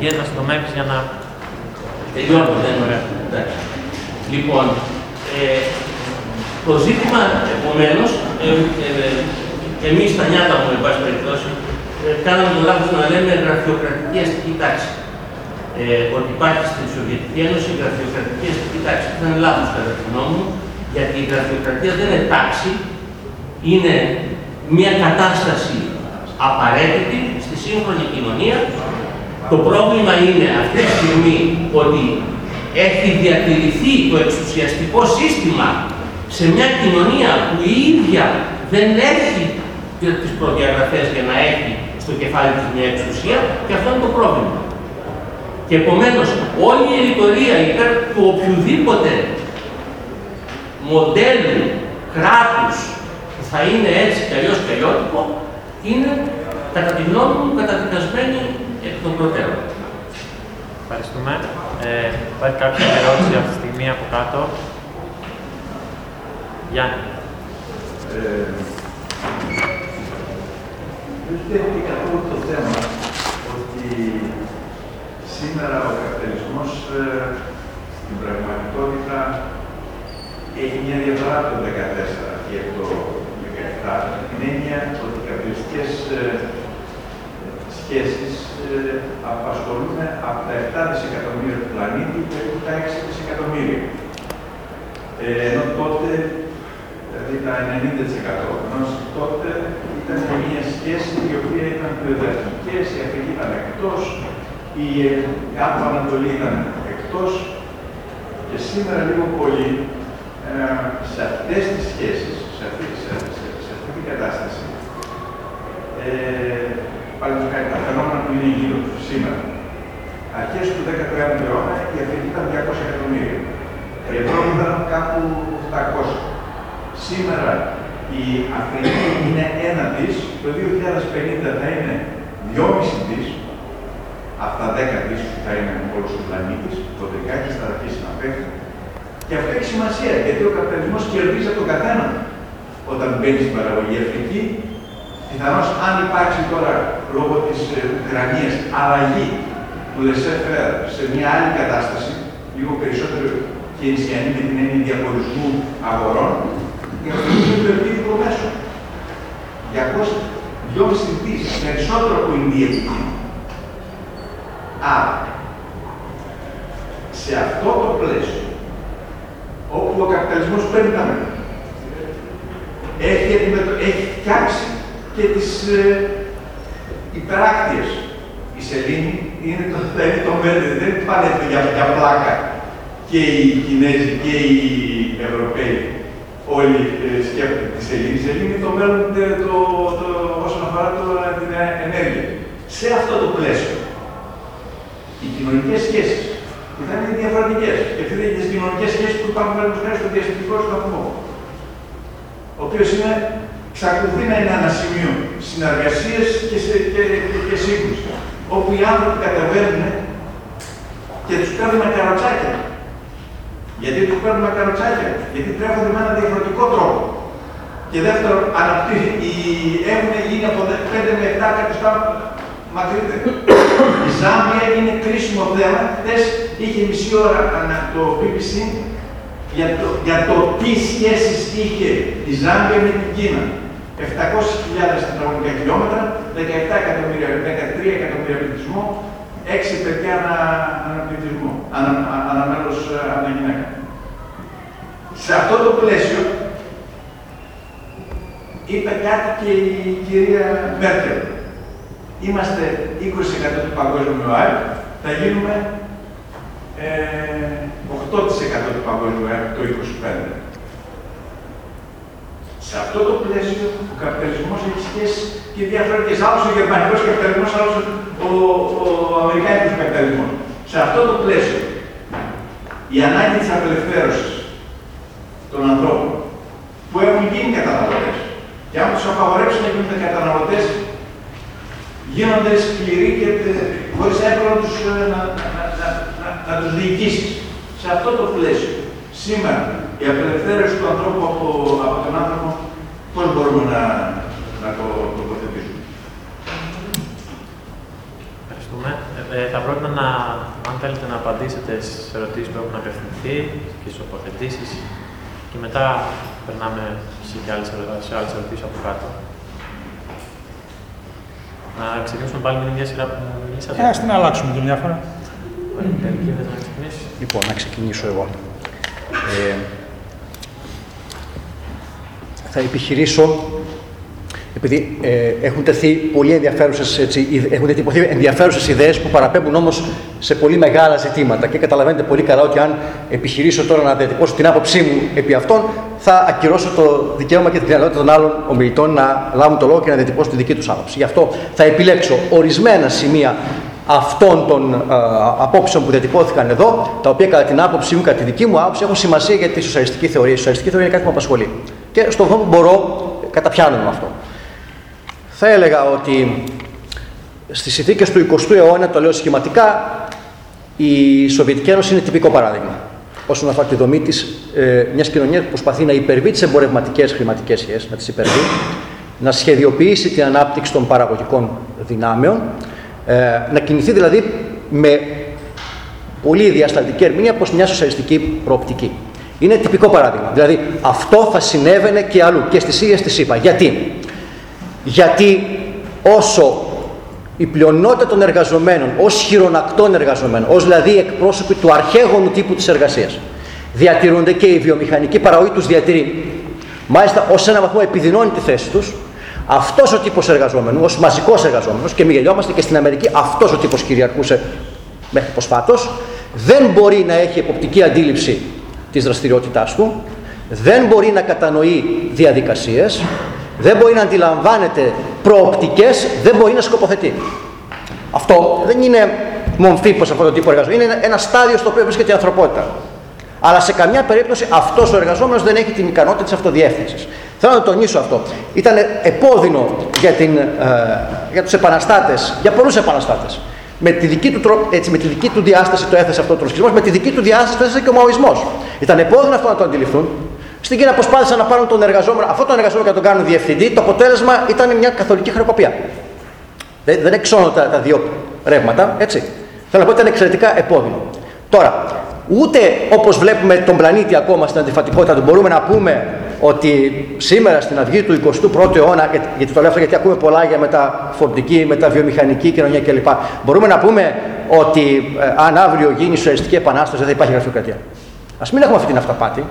Γέννη, να συντομεύεις για να... Τελειώνω, δεν Ωραία. Εντάξει. Λοιπόν, ε, το ζήτημα, επομένως, ε, ε, εμείς στα νιάτα μου, εν πάση περιπτώσει, ε, κάναμε το λάθος να λέμε γραφειοκρατική αστική τάξη. Ε, ότι υπάρχει στην Σοβιετική Ένωση γραφειοκρατική αστική τάξη. Αυτό είναι λάθος κατά τη γνώμη μου, γιατί η γραφειοκρατία δεν είναι τάξη, είναι μια κατάσταση απαραίτητη στη σύγχρονη κοινωνία. Το πρόβλημα είναι αυτή τη στιγμή ότι έχει διατηρηθεί το εξουσιαστικό σύστημα σε μια κοινωνία που η ίδια δεν έχει τις προδιαγραφές για να έχει στο κεφάλι της μια εξουσία και αυτό είναι το πρόβλημα. Και επομένως όλη η ρητορία υπέρ του οποιοδήποτε μοντέλου κράτους που θα είναι έτσι και αλλιώς και αλλιώτικο είναι κατά τη γνώμη μου καταδικασμένη εκ των προτέρων. Ευχαριστούμε. Ε, υπάρχει κάποια ερώτηση αυτή τη στιγμή από κάτω; Γιάννη. Ε, δεν θέτει καθόλου το θέμα ότι σήμερα ο καπιταλισμός ε, στην πραγματικότητα έχει μια διαφορά από το 2014 και το 2017, την έννοια ότι οι καπιταλιστικές ε, σχέσεις ε, απασχολούν από τα 7 δισεκατομμύρια του πλανήτη περίπου τα 6 δισεκατομμύρια. Ε, ενώ τότε, δηλαδή τα 90%, ενώ τότε ήταν μια σχέση η οποία ήταν πλειοδαρχικές, η Αφρική ήταν εκτός, η Κάτω Ανατολή ήταν εκτός και σήμερα λίγο πολύ ε, σε αυτές τις σχέσεις, σε αυτή, σε, σε, σε αυτή την κατάσταση, ε, παραδείγματος χάρη τα φαινόμενα που είναι γύρω τους σήμερα. Αρχές του 19ου αιώνα η Αφρική ήταν 200 εκατομμύρια. Η Ευρώπη ήταν κάπου 800. Σήμερα η Αφρική είναι ένα δις, το 2050 θα είναι 2,5 δις, αυτά 10 δις που θα είναι όλος ο πλανήτης, το δεκάκι θα αρχίσει να πέφτει. Και αυτό έχει σημασία, γιατί ο καπιταλισμός κερδίζει από τον καθένα όταν μπαίνει στην παραγωγή Αφρική. Πιθανώς αν υπάρξει τώρα λόγω της ε, Ουκρανίας αλλαγή του Λεσέφερ σε μια άλλη κατάσταση, λίγο περισσότερο και ενσιανή με την έννοια διαχωρισμού αγορών, η Αφρική είναι το επίδικο μέσο. 200 δις περισσότερο από η Ινδία Άρα, σε αυτό το πλαίσιο, όπου ο καπιταλισμός παίρνει τα μέτρα, έχει, έχει φτιάξει και τις ε, υπεράκτιες. Η σελήνη είναι το, δεν είναι το μέτρο, δεν πάνε για, για πλάκα και οι Κινέζοι και οι Ευρωπαίοι όλοι ε, σκέφτονται τη σελήνη. Η σελήνη είναι το μέλλον το, το, το, όσον αφορά το, την ενέργεια. Σε αυτό το πλαίσιο, οι κοινωνικές σχέσεις που θα είναι διαφορετικές. Γιατί δεν είναι τις κοινωνικές σχέσεις που υπάρχουν με χάρη στο διαστημικό σταθμό. Ο οποίος είναι, εξακολουθεί να είναι ένα σημείο συνεργασίας και, σε, και, και, και σύγκρουση. Όπου οι άνθρωποι κατεβαίνουν και τους παίρνουν με καροτσάκια. Γιατί τους παίρνουν με καροτσάκια, γιατί τρέφονται με έναν διαφορετικό τρόπο. Και δεύτερον, αναπτύσσουν, έχουν γίνει από 5 με 7 εκατοστά μακρύτερα. Η Ζάμπια είναι κρίσιμο θέμα. Χθες είχε μισή ώρα το BBC για το, για το τι σχέσεις είχε η Ζάμπια με την Κίνα. 700.000 τετραγωνικά χιλιόμετρα, 17 εκατομμύρια, 13 εκατομμύρια πληθυσμό, 6 παιδιά ανα, αναπληθυσμό, ανα, αναμέλος ανα γυναίκα. Σε αυτό το πλαίσιο είπε κάτι και η κυρία Μέρκελ. Είμαστε 20% του παγκόσμιου ΑΕΠ, θα γίνουμε ε, 8% του παγκόσμιου ΑΕΠ το 2025. Σε αυτό το πλαίσιο ο καπιταλισμός έχει σχέσει και διαφορετικές. Άλλος ο γερμανικός καπιταλισμός, άλλος ο, ο, ο αμερικάνικος καπιταλισμός. Σε αυτό το πλαίσιο η ανάγκη της απελευθέρωσης των ανθρώπων που έχουν γίνει καταναλωτές και αν τους απαγορεύσουν να γίνονται καταναλωτές γίνονται σκληροί και χωρίς εύκολα να τους, να, να, να, να, να τους διοικήσεις. Σε αυτό το πλαίσιο, σήμερα, η απελευθέρωση του ανθρώπου από, από τον άνθρωπο, πώς μπορούμε να, να το τοποθετήσουμε; Ευχαριστούμε. Ε, Ε, θα πρότεινα να, αν θέλετε να απαντήσετε στις ερωτήσεις που έχουν απευθυνθεί και στις τοποθετήσεις και μετά περνάμε σε άλλες ερωτήσεις από κάτω. Να ξεκινήσουμε πάλι με μια σειρά που μιλήσατε. Ε, ας την αλλάξουμε και μια φορά. Λοιπόν, να ξεκινήσω εγώ. Ε, θα επιχειρήσω, επειδή ε, έχουν τεθεί πολύ ενδιαφέρουσες, έτσι, έχουν τεθεί ενδιαφέρουσες ιδέες που παραπέμπουν όμως σε πολύ μεγάλα ζητήματα και καταλαβαίνετε πολύ καλά ότι αν επιχειρήσω τώρα να διατυπώσω την άποψή μου επί αυτών, θα ακυρώσω το δικαίωμα και την δυνατότητα των άλλων ομιλητών να λάβουν το λόγο και να διατυπώσουν τη δική τους άποψη. Γι' αυτό θα επιλέξω ορισμένα σημεία αυτών των ε, απόψεων που διατυπώθηκαν εδώ, τα οποία κατά την άποψή μου, κατά τη δική μου άποψη, έχουν σημασία για τη σοσιαλιστική θεωρία. Η σοσιαλιστική θεωρία είναι κάτι που με απασχολεί. Και στο βαθμό που μπορώ, καταπιάνω με αυτό. Θα έλεγα ότι στις συνθήκες του 20ου αιώνα, το λέω σχηματικά, η Σοβιετική Ένωση είναι τυπικό παράδειγμα. Όσον αφορά τη δομή της, ε, μιας κοινωνίας που προσπαθεί να υπερβεί τις εμπορευματικές χρηματικές σχέσεις, να τις υπερβεί, να σχεδιοποιήσει την ανάπτυξη των παραγωγικών δυνάμεων, ε, να κινηθεί δηλαδή με πολύ διαστατική ερμηνεία προς μια σοσιαλιστική προοπτική. Είναι τυπικό παράδειγμα. Δηλαδή αυτό θα συνέβαινε και αλλού και στις ίδιες τις ΗΠΑ. Γιατί; Γιατί όσο η πλειονότητα των εργαζομένων ως χειρονακτών εργαζομένων, ως δηλαδή εκπρόσωποι του αρχαίγονου τύπου της εργασίας, διατηρούνται και η βιομηχανική παραγωγή τους διατηρεί. Μάλιστα ως ένα βαθμό επιδεινώνει τη θέση τους, αυτός ο τύπος εργαζόμενου, ως μαζικός εργαζόμενος, και μη γελιόμαστε και στην Αμερική αυτός ο τύπος κυριαρχούσε μέχρι προσφάτως, δεν μπορεί να έχει εποπτική αντίληψη της δραστηριότητάς του, δεν μπορεί να κατανοεί διαδικασίες, δεν μπορεί να αντιλαμβάνεται προοπτικές, δεν μπορεί να σκοποθετεί. Αυτό δεν είναι μομφή προς αυτόν τον τύπο εργαζόμενο, είναι ένα στάδιο στο οποίο βρίσκεται η ανθρωπότητα. Αλλά σε καμιά περίπτωση αυτός ο εργαζόμενος δεν έχει την ικανότητα της αυτοδιεύθυνσης. Θέλω να το τονίσω αυτό. Ήταν επώδυνο για, την, ε, για τους επαναστάτες, για πολλούς επαναστάτες. Με τη, δική του, έτσι, με τη δική του διάσταση το έθεσε αυτό ο τροσκισμός, με τη δική του διάσταση το έθεσε και ο μαοισμός. Ήταν επώδυνο αυτό να το αντιληφθούν. Στην Κίνα προσπάθησαν να πάρουν τον εργαζόμενο, αυτόν τον εργαζόμενο και να τον κάνουν διευθυντή. Το αποτέλεσμα ήταν μια καθολική χρεοκοπία. Δεν, δεν εξώνω τα, τα δύο ρεύματα, έτσι. Θέλω να πω ότι ήταν εξαιρετικά επώδυνο. Τώρα, ούτε όπως βλέπουμε τον πλανήτη ακόμα στην αντιφατικότητα του, μπορούμε να πούμε ότι σήμερα στην αυγή του 21ου αιώνα, γιατί το λέω αυτό γιατί ακούμε πολλά για μεταφορτική, μεταβιομηχανική κοινωνία κλπ. Μπορούμε να πούμε ότι ε, αν αύριο γίνει η σοσιαλιστική επανάσταση δεν θα υπάρχει γραφειοκρατία. Α μην έχουμε αυτή την αυταπάτη.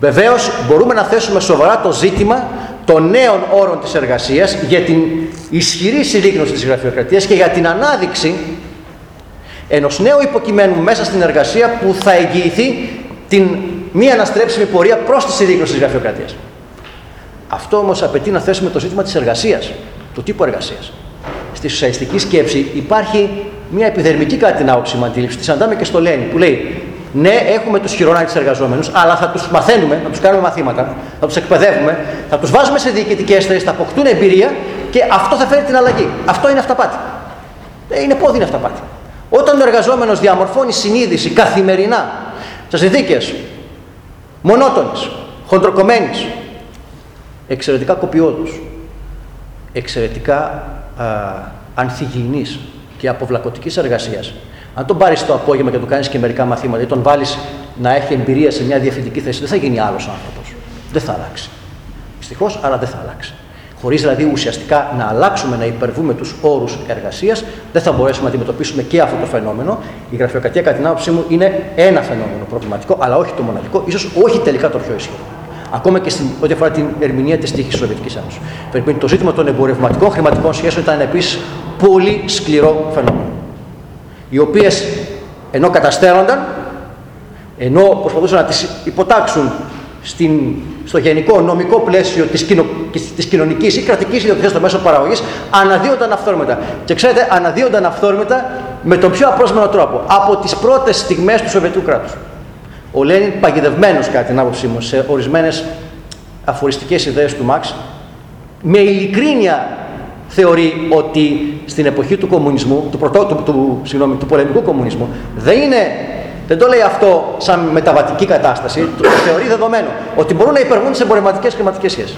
Βεβαίως μπορούμε να θέσουμε σοβαρά το ζήτημα των νέων όρων της εργασίας για την ισχυρή συρρήκνωση της γραφειοκρατίας και για την ανάδειξη ενός νέου υποκειμένου μέσα στην εργασία που θα εγγυηθεί την μία αναστρέψιμη πορεία προς τη συρρήκνωση της γραφειοκρατίας. Αυτό όμως απαιτεί να θέσουμε το ζήτημα της εργασίας, του τύπου εργασίας. Στη σοσιαλιστική σκέψη υπάρχει μια επιδερμική κατά την άποψη μου αντίληψη. Της αντάμε και στο Λένι που λέει ναι, έχουμε τους χειρονάκτε εργαζόμενους, αλλά θα τους μαθαίνουμε, θα τους κάνουμε μαθήματα, θα τους εκπαιδεύουμε, θα τους βάζουμε σε διοικητικέ θέσει, θα αποκτούν εμπειρία και αυτό θα φέρει την αλλαγή. Αυτό είναι αυταπάτη. Ε, είναι πόδι είναι αυταπάτη. Όταν ο εργαζόμενος διαμορφώνει συνείδηση καθημερινά σε συνθήκες μονότονης, χοντροκομμένης, εξαιρετικά κοπιόδους, εξαιρετικά α, ανθυγιεινής και αποβλακωτικής εργασίας. Αν τον πάρεις το απόγευμα και του κάνεις και μερικά μαθήματα ή τον βάλεις να έχει εμπειρία σε μια διευθυντική θέση, δεν θα γίνει άλλος άνθρωπος. Δεν θα αλλάξει. Δυστυχώς, αλλά δεν θα αλλάξει. Χωρίς δηλαδή ουσιαστικά να αλλάξουμε, να υπερβούμε τους όρους εργασίας, δεν θα μπορέσουμε να αντιμετωπίσουμε και αυτό το φαινόμενο. Η γραφειοκρατία, κατά την άποψή μου, είναι ένα φαινόμενο προβληματικό, αλλά όχι το μοναδικό, ίσως όχι τελικά το πιο ισχυρό. Ακόμα και στην, ό,τι αφορά την ερμηνεία της τύχης της Σοβιετικής Ένωσης. Το ζήτημα των εμπορευματικών χρηματικών σχέσεων ήταν επίσης πολύ σκληρό φαινόμενο. Οι οποίες ενώ καταστέλλονταν, ενώ προσπαθούσαν να τις υποτάξουν στην, στο γενικό νομικό πλαίσιο της, κοινο, της κοινωνικής ή κρατικής ιδιοκτησίας των μέσων παραγωγής αναδύονταν αυθόρμητα. Και ξέρετε, αναδύονταν αυθόρμητα με τον πιο απρόσμενο τρόπο, από τις πρώτες στιγμές του Σοβιετικού κράτους. Ο Λένιν, παγιδευμένος κατά την άποψή μου, σε ορισμένες αφοριστικές ιδέες του Μαξ, με ειλικρίνεια θεωρεί ότι στην εποχή του κομμουνισμού, του, πρωτό, του, του, συγγνώμη, του πολεμικού κομμουνισμού, δεν είναι δεν το λέει αυτό σαν μεταβατική κατάσταση, το θεωρεί δεδομένο ότι μπορούν να υπερβούν τις εμπορευματικές χρηματικές σχέσεις.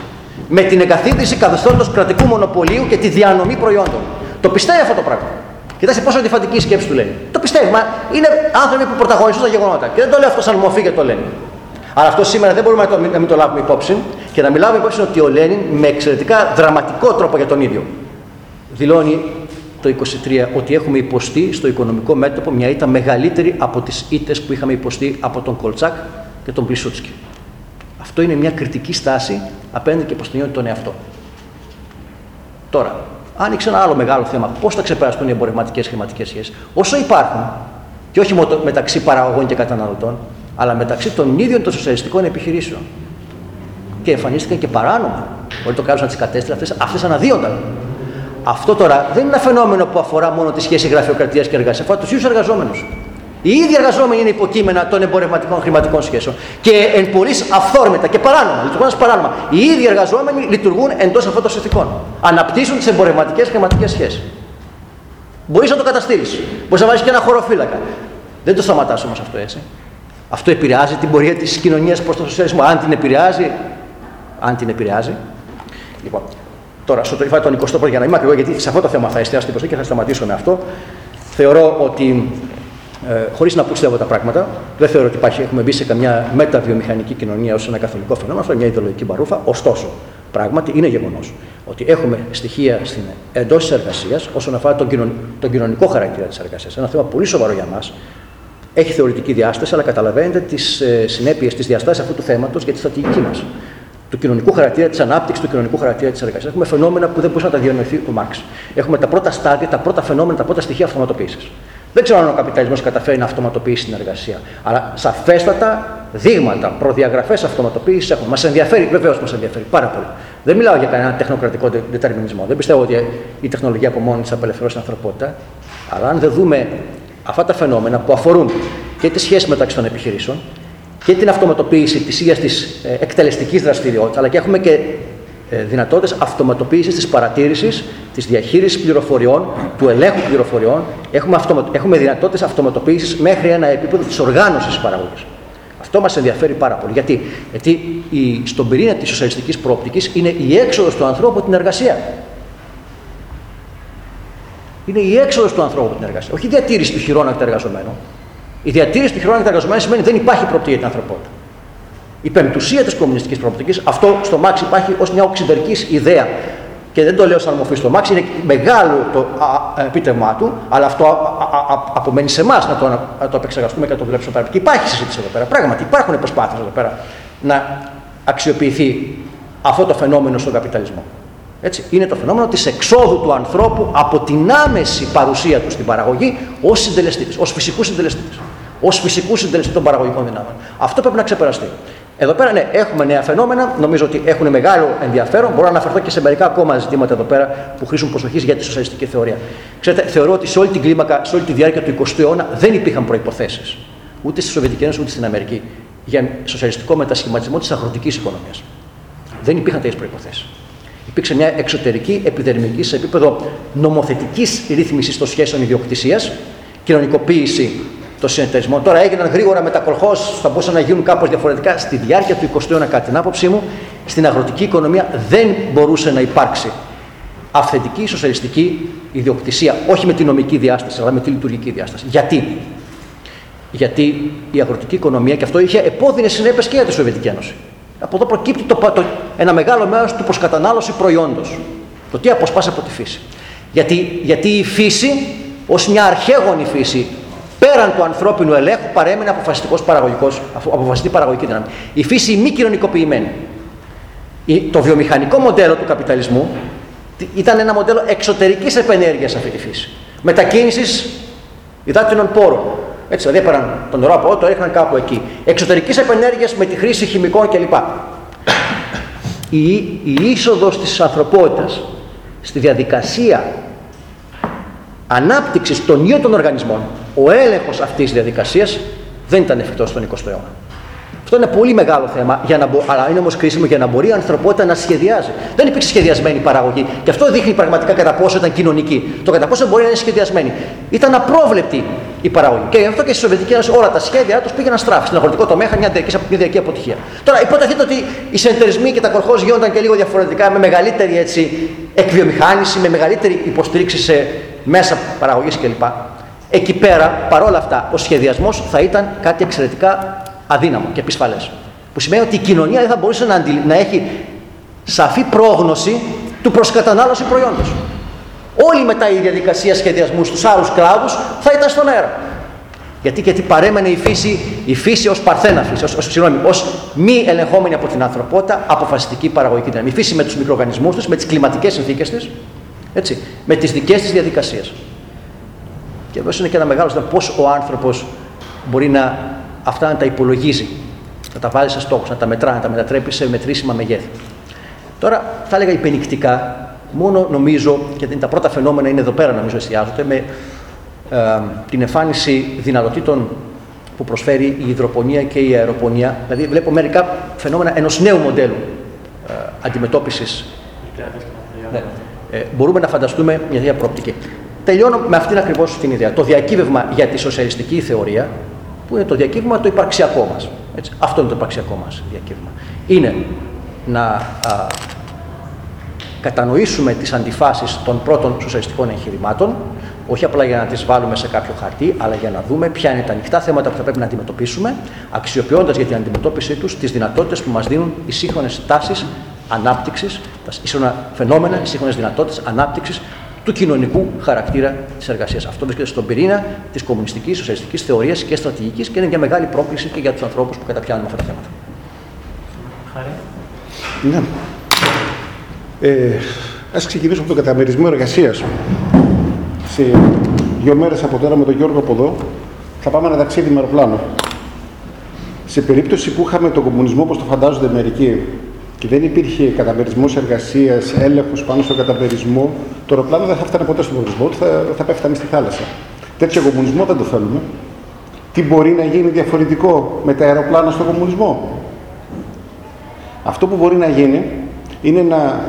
Με την εγκαθίδρυση καθεστώτος κρατικού μονοπωλίου και τη διανομή προϊόντων. Το πιστεύει αυτό το πράγμα. Κοιτάξτε πόσο αντιφατική σκέψη του λένε. Το πιστεύει, μα είναι άνθρωποι που πρωταγωνιστούν τα γεγονότα. Και δεν το λέω αυτό σαν μορφή και το λένε. Αλλά αυτό σήμερα δεν μπορούμε να, το, να μην το λάβουμε υπόψη και να μιλάμε υπόψη ότι ο Λένιν με εξαιρετικά δραματικό τρόπο για τον ίδιο δηλώνει το 23 ότι έχουμε υποστεί στο οικονομικό μέτωπο μια ήττα μεγαλύτερη από τις ήττες που είχαμε υποστεί από τον Κολτσάκ και τον Πλησούτσκι. Αυτό είναι μια κριτική στάση απέναντι και προς τον εαυτό. Τώρα, άνοιξε ένα άλλο μεγάλο θέμα. Πώς θα ξεπεραστούν οι εμπορευματικές χρηματικές σχέσεις; Όσο υπάρχουν, και όχι μόνο μεταξύ παραγωγών και καταναλωτών, αλλά μεταξύ των ίδιων των σοσιαλιστικών επιχειρήσεων. Και εμφανίστηκαν και παράνομα. Όλοι το κάνουν τις κατέστρε, αυτές αναδύονταν. Αυτό τώρα δεν είναι ένα φαινόμενο που αφορά μόνο τη σχέση γραφειοκρατίας και εργασίας, αφορά τους ίδιους εργαζόμενους. Οι ίδιοι εργαζόμενοι είναι υποκείμενα των εμπορευματικών χρηματικών σχέσεων. Και εν πωλή αυθόρμητα και παράνομα. Λειτουργούν παράνομα. Οι ίδιοι εργαζόμενοι λειτουργούν εντός αυτών των συνθηκών. Αναπτύσσουν τις εμπορευματικές χρηματικές σχέσεις. Μπορείς να το καταστήλεις. Μπορείς να βάλει και ένα χωροφύλακα. Δεν το σταματάς όμως αυτό έτσι. Αυτό επηρεάζει την πορεία της κοινωνίας προς τον σοσιαλισμό. Αν την επηρεάζει, αν την επηρεάζει. Λοιπόν, τώρα στο το τον 21ο για να είμαι ακριβώς, γιατί σε αυτό το θέμα θα εστιάσω την προσοχή και θα σταματήσω με αυτό. Θεωρώ ότι ε, Χωρίς να πιστεύω τα πράγματα, δεν θεωρώ ότι υπάρχει, έχουμε μπει σε καμιά μεταβιομηχανική κοινωνία ως ένα καθολικό φαινόμενο. Αυτό είναι μια ιδεολογική μπαρούφα. Ωστόσο, πράγματι είναι γεγονός ότι έχουμε στοιχεία εντός της εργασίας όσον αφορά τον, κοινων, τον κοινωνικό χαρακτήρα της εργασίας. Ένα θέμα πολύ σοβαρό για μας. Έχει θεωρητική διάσταση, αλλά καταλαβαίνετε τις ε, συνέπειες, τι διαστάσει αυτού του θέματος για τη στρατηγική μας. Του κοινωνικού χαρακτήρα, της ανάπτυξης του κοινωνικού χαρακτήρα της εργασίας. Έχουμε φαινόμενα που δεν μπορούσε να τα διανοηθεί ο Μάρξ. Έχουμε τα πρώτα στάδια, τα πρώτα φαινόμενα, τα πρώτα στοιχεία αυτοματοποίησης. Δεν ξέρω αν ο καπιταλισμός καταφέρει να αυτοματοποιήσει την εργασία. Αλλά σαφέστατα δείγματα, προδιαγραφές αυτοματοποίησης έχουμε. Μας ενδιαφέρει, βεβαίως μας ενδιαφέρει πάρα πολύ. Δεν μιλάω για κανένα τεχνοκρατικό δετερμινισμό. Δεν πιστεύω ότι η τεχνολογία από μόνη της απελευθερώσει την ανθρωπότητα. Αλλά αν δεν δούμε αυτά τα φαινόμενα που αφορούν και τη σχέση μεταξύ των επιχειρήσεων και την αυτοματοποίηση της ίδιας της ε, εκτελεστικής δραστηριότητας, αλλά και έχουμε και ε, δυνατότητες αυτοματοποίησης της παρατήρησης, της διαχείρισης πληροφοριών, του ελέγχου πληροφοριών. Έχουμε, αυτομα... έχουμε δυνατότητες αυτοματοποίησης μέχρι ένα επίπεδο της οργάνωσης παραγωγής. Αυτό μας ενδιαφέρει πάρα πολύ. Γιατί, Γιατί η... στον πυρήνα της σοσιαλιστικής προοπτικής είναι η έξοδος του ανθρώπου από την εργασία. Είναι η έξοδος του ανθρώπου από την εργασία. Όχι η διατήρηση του χειρόνακτα εργαζομένου. Η διατήρηση του χειρόνακτα εργαζομένου σημαίνει ότι δεν υπάρχει προοπτική για την ανθρωπότητα η πεμπτουσία της κομμουνιστικής προοπτικής, αυτό στο Μάξ υπάρχει ως μια οξυδερκής ιδέα. Και δεν το λέω σαν μορφή στο Μάξ, είναι μεγάλο το επίτευγμά του, αλλά αυτό απομένει σε εμάς να το, να το επεξεργαστούμε και να το δουλέψουμε πέρα. Και υπάρχει συζήτηση εδώ πέρα. Πράγματι, υπάρχουν προσπάθειες εδώ πέρα να αξιοποιηθεί αυτό το φαινόμενο στον καπιταλισμό. Έτσι, είναι το φαινόμενο της εξόδου του ανθρώπου από την άμεση παρουσία του στην παραγωγή ως συντελεστής, ως φυσικούς συντελεστής. Ω φυσικούς συντελεστή των παραγωγικών δυνάμεων. Αυτό πρέπει να ξεπεραστεί. Εδώ πέρα ναι, έχουμε νέα φαινόμενα, νομίζω ότι έχουν μεγάλο ενδιαφέρον. Μπορώ να αναφερθώ και σε μερικά ακόμα ζητήματα εδώ πέρα που χρήσουν προσοχής για τη σοσιαλιστική θεωρία. Ξέρετε, θεωρώ ότι σε όλη την κλίμακα, σε όλη τη διάρκεια του 20ου αιώνα δεν υπήρχαν προποθέσει, ούτε στη Σοβιετική Ένωση ούτε στην Αμερική, για σοσιαλιστικό μετασχηματισμό της αγροτικής οικονομίας. Δεν υπήρχαν τέτοιες προποθέσει. Υπήρξε μια εξωτερική επιδερμική σε επίπεδο νομοθετικής ρύθμισης των σχέσεων ιδιοκτησίας, κοινωνικοποίηση το συνεταιρισμό. Τώρα έγιναν γρήγορα μετακολχώ, θα μπορούσαν να γίνουν κάπως διαφορετικά. Στη διάρκεια του 20ου αιώνα, κατά την άποψή μου, στην αγροτική οικονομία δεν μπορούσε να υπάρξει αυθεντική σοσιαλιστική ιδιοκτησία. Όχι με τη νομική διάσταση, αλλά με τη λειτουργική διάσταση. Γιατί; Γιατί η αγροτική οικονομία, και αυτό είχε επώδυνες συνέπειες και για τη Σοβιετική Ένωση. Από εδώ προκύπτει το, το, ένα μεγάλο μέρος του προσκατανάλωση προϊόντος. Το τι αποσπάσει από τη φύση. Γιατί, γιατί η φύση, ως μια αρχαίγονη φύση, πέραν του ανθρώπινου ελέγχου παρέμεινε αποφασιστικός παραγωγικός, αποφασιστική παραγωγική δύναμη. Η φύση μη κοινωνικοποιημένη. Το βιομηχανικό μοντέλο του καπιταλισμού ήταν ένα μοντέλο εξωτερικής επενέργειας αυτή τη φύση. Μετακίνησης υδάτινων πόρων. Έτσι, δηλαδή έπαιρναν τον νερό από εδώ, το έριχναν κάπου εκεί. Εξωτερικής επενέργειας με τη χρήση χημικών κλπ. Η, η είσοδος της ανθρωπότητας στη διαδικασία ανάπτυξης των ίδιων των οργανισμών ο έλεγχος αυτής της διαδικασίας δεν ήταν εφικτός στον 20ο αιώνα. Αυτό είναι πολύ μεγάλο θέμα, για να μπο... αλλά είναι όμως κρίσιμο για να μπορεί η ανθρωπότητα να σχεδιάζει. Δεν υπήρξε σχεδιασμένη παραγωγή. Και αυτό δείχνει πραγματικά κατά πόσο ήταν κοινωνική. Το κατά πόσο μπορεί να είναι σχεδιασμένη. Ήταν απρόβλεπτη η παραγωγή. Και γι' αυτό και στη Σοβιετική Ένωση όλα τα σχέδια τους πήγαιναν στράφη. Στην αγροτικό τομέα είχαν μια διαρκή, αποτυχία. Τώρα υποταχείται ότι οι συνεταιρισμοί και τα κορχό γίνονταν και λίγο διαφορετικά, με μεγαλύτερη έτσι, εκβιομηχάνηση, με μεγαλύτερη υποστήριξη σε μέσα παραγωγής κλπ. Εκεί πέρα, παρόλα αυτά, ο σχεδιασμός θα ήταν κάτι εξαιρετικά αδύναμο και επισφαλές. Που σημαίνει ότι η κοινωνία δεν θα μπορούσε να, να έχει σαφή πρόγνωση του προσκατανάλωση προϊόντος. Όλη μετά η διαδικασία σχεδιασμού στους άλλους κλάδους θα ήταν στον αέρα. Γιατί, γιατί παρέμενε η φύση, η φύση ως παρθένα φύση, ως, ως, ως μη ελεγχόμενη από την ανθρωπότητα αποφασιστική παραγωγική δύναμη. Η φύση με τους μικροοργανισμούς της, με τις κλιματικές συνθήκες της, έτσι, με τις δικές της διαδικασίες. Και εδώ είναι και ένα μεγάλο θέμα πώς ο άνθρωπος μπορεί να, αυτά να τα υπολογίζει, να τα βάλει σε στόχους, να τα μετρά, να τα μετατρέπει σε μετρήσιμα μεγέθη. Τώρα θα έλεγα υπενικτικά, μόνο νομίζω, και τα πρώτα φαινόμενα είναι εδώ πέρα νομίζω εστιάζονται, με ε, την εμφάνιση δυνατοτήτων που προσφέρει η υδροπονία και η αεροπονία. Δηλαδή βλέπω μερικά φαινόμενα ενός νέου μοντέλου ε, αντιμετώπισης. Ναι. Ε, μπορούμε να φανταστούμε μια τέτοια προοπτική. Τελειώνω με αυτήν ακριβώς την ιδέα. Το διακύβευμα για τη σοσιαλιστική θεωρία, που είναι το διακύβευμα το υπαρξιακό μας. Έτσι. Αυτό είναι το υπαρξιακό μας διακύβευμα. Είναι να α, κατανοήσουμε τις αντιφάσεις των πρώτων σοσιαλιστικών εγχειρημάτων, όχι απλά για να τις βάλουμε σε κάποιο χαρτί, αλλά για να δούμε ποια είναι τα ανοιχτά θέματα που θα πρέπει να αντιμετωπίσουμε, αξιοποιώντας για την αντιμετώπιση τους τις δυνατότητες που μας δίνουν οι σύγχρονες τάσεις ανάπτυξης, τα σύγχρονα φαινόμενα, οι σύγχρονες δυνατότητες ανάπτυξης του κοινωνικού χαρακτήρα της εργασίας. Αυτό βρίσκεται στον πυρήνα της κομμουνιστικής, σοσιαλιστικής θεωρίας και στρατηγικής και είναι μια μεγάλη πρόκληση και για τους ανθρώπους που καταπιάνουν αυτά τα θέματα. Ναι. Ε, ας ξεκινήσουμε από τον καταμερισμό εργασίας. Σε δύο μέρες από τώρα με τον Γιώργο από εδώ θα πάμε ένα ταξίδι με αεροπλάνο. Σε περίπτωση που είχαμε τον κομμουνισμό όπως το φαντάζονται μερικοί και δεν υπήρχε καταμερισμός εργασίας, έλεγχος πάνω στον καταμερισμό, το αεροπλάνο δεν θα φτάνει ποτέ στον κομμουνισμό, θα, θα πέφτανε στη θάλασσα. Τέτοιο κομμουνισμό δεν το θέλουμε. Τι μπορεί να γίνει διαφορετικό με τα αεροπλάνα στον κομμουνισμό; Αυτό που μπορεί να γίνει είναι να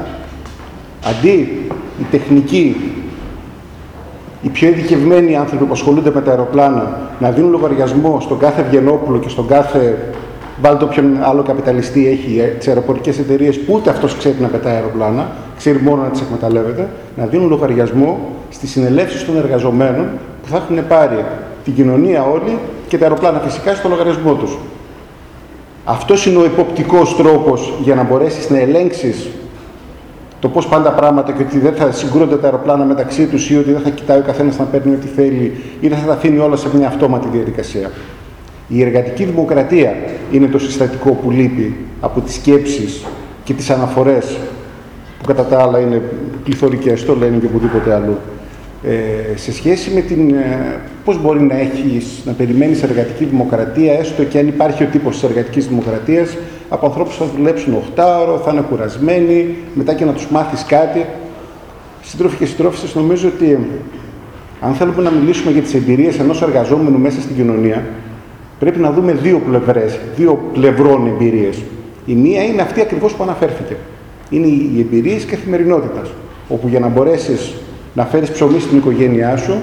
αντί οι τεχνικοί, οι πιο ειδικευμένοι άνθρωποι που ασχολούνται με τα αεροπλάνα να δίνουν λογαριασμό στον κάθε Βιενόπουλο και στον κάθε βάλτε όποιον άλλο καπιταλιστή έχει ε, τις αεροπορικές εταιρείες που ούτε αυτός ξέρει να πετάει αεροπλάνα, ξέρει μόνο να τις εκμεταλλεύεται, να δίνουν λογαριασμό στις συνελεύσεις των εργαζομένων που θα έχουν πάρει την κοινωνία όλη και τα αεροπλάνα φυσικά στο λογαριασμό τους. Αυτός είναι ο υποπτικός τρόπος για να μπορέσεις να ελέγξεις το πώς πάνε τα πράγματα και ότι δεν θα συγκρούνται τα αεροπλάνα μεταξύ τους ή ότι δεν θα κοιτάει ο καθένας να παίρνει ό,τι θέλει ή δεν θα τα αφήνει όλα σε μια αυτόματη διαδικασία. Η εργατική δημοκρατία είναι το συστατικό που λείπει από τις σκέψεις και τις αναφορές που κατά τα άλλα είναι πληθωρικές, το λένε και οπουδήποτε αλλού ε, σε σχέση με την, ε, πώς μπορεί να έχεις, να περιμένεις εργατική δημοκρατία, έστω και αν υπάρχει ο τύπος της εργατικής δημοκρατίας, από ανθρώπους που θα δουλέψουν 8 ώρο, θα είναι κουρασμένοι, μετά και να τους μάθεις κάτι. Σύντροφοι και συντρόφισσες, νομίζω ότι αν θέλουμε να μιλήσουμε για τις εμπειρίες ενός εργαζόμενου μέσα στην κοινωνία, πρέπει να δούμε δύο πλευρές, δύο πλευρών εμπειρίες. Η μία είναι αυτή ακριβώς που αναφέρθηκε. Είναι οι εμπειρίες καθημερινότητας, όπου για να μπορέσεις να φέρεις ψωμί στην οικογένειά σου,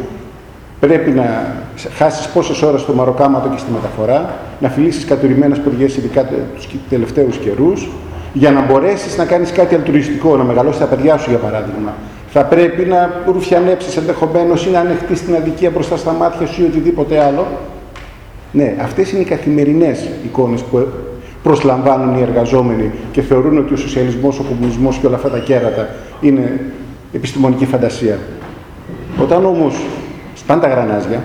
πρέπει να χάσεις πόσες ώρες στο μαροκάματο και στη μεταφορά, να φιλήσεις κατουρημένες ποδιές ειδικά τους τελευταίους καιρούς, για να μπορέσεις να κάνεις κάτι αλτουριστικό, να μεγαλώσεις τα παιδιά σου για παράδειγμα. Θα πρέπει να ρουφιανέψεις ενδεχομένως ή να ανεχτείς την αδικία μπροστά στα μάτια σου ή οτιδήποτε άλλο. Ναι, αυτές είναι οι καθημερινές εικόνες που προσλαμβάνουν οι εργαζόμενοι και θεωρούν ότι ο σοσιαλισμός, ο κομμουνισμός και όλα αυτά τα κέρατα είναι επιστημονική φαντασία. Όταν όμως σπάνε τα γρανάζια,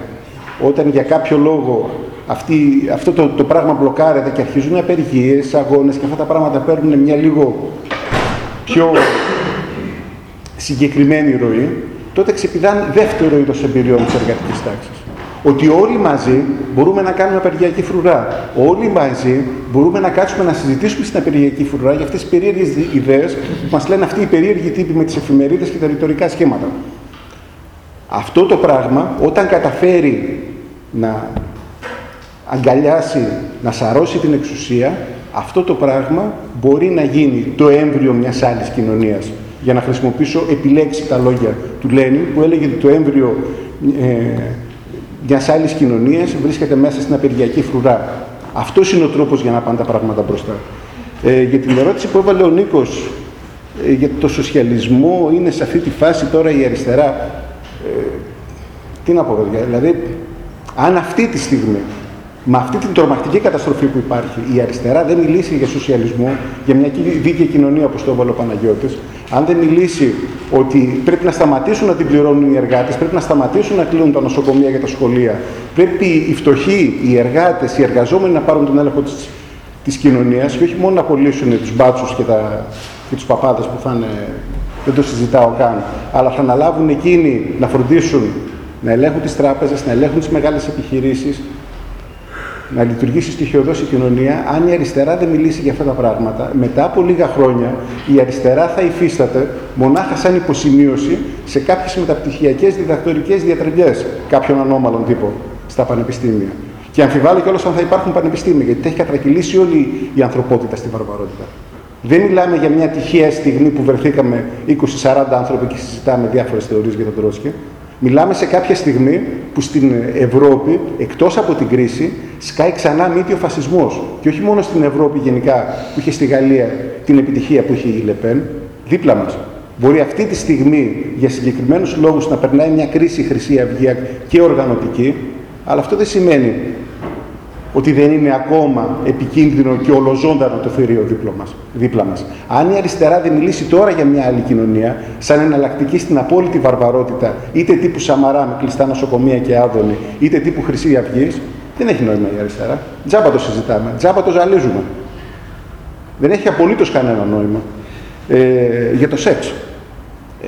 όταν για κάποιο λόγο αυτή, αυτό το, το πράγμα μπλοκάρεται και αρχίζουν απεργίες, αγώνες και αυτά τα πράγματα παίρνουν μια λίγο πιο συγκεκριμένη ροή, τότε ξεπηδάνε δεύτερο είδος εμπειριών της εργατικής τάξης. Ότι όλοι μαζί μπορούμε να κάνουμε απεργιακή φρουρά. Όλοι μαζί μπορούμε να κάτσουμε να συζητήσουμε στην απεργιακή φρουρά για αυτές τις περίεργες ιδέες που μας λένε αυτοί οι περίεργοι τύποι με τις εφημερίδες και τα ρητορικά σχήματα. Αυτό το πράγμα, όταν καταφέρει να αγκαλιάσει, να σαρώσει την εξουσία, αυτό το πράγμα μπορεί να γίνει το έμβριο μιας άλλης κοινωνίας. Για να χρησιμοποιήσω επιλέξει τα λόγια του Λένιν που έλεγε ότι το έμβριο ε, μιας άλλης κοινωνίας βρίσκεται μέσα στην απεργιακή φρουρά. Αυτός είναι ο τρόπος για να πάνε τα πράγματα μπροστά. Ε, για την ερώτηση που έβαλε ο Νίκος ε, για το σοσιαλισμό, είναι σε αυτή τη φάση τώρα η αριστερά. Ε, Τι να πω, παιδιά, δηλαδή, αν αυτή τη στιγμή με αυτή την τρομακτική καταστροφή που υπάρχει, η αριστερά δεν μιλήσει για σοσιαλισμό, για μια δίκαιη κοινωνία όπως το έβαλε ο Παναγιώτης, αν δεν μιλήσει ότι πρέπει να σταματήσουν να την πληρώνουν οι εργάτες, πρέπει να σταματήσουν να κλείνουν τα νοσοκομεία και τα σχολεία, πρέπει οι φτωχοί, οι εργάτες, οι εργαζόμενοι να πάρουν τον έλεγχο της κοινωνίας και όχι μόνο να απολύσουν τους μπάτσους και, και τους παπάδες που θα είναι. Δεν το συζητάω καν, αλλά θα αναλάβουν εκείνοι να φροντίσουν να ελέγχουν τις τράπεζες, να ελέγχουν τις μεγάλες επιχειρήσεις, να λειτουργήσει στοιχειοδό η κοινωνία, αν η αριστερά δεν μιλήσει για αυτά τα πράγματα, μετά από λίγα χρόνια η αριστερά θα υφίσταται μονάχα σαν υποσημείωση σε κάποιες μεταπτυχιακές διδακτορικές διατριβέ κάποιων ανώμαλων τύπων στα πανεπιστήμια. Και αμφιβάλλω κιόλας αν θα υπάρχουν πανεπιστήμια, γιατί έχει κατρακυλήσει όλη η ανθρωπότητα στη βαρβαρότητα. Δεν μιλάμε για μια τυχαία στιγμή που βρεθήκαμε 20-40 άνθρωποι και συζητάμε διάφορες θεωρίες για τον Τρόσκι. Μιλάμε σε κάποια στιγμή που στην Ευρώπη, εκτός από την κρίση, σκάει ξανά μύτη ο φασισμός. Και όχι μόνο στην Ευρώπη γενικά, που είχε στη Γαλλία την επιτυχία που είχε η Λεπέν, δίπλα μας. Μπορεί αυτή τη στιγμή, για συγκεκριμένους λόγους, να περνάει μια κρίση η Χρυσή Αυγή και οργανωτική, αλλά αυτό δεν σημαίνει ότι δεν είναι ακόμα επικίνδυνο και ολοζώντανο το θηρίο δίπλα μας, δίπλα μας. Αν η αριστερά δεν μιλήσει τώρα για μια άλλη κοινωνία, σαν εναλλακτική στην απόλυτη βαρβαρότητα, είτε τύπου Σαμαρά με κλειστά νοσοκομεία και άδωνη, είτε τύπου Χρυσή Αυγής, δεν έχει νόημα η αριστερά. Τζάμπα το συζητάμε, τζάμπα το ζαλίζουμε. Δεν έχει απολύτως κανένα νόημα. Ε, για το σεξ.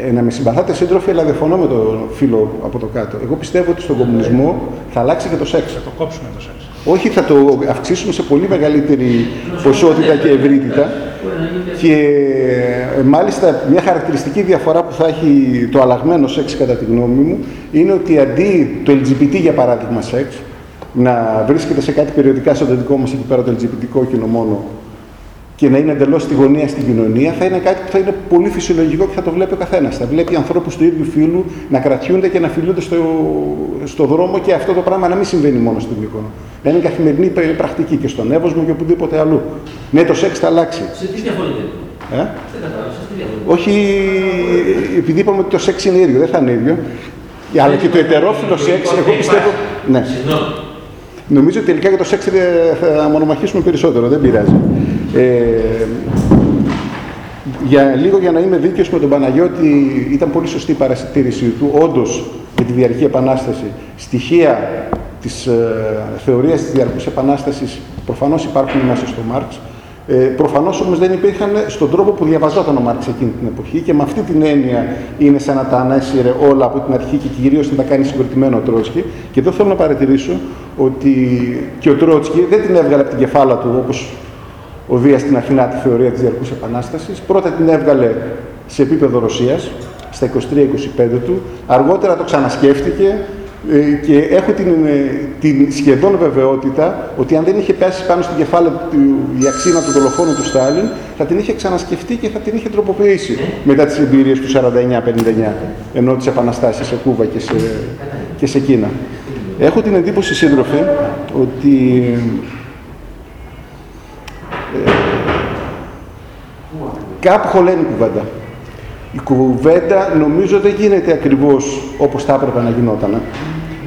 Ε, να με συμπαθάτε σύντροφοι, αλλά διαφωνώ με τον φίλο από το κάτω. Εγώ πιστεύω ότι στον κομμουνισμό θα αλλάξει και το σεξ. Θα το κόψουμε το σεξ. Όχι, θα το αυξήσουμε σε πολύ μεγαλύτερη ποσότητα και ευρύτητα. Και ε, μάλιστα μια χαρακτηριστική διαφορά που θα έχει το αλλαγμένο σεξ κατά τη γνώμη μου είναι ότι αντί το LGBT για παράδειγμα σεξ να βρίσκεται σε κάτι περιοδικά στο δικό μας εκεί πέρα το LGBT κόκκινο μόνο και να είναι εντελώ στη γωνία στην κοινωνία, θα είναι κάτι που θα είναι πολύ φυσιολογικό και θα το βλέπει ο καθένα. Θα βλέπει ανθρώπου του ίδιου φίλου να κρατιούνται και να φιλούνται στο, στο δρόμο και αυτό το πράγμα να μην συμβαίνει μόνο στην Μύκονο. Να είναι καθημερινή πρακτική και στον Εύωσμο και οπουδήποτε αλλού. Ναι, το σεξ θα αλλάξει. Σε τι διαφορετικό. Ε? Όχι, επειδή είπαμε ότι το σεξ είναι ίδιο, δεν θα είναι ίδιο. Αλλά και το ετερόφιλο σεξ, εγώ πιστεύω. Ναι. Νομίζω ότι τελικά για το σεξ θα μονομαχήσουμε περισσότερο, δεν πειράζει. Ε, για λίγο για να είμαι δίκαιος με τον Παναγιώτη, ήταν πολύ σωστή η παρασυντήρησή του. Όντως, για τη διαρκή επανάσταση, στοιχεία της ε, θεωρίας της διαρκούς επανάστασης προφανώς υπάρχουν μέσα στο Μάρξ. Ε, Προφανώς όμως δεν υπήρχαν στον τρόπο που διαβαζόταν ο Μάρξ εκείνη την εποχή και με αυτή την έννοια είναι σαν να τα ανέσυρε όλα από την αρχή και κυρίως να τα κάνει συγκροτημένο ο Τρότσκι. Και εδώ θέλω να παρατηρήσω ότι και ο Τρότσκι δεν την έβγαλε από την κεφάλα του όπως ο Δίας στην Αθηνά τη θεωρία της Διαρκούς Επανάστασης. Πρώτα την έβγαλε σε επίπεδο Ρωσίας, στα 23-25 του. Αργότερα το ξανασκέφτηκε ε, και έχω την, ε, την σχεδόν βεβαιότητα ότι αν δεν είχε πέσει πάνω στην κεφάλαια του η αξίνα του δολοφόνου του Στάλιν, θα την είχε ξανασκεφτεί και θα την είχε τροποποιήσει μετά τις εμπειρίες του 49-59, ενώ τις επαναστάσεις σε Κούβα και σε, και σε Κίνα. Έχω την εντύπωση, σύντροφε, ότι κάπου χωλαίνει η κουβέντα. Η κουβέντα νομίζω δεν γίνεται ακριβώς όπως θα έπρεπε να γινόταν.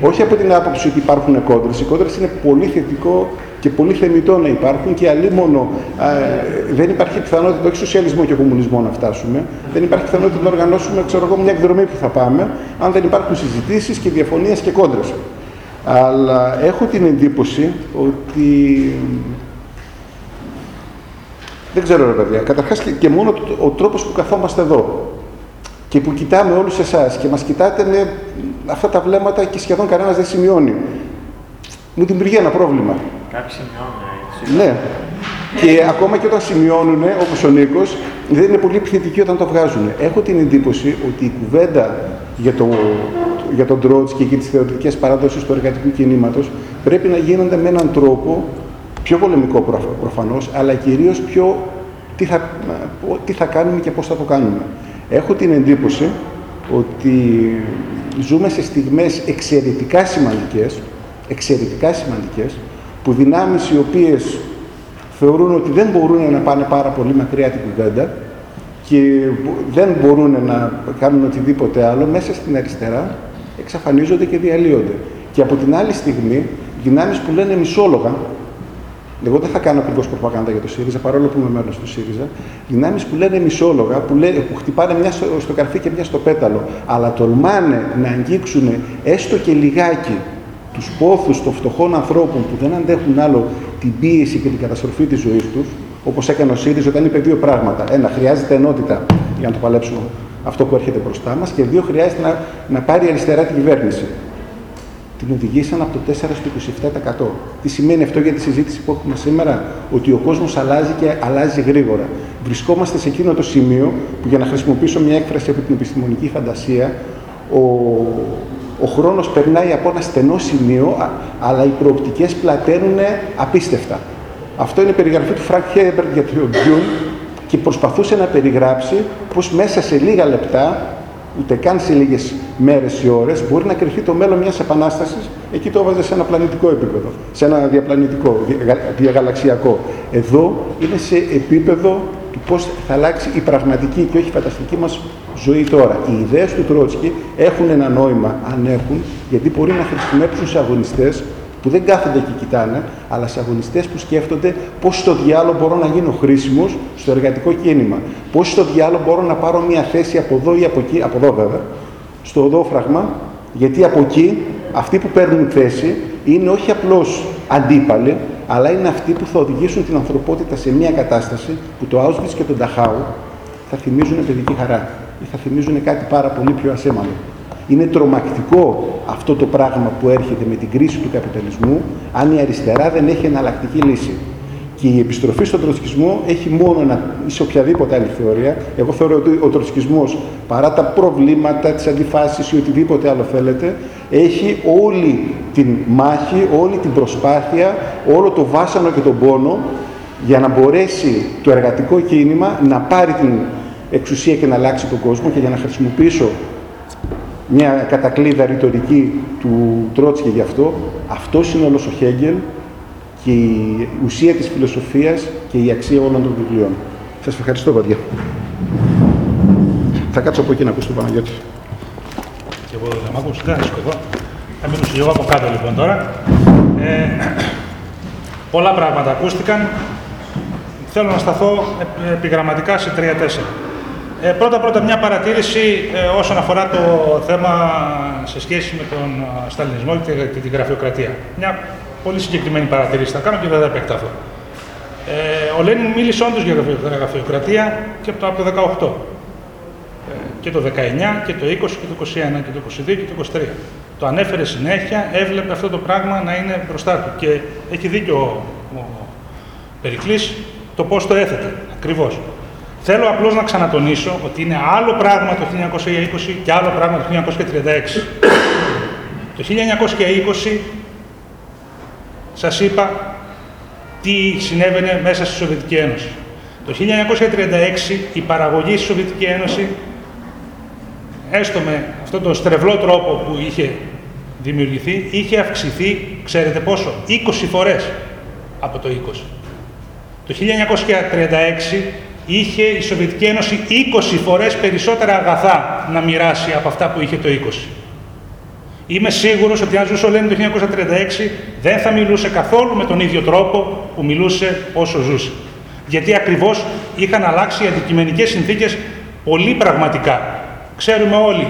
Όχι από την άποψη ότι υπάρχουν κόντρες. Οι κόντρες είναι πολύ θετικό και πολύ θεμητό να υπάρχουν και αλλήμωνο ε, δεν υπάρχει πιθανότητα, όχι σοσιαλισμό και κομμουνισμό να φτάσουμε, δεν υπάρχει πιθανότητα να οργανώσουμε ξέρω εγώ, μια εκδρομή που θα πάμε, αν δεν υπάρχουν συζητήσεις και διαφωνίες και κόντρες. Αλλά έχω την εντύπωση ότι δεν ξέρω ρε παιδιά. Καταρχάς και, και μόνο ο τρόπος που καθόμαστε εδώ και που κοιτάμε όλους εσάς και μας κοιτάτε με αυτά τα βλέμματα και σχεδόν κανένας δεν σημειώνει. Μου δημιουργεί ένα πρόβλημα. Κάποιοι σημειώνουν. Ναι. Και ακόμα και όταν σημειώνουν, όπως ο Νίκος, δεν είναι πολύ επιθετικοί όταν το βγάζουν. Έχω την εντύπωση ότι η κουβέντα για, το, για τον Τρότσκι και τις θεωρητικέ παράδοσει του εργατικού κινήματος πρέπει να γίνονται με έναν τρόπο πιο πολεμικό προφανώς, αλλά κυρίως πιο τι θα, τι θα κάνουμε και πώς θα το κάνουμε. Έχω την εντύπωση ότι ζούμε σε στιγμές εξαιρετικά σημαντικές, εξαιρετικά σημαντικές, που δυνάμεις οι οποίες θεωρούν ότι δεν μπορούν να πάνε πάρα πολύ μακριά την κουβέντα και δεν μπορούν να κάνουν οτιδήποτε άλλο, μέσα στην αριστερά εξαφανίζονται και διαλύονται. Και από την άλλη στιγμή, δυνάμεις που λένε μισόλογα, εγώ δεν θα κάνω ακριβώς προπαγάνδα για το ΣΥΡΙΖΑ, παρόλο που είμαι μέλο του ΣΥΡΙΖΑ. Δυνάμεις που λένε μισόλογα, που, λένε, που χτυπάνε μια στο, στο καρφί και μια στο πέταλο, αλλά τολμάνε να αγγίξουν έστω και λιγάκι τους πόθους των φτωχών ανθρώπων που δεν αντέχουν άλλο την πίεση και την καταστροφή της ζωής τους, όπως έκανε ο ΣΥΡΙΖΑ όταν είπε δύο πράγματα. Ένα, χρειάζεται ενότητα για να το παλέψουμε αυτό που έρχεται μπροστά μας, και δύο, χρειάζεται να, να πάρει αριστερά την κυβέρνηση την οδηγήσαν από το 4% στο 27%. Τι σημαίνει αυτό για τη συζήτηση που έχουμε σήμερα, ότι ο κόσμος αλλάζει και αλλάζει γρήγορα. Βρισκόμαστε σε εκείνο το σημείο που, για να χρησιμοποιήσω μια έκφραση από την επιστημονική φαντασία, ο, ο χρόνος περνάει από ένα στενό σημείο, αλλά οι προοπτικές πλαταίνουν απίστευτα. Αυτό είναι η περιγραφή του Φρανκ Χέρμπερτ για το Dune και προσπαθούσε να περιγράψει πως μέσα σε λίγα λεπτά ούτε καν σε λίγες μέρες ή ώρες, μπορεί να κρυφτεί το μέλλον μιας επανάστασης. Εκεί το έβαζε σε ένα πλανητικό επίπεδο, σε ένα διαπλανητικό, διαγαλαξιακό. Εδώ είναι σε επίπεδο του πώς θα αλλάξει η πραγματική και όχι η φανταστική μας ζωή τώρα. Οι ιδέες του Τρότσκι έχουν ένα νόημα, αν έχουν, γιατί μπορεί να χρησιμεύσουν σε αγωνιστές που δεν κάθονται και κοιτάνε, αλλά σε αγωνιστές που σκέφτονται πώς στο διάλογο μπορώ να γίνω χρήσιμος στο εργατικό κίνημα. Πώς στο διάλογο μπορώ να πάρω μια θέση από εδώ ή από εκεί, από εδώ βέβαια, στο οδόφραγμα, γιατί από εκεί αυτοί που παίρνουν θέση είναι όχι απλώς αντίπαλοι, αλλά είναι αυτοί που θα οδηγήσουν την ανθρωπότητα σε μια κατάσταση που το Auschwitz και τον Ταχάου θα θυμίζουν παιδική χαρά ή θα θυμίζουν κάτι πάρα πολύ πιο ασέμανο. Είναι τρομακτικό αυτό το πράγμα που έρχεται με την κρίση του καπιταλισμού, αν η αριστερά δεν έχει εναλλακτική λύση. Και η επιστροφή στον τροτσκισμό έχει μόνο να ή σε οποιαδήποτε άλλη θεωρία. Εγώ θεωρώ ότι ο τροτσκισμός, παρά τα προβλήματα, τις αντιφάσεις ή οτιδήποτε άλλο θέλετε, έχει όλη την μάχη, όλη την προσπάθεια, όλο το βάσανο και τον πόνο για να μπορέσει το εργατικό κίνημα να πάρει την εξουσία και να αλλάξει τον κόσμο και για να χρησιμοποιήσω μια κατακλείδα ρητορική του Τρότσκι γι' αυτό. Αυτός είναι όλος ο Χέγγελ και η ουσία της φιλοσοφίας και η αξία όλων των βιβλίων. Σας ευχαριστώ, παιδιά. Θα κάτσω από εκεί να ακούσω τον Παναγιώτη. Και εγώ δεν μ' ακούς, δεν εδώ. Θα μιλήσω εγώ από κάτω λοιπόν τώρα. Ε, πολλά πράγματα ακούστηκαν. Θέλω να σταθώ επιγραμματικά σε τρία-τέσσερα. Ε, πρώτα πρώτα μια παρατήρηση ε, όσον αφορά το θέμα σε σχέση με τον ε, σταλινισμό και, και την γραφειοκρατία. Μια πολύ συγκεκριμένη παρατήρηση θα κάνω και δεν θα επεκταθώ. Ε, ο Λένιν μίλησε όντως για γραφειοκρατία και από το 18. Ε, και το 19 και το 20 και το 21 και το 22 και το 23. Το ανέφερε συνέχεια, έβλεπε αυτό το πράγμα να είναι μπροστά του. Και έχει δίκιο ο, ο Περικλής το πώς το έθετε, ακριβώς. Θέλω απλώς να ξανατονίσω ότι είναι άλλο πράγμα το 1920 και άλλο πράγμα το 1936. Το 1920 σας είπα τι συνέβαινε μέσα στη Σοβιετική Ένωση. Το 1936 η παραγωγή στη Σοβιετική Ένωση, έστω με αυτόν τον στρεβλό τρόπο που είχε δημιουργηθεί, είχε αυξηθεί, ξέρετε πόσο, 20 φορές από το 20. Το 1936 είχε η Σοβιετική Ένωση 20 φορές περισσότερα αγαθά να μοιράσει από αυτά που είχε το 20. Είμαι σίγουρος ότι αν ζούσε ο Λένιν το 1936 δεν θα μιλούσε καθόλου με τον ίδιο τρόπο που μιλούσε όσο ζούσε. Γιατί ακριβώς είχαν αλλάξει οι αντικειμενικές συνθήκες πολύ πραγματικά. Ξέρουμε όλοι,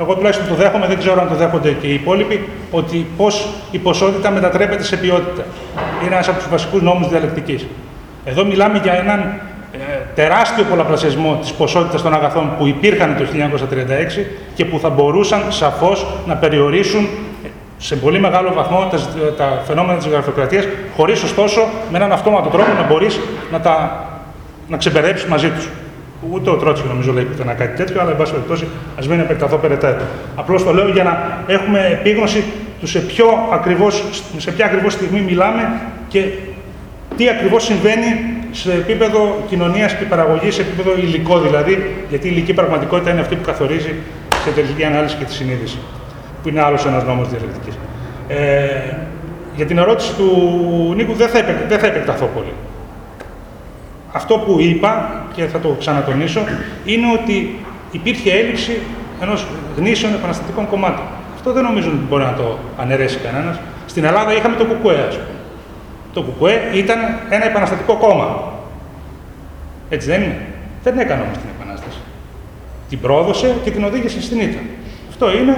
εγώ τουλάχιστον το δέχομαι, δεν ξέρω αν το δέχονται και οι υπόλοιποι, ότι πώς η ποσότητα μετατρέπεται σε ποιότητα. Είναι ένας από τους βασικούς νόμους διαλεκτικής. Εδώ μιλάμε για έναν ε, τεράστιο πολλαπλασιασμό της ποσότητας των αγαθών που υπήρχαν το 1936 και που θα μπορούσαν σαφώς να περιορίσουν σε πολύ μεγάλο βαθμό τα, τα φαινόμενα της γραφειοκρατίας, χωρίς ωστόσο με έναν αυτόματο τρόπο να μπορείς να τα να ξεμπερδέψεις μαζί τους. Ούτε ο Τρότσι νομίζω λέει ένα κάτι τέτοιο, αλλά εν πάση περιπτώσει ας μην επεκταθώ περαιτέρω. Απλώς το λέω για να έχουμε επίγνωση του σε, ποιο ακριβώς, σε ποια ακριβώς στιγμή μιλάμε και τι ακριβώς συμβαίνει σε επίπεδο κοινωνίας και παραγωγής, σε επίπεδο υλικό δηλαδή, γιατί η υλική πραγματικότητα είναι αυτή που καθορίζει σε τελική ανάλυση και τη συνείδηση, που είναι άλλος ένας νόμος διαλεκτική. Ε, για την ερώτηση του Νίκου δεν θα, δεν θα επεκταθώ πολύ. Αυτό που είπα και θα το ξανατονίσω είναι ότι υπήρχε έλλειψη ενός γνήσεων επαναστατικών κομμάτων. Αυτό δεν νομίζω ότι μπορεί να το αναιρέσει κανένας. Στην Ελλάδα είχαμε το ΚΚΕ, ας πούμε. Το ΚΚΕ ήταν ένα επαναστατικό κόμμα. Έτσι δεν είναι; Δεν έκανε όμως την επανάσταση. Την πρόδωσε και την οδήγησε στην ήττα. Αυτό είναι,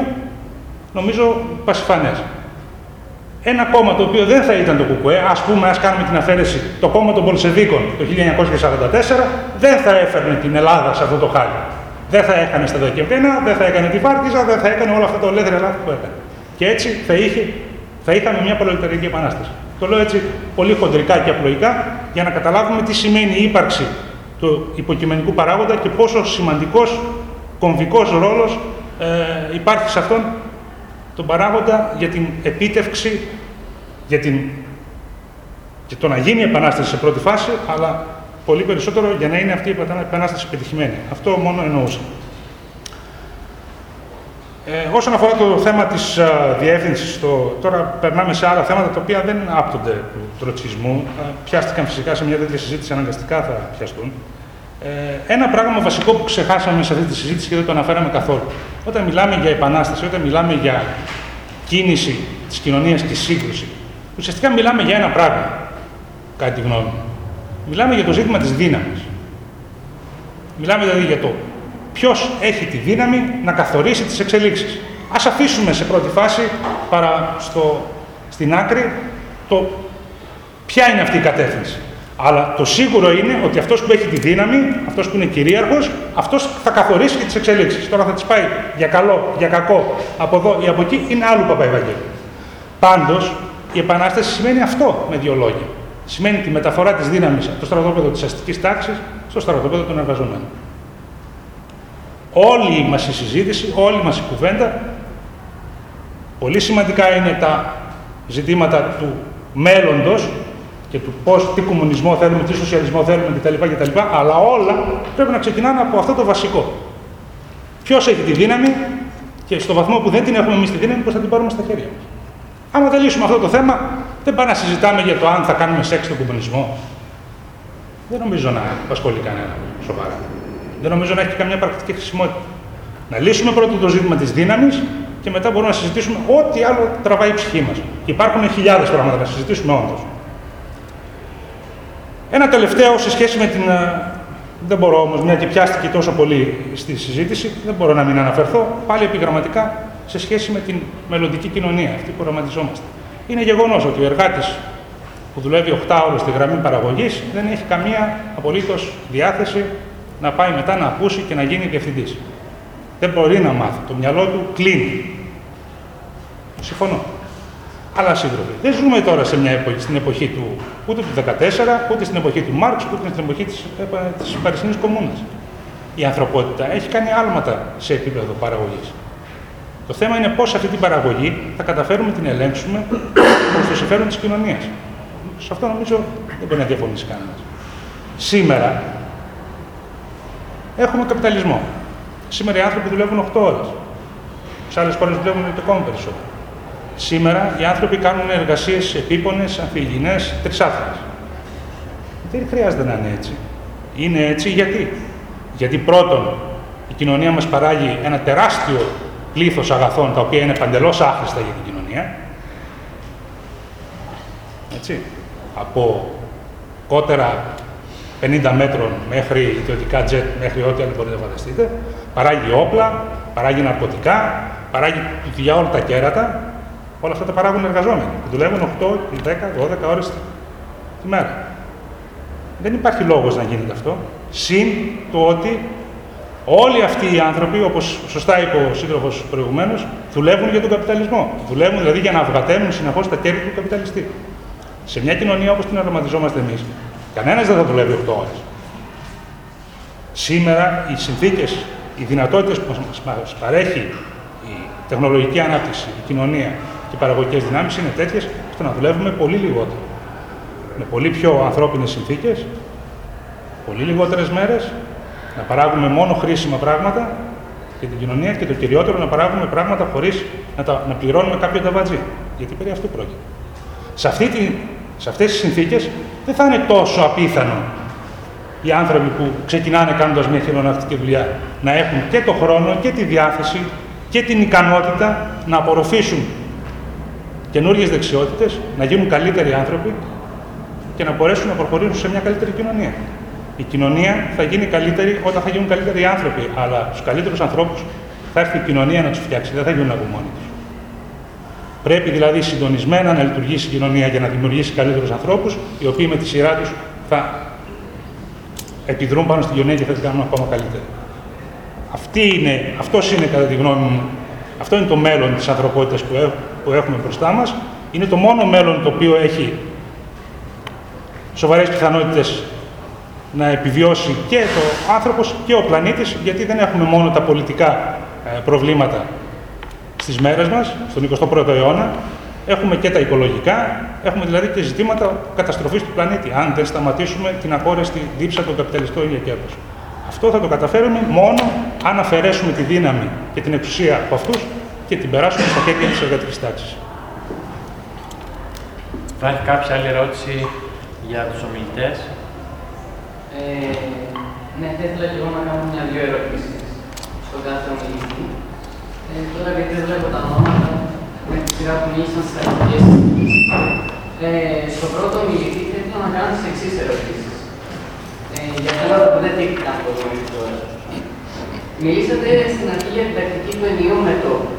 νομίζω, πασιφανές. Ένα κόμμα το οποίο δεν θα ήταν το ΚΚΕ, ας πούμε, ας κάνουμε την αφαίρεση, το κόμμα των Πολσεβίκων το 1944, δεν θα έφερνε την Ελλάδα σε αυτό το χάρτη. Δεν θα έκανε στα Δεκεμβρινά, δεν θα έκανε τη Βάρκιζα, δεν θα έκανε όλα αυτά τα ολέθρια λάθη που έκανε. Και έτσι θα, είχε, θα είχαμε μια προλεταρική επανάσταση. Το λέω έτσι πολύ χοντρικά και απλοϊκά για να καταλάβουμε τι σημαίνει η ύπαρξη του υποκειμενικού παράγοντα και πόσο σημαντικός κομβικός ρόλος ε, υπάρχει σε αυτόν τον παράγοντα για την επίτευξη, για, την, για το να γίνει η επανάσταση σε πρώτη φάση, αλλά πολύ περισσότερο για να είναι αυτή η επανάσταση επιτυχημένη. Αυτό μόνο εννοούσα. Ε, όσον αφορά το θέμα της α, διεύθυνσης, το, τώρα περνάμε σε άλλα θέματα τα οποία δεν άπτονται του τροτσισμού. πιάστηκαν φυσικά σε μια τέτοια συζήτηση, αναγκαστικά θα πιαστούν. Ε, ένα πράγμα βασικό που ξεχάσαμε σε αυτή τη συζήτηση και δεν το αναφέραμε καθόλου. Όταν μιλάμε για επανάσταση, όταν μιλάμε για κίνηση της κοινωνίας και σύγκρουση, ουσιαστικά μιλάμε για ένα πράγμα, κατά τη γνώμη μου. Μιλάμε για το ζήτημα της δύναμης. Μιλάμε δηλαδή για το ποιος έχει τη δύναμη να καθορίσει τις εξελίξεις. Ας αφήσουμε σε πρώτη φάση παρά στο, στην άκρη το ποια είναι αυτή η κατεύθυνση. Αλλά το σίγουρο είναι ότι αυτός που έχει τη δύναμη, αυτός που είναι κυρίαρχος, αυτός θα καθορίσει και τις εξελίξεις. Τώρα θα τις πάει για καλό, για κακό, από εδώ ή από εκεί, είναι άλλου Παπαϊβαγγέλου. Πάντως, η επανάσταση σημαίνει αυτό με δύο λόγια. Σημαίνει τη μεταφορά της δύναμης από το στρατόπεδο της αστικής τάξης στο στρατόπεδο των εργαζομένων. Όλη μας η συζήτηση, όλη μας η κουβέντα, πολύ σημαντικά είναι τα ζητήματα του μέλλοντος και του πώς, τι κομμουνισμό θέλουμε, τι σοσιαλισμό θέλουμε κτλ. κτλ αλλά όλα πρέπει να ξεκινάνε από αυτό το βασικό. Ποιος έχει τη δύναμη και στο βαθμό που δεν την έχουμε εμείς τη δύναμη, πώς θα την πάρουμε στα χέρια μας. Άμα δεν λύσουμε αυτό το θέμα, δεν πάμε να συζητάμε για το αν θα κάνουμε σεξ στον κομμουνισμό. Δεν νομίζω να απασχολεί κανένα σοβαρά. Δεν νομίζω να έχει καμιά πρακτική χρησιμότητα. Να λύσουμε πρώτα το ζήτημα της δύναμης και μετά μπορούμε να συζητήσουμε ό,τι άλλο τραβάει η ψυχή μας. Υπάρχουν χιλιάδες πράγματα να συζητήσουμε όντως. Ένα τελευταίο σε σχέση με την. Ε, δεν μπορώ όμως, μια και πιάστηκε τόσο πολύ στη συζήτηση, δεν μπορώ να μην αναφερθώ πάλι επιγραμματικά σε σχέση με την μελλοντική κοινωνία, αυτή που οραματιζόμαστε. Είναι γεγονός ότι ο εργάτης που δουλεύει 8 ώρες στη γραμμή παραγωγής δεν έχει καμία απολύτως διάθεση να πάει μετά να ακούσει και να γίνει διευθυντής. Δεν μπορεί να μάθει. Το μυαλό του κλείνει. Συμφωνώ. Αλλά σύντροφοι, δεν ζούμε τώρα σε μια εποχή, στην εποχή του ούτε του 14, ούτε στην εποχή του Μάρξ, ούτε στην εποχή της, της Παρισινής Κομμούνας. Η ανθρωπότητα έχει κάνει άλματα σε επίπεδο παραγωγής. Το θέμα είναι πώς αυτή την παραγωγή θα καταφέρουμε την ελέγξουμε προς το συμφέρον της κοινωνίας. Σε αυτό νομίζω δεν μπορεί να διαφωνήσει κανένας. Σήμερα έχουμε καπιταλισμό. Σήμερα οι άνθρωποι δουλεύουν 8 ώρες. Σε άλλες χώρες δουλεύουν και ακόμα περισσότερο. Σήμερα οι άνθρωποι κάνουν εργασίες επίπονες, αμφιγεινέ, τρισάθλιε. Δεν χρειάζεται να είναι έτσι. Είναι έτσι γιατί; Γιατί πρώτον, η κοινωνία μας παράγει ένα τεράστιο πλήθος αγαθών τα οποία είναι παντελώς άχρηστα για την κοινωνία. Έτσι. Από κότερα 50 μέτρων μέχρι ιδιωτικά τζετ, μέχρι ό,τι άλλο μπορείτε να φανταστείτε. Παράγει όπλα, παράγει ναρκωτικά, παράγει για όλα τα κέρατα Όλα αυτά τα παράγουν εργαζόμενοι που δουλεύουν 8, 10, 12 ώρες τη μέρα. Δεν υπάρχει λόγος να γίνεται αυτό. Συν το ότι όλοι αυτοί οι άνθρωποι, όπως σωστά είπε ο σύντροφος προηγουμένως, δουλεύουν για τον καπιταλισμό. Δουλεύουν δηλαδή για να αυγαταίνουν συνεχώς τα κέρδη του καπιταλιστή. Σε μια κοινωνία όπως την οραματιζόμαστε εμείς, κανένας δεν θα δουλεύει 8 ώρες. Σήμερα οι συνθήκες, οι δυνατότητες που μας παρέχει η τεχνολογική ανάπτυξη, η κοινωνία, και οι παραγωγικές δυνάμεις είναι τέτοιες ώστε να δουλεύουμε πολύ λιγότερο. Με πολύ πιο ανθρώπινες συνθήκες, πολύ λιγότερες μέρες, να παράγουμε μόνο χρήσιμα πράγματα για την κοινωνία και το κυριότερο να παράγουμε πράγματα χωρίς να, να πληρώνουμε κάποιο ταβατζή. Γιατί περί αυτού πρόκειται. Σε, αυτή τη, σε αυτές τις συνθήκες δεν θα είναι τόσο απίθανο οι άνθρωποι που ξεκινάνε κάνοντας μια χειρονακτική δουλειά να έχουν και το χρόνο και τη διάθεση και την ικανότητα να απορροφήσουν καινούριε δεξιότητες, να γίνουν καλύτεροι άνθρωποι και να μπορέσουν να προχωρήσουν σε μια καλύτερη κοινωνία. Η κοινωνία θα γίνει καλύτερη όταν θα γίνουν καλύτεροι άνθρωποι, αλλά στους καλύτερους ανθρώπους θα έρθει η κοινωνία να τους φτιάξει, δεν θα γίνουν από μόνοι τους. Πρέπει δηλαδή συντονισμένα να λειτουργήσει η κοινωνία για να δημιουργήσει καλύτερους ανθρώπους, οι οποίοι με τη σειρά τους θα επιδρούν πάνω στην κοινωνία και θα την κάνουν ακόμα καλύτερη. Αυτή είναι, αυτός είναι κατά τη γνώμη μου, αυτό είναι το μέλλον της ανθρωπότητας που, που έχουμε μπροστά μας. Είναι το μόνο μέλλον το οποίο έχει σοβαρές πιθανότητες να επιβιώσει και ο άνθρωπος και ο πλανήτης, γιατί δεν έχουμε μόνο τα πολιτικά ε, προβλήματα στις μέρες μας, στον 21ο αιώνα, έχουμε και τα οικολογικά, έχουμε δηλαδή και ζητήματα καταστροφής του πλανήτη, αν δεν σταματήσουμε την απόρρεστη δίψα των καπιταλιστών για κέρδος. Αυτό θα το καταφέρουμε μόνο αν αφαιρέσουμε τη δύναμη και την εξουσία από αυτούς και την περάσουμε στα χέρια της εργατικής τάξης. Υπάρχει κάποια άλλη ερώτηση για τους ομιλητές; Ε, ναι, θα ήθελα και εγώ να κάνω μια-δυο ερωτήσεις στον κάθε ομιλητή. Ε, τώρα, γιατί δεν βλέπω τα ονόματα, με τη σειρά που μίλησαν στι αρχικέ ε, στον πρώτο ομιλητή θα ήθελα να κάνω τις εξής ερωτήσεις. Ε, για θέματα που δεν τύχηκαν από το τώρα. Μιλήσατε στην αρχή για την τακτική του ενιαίου μετώπου.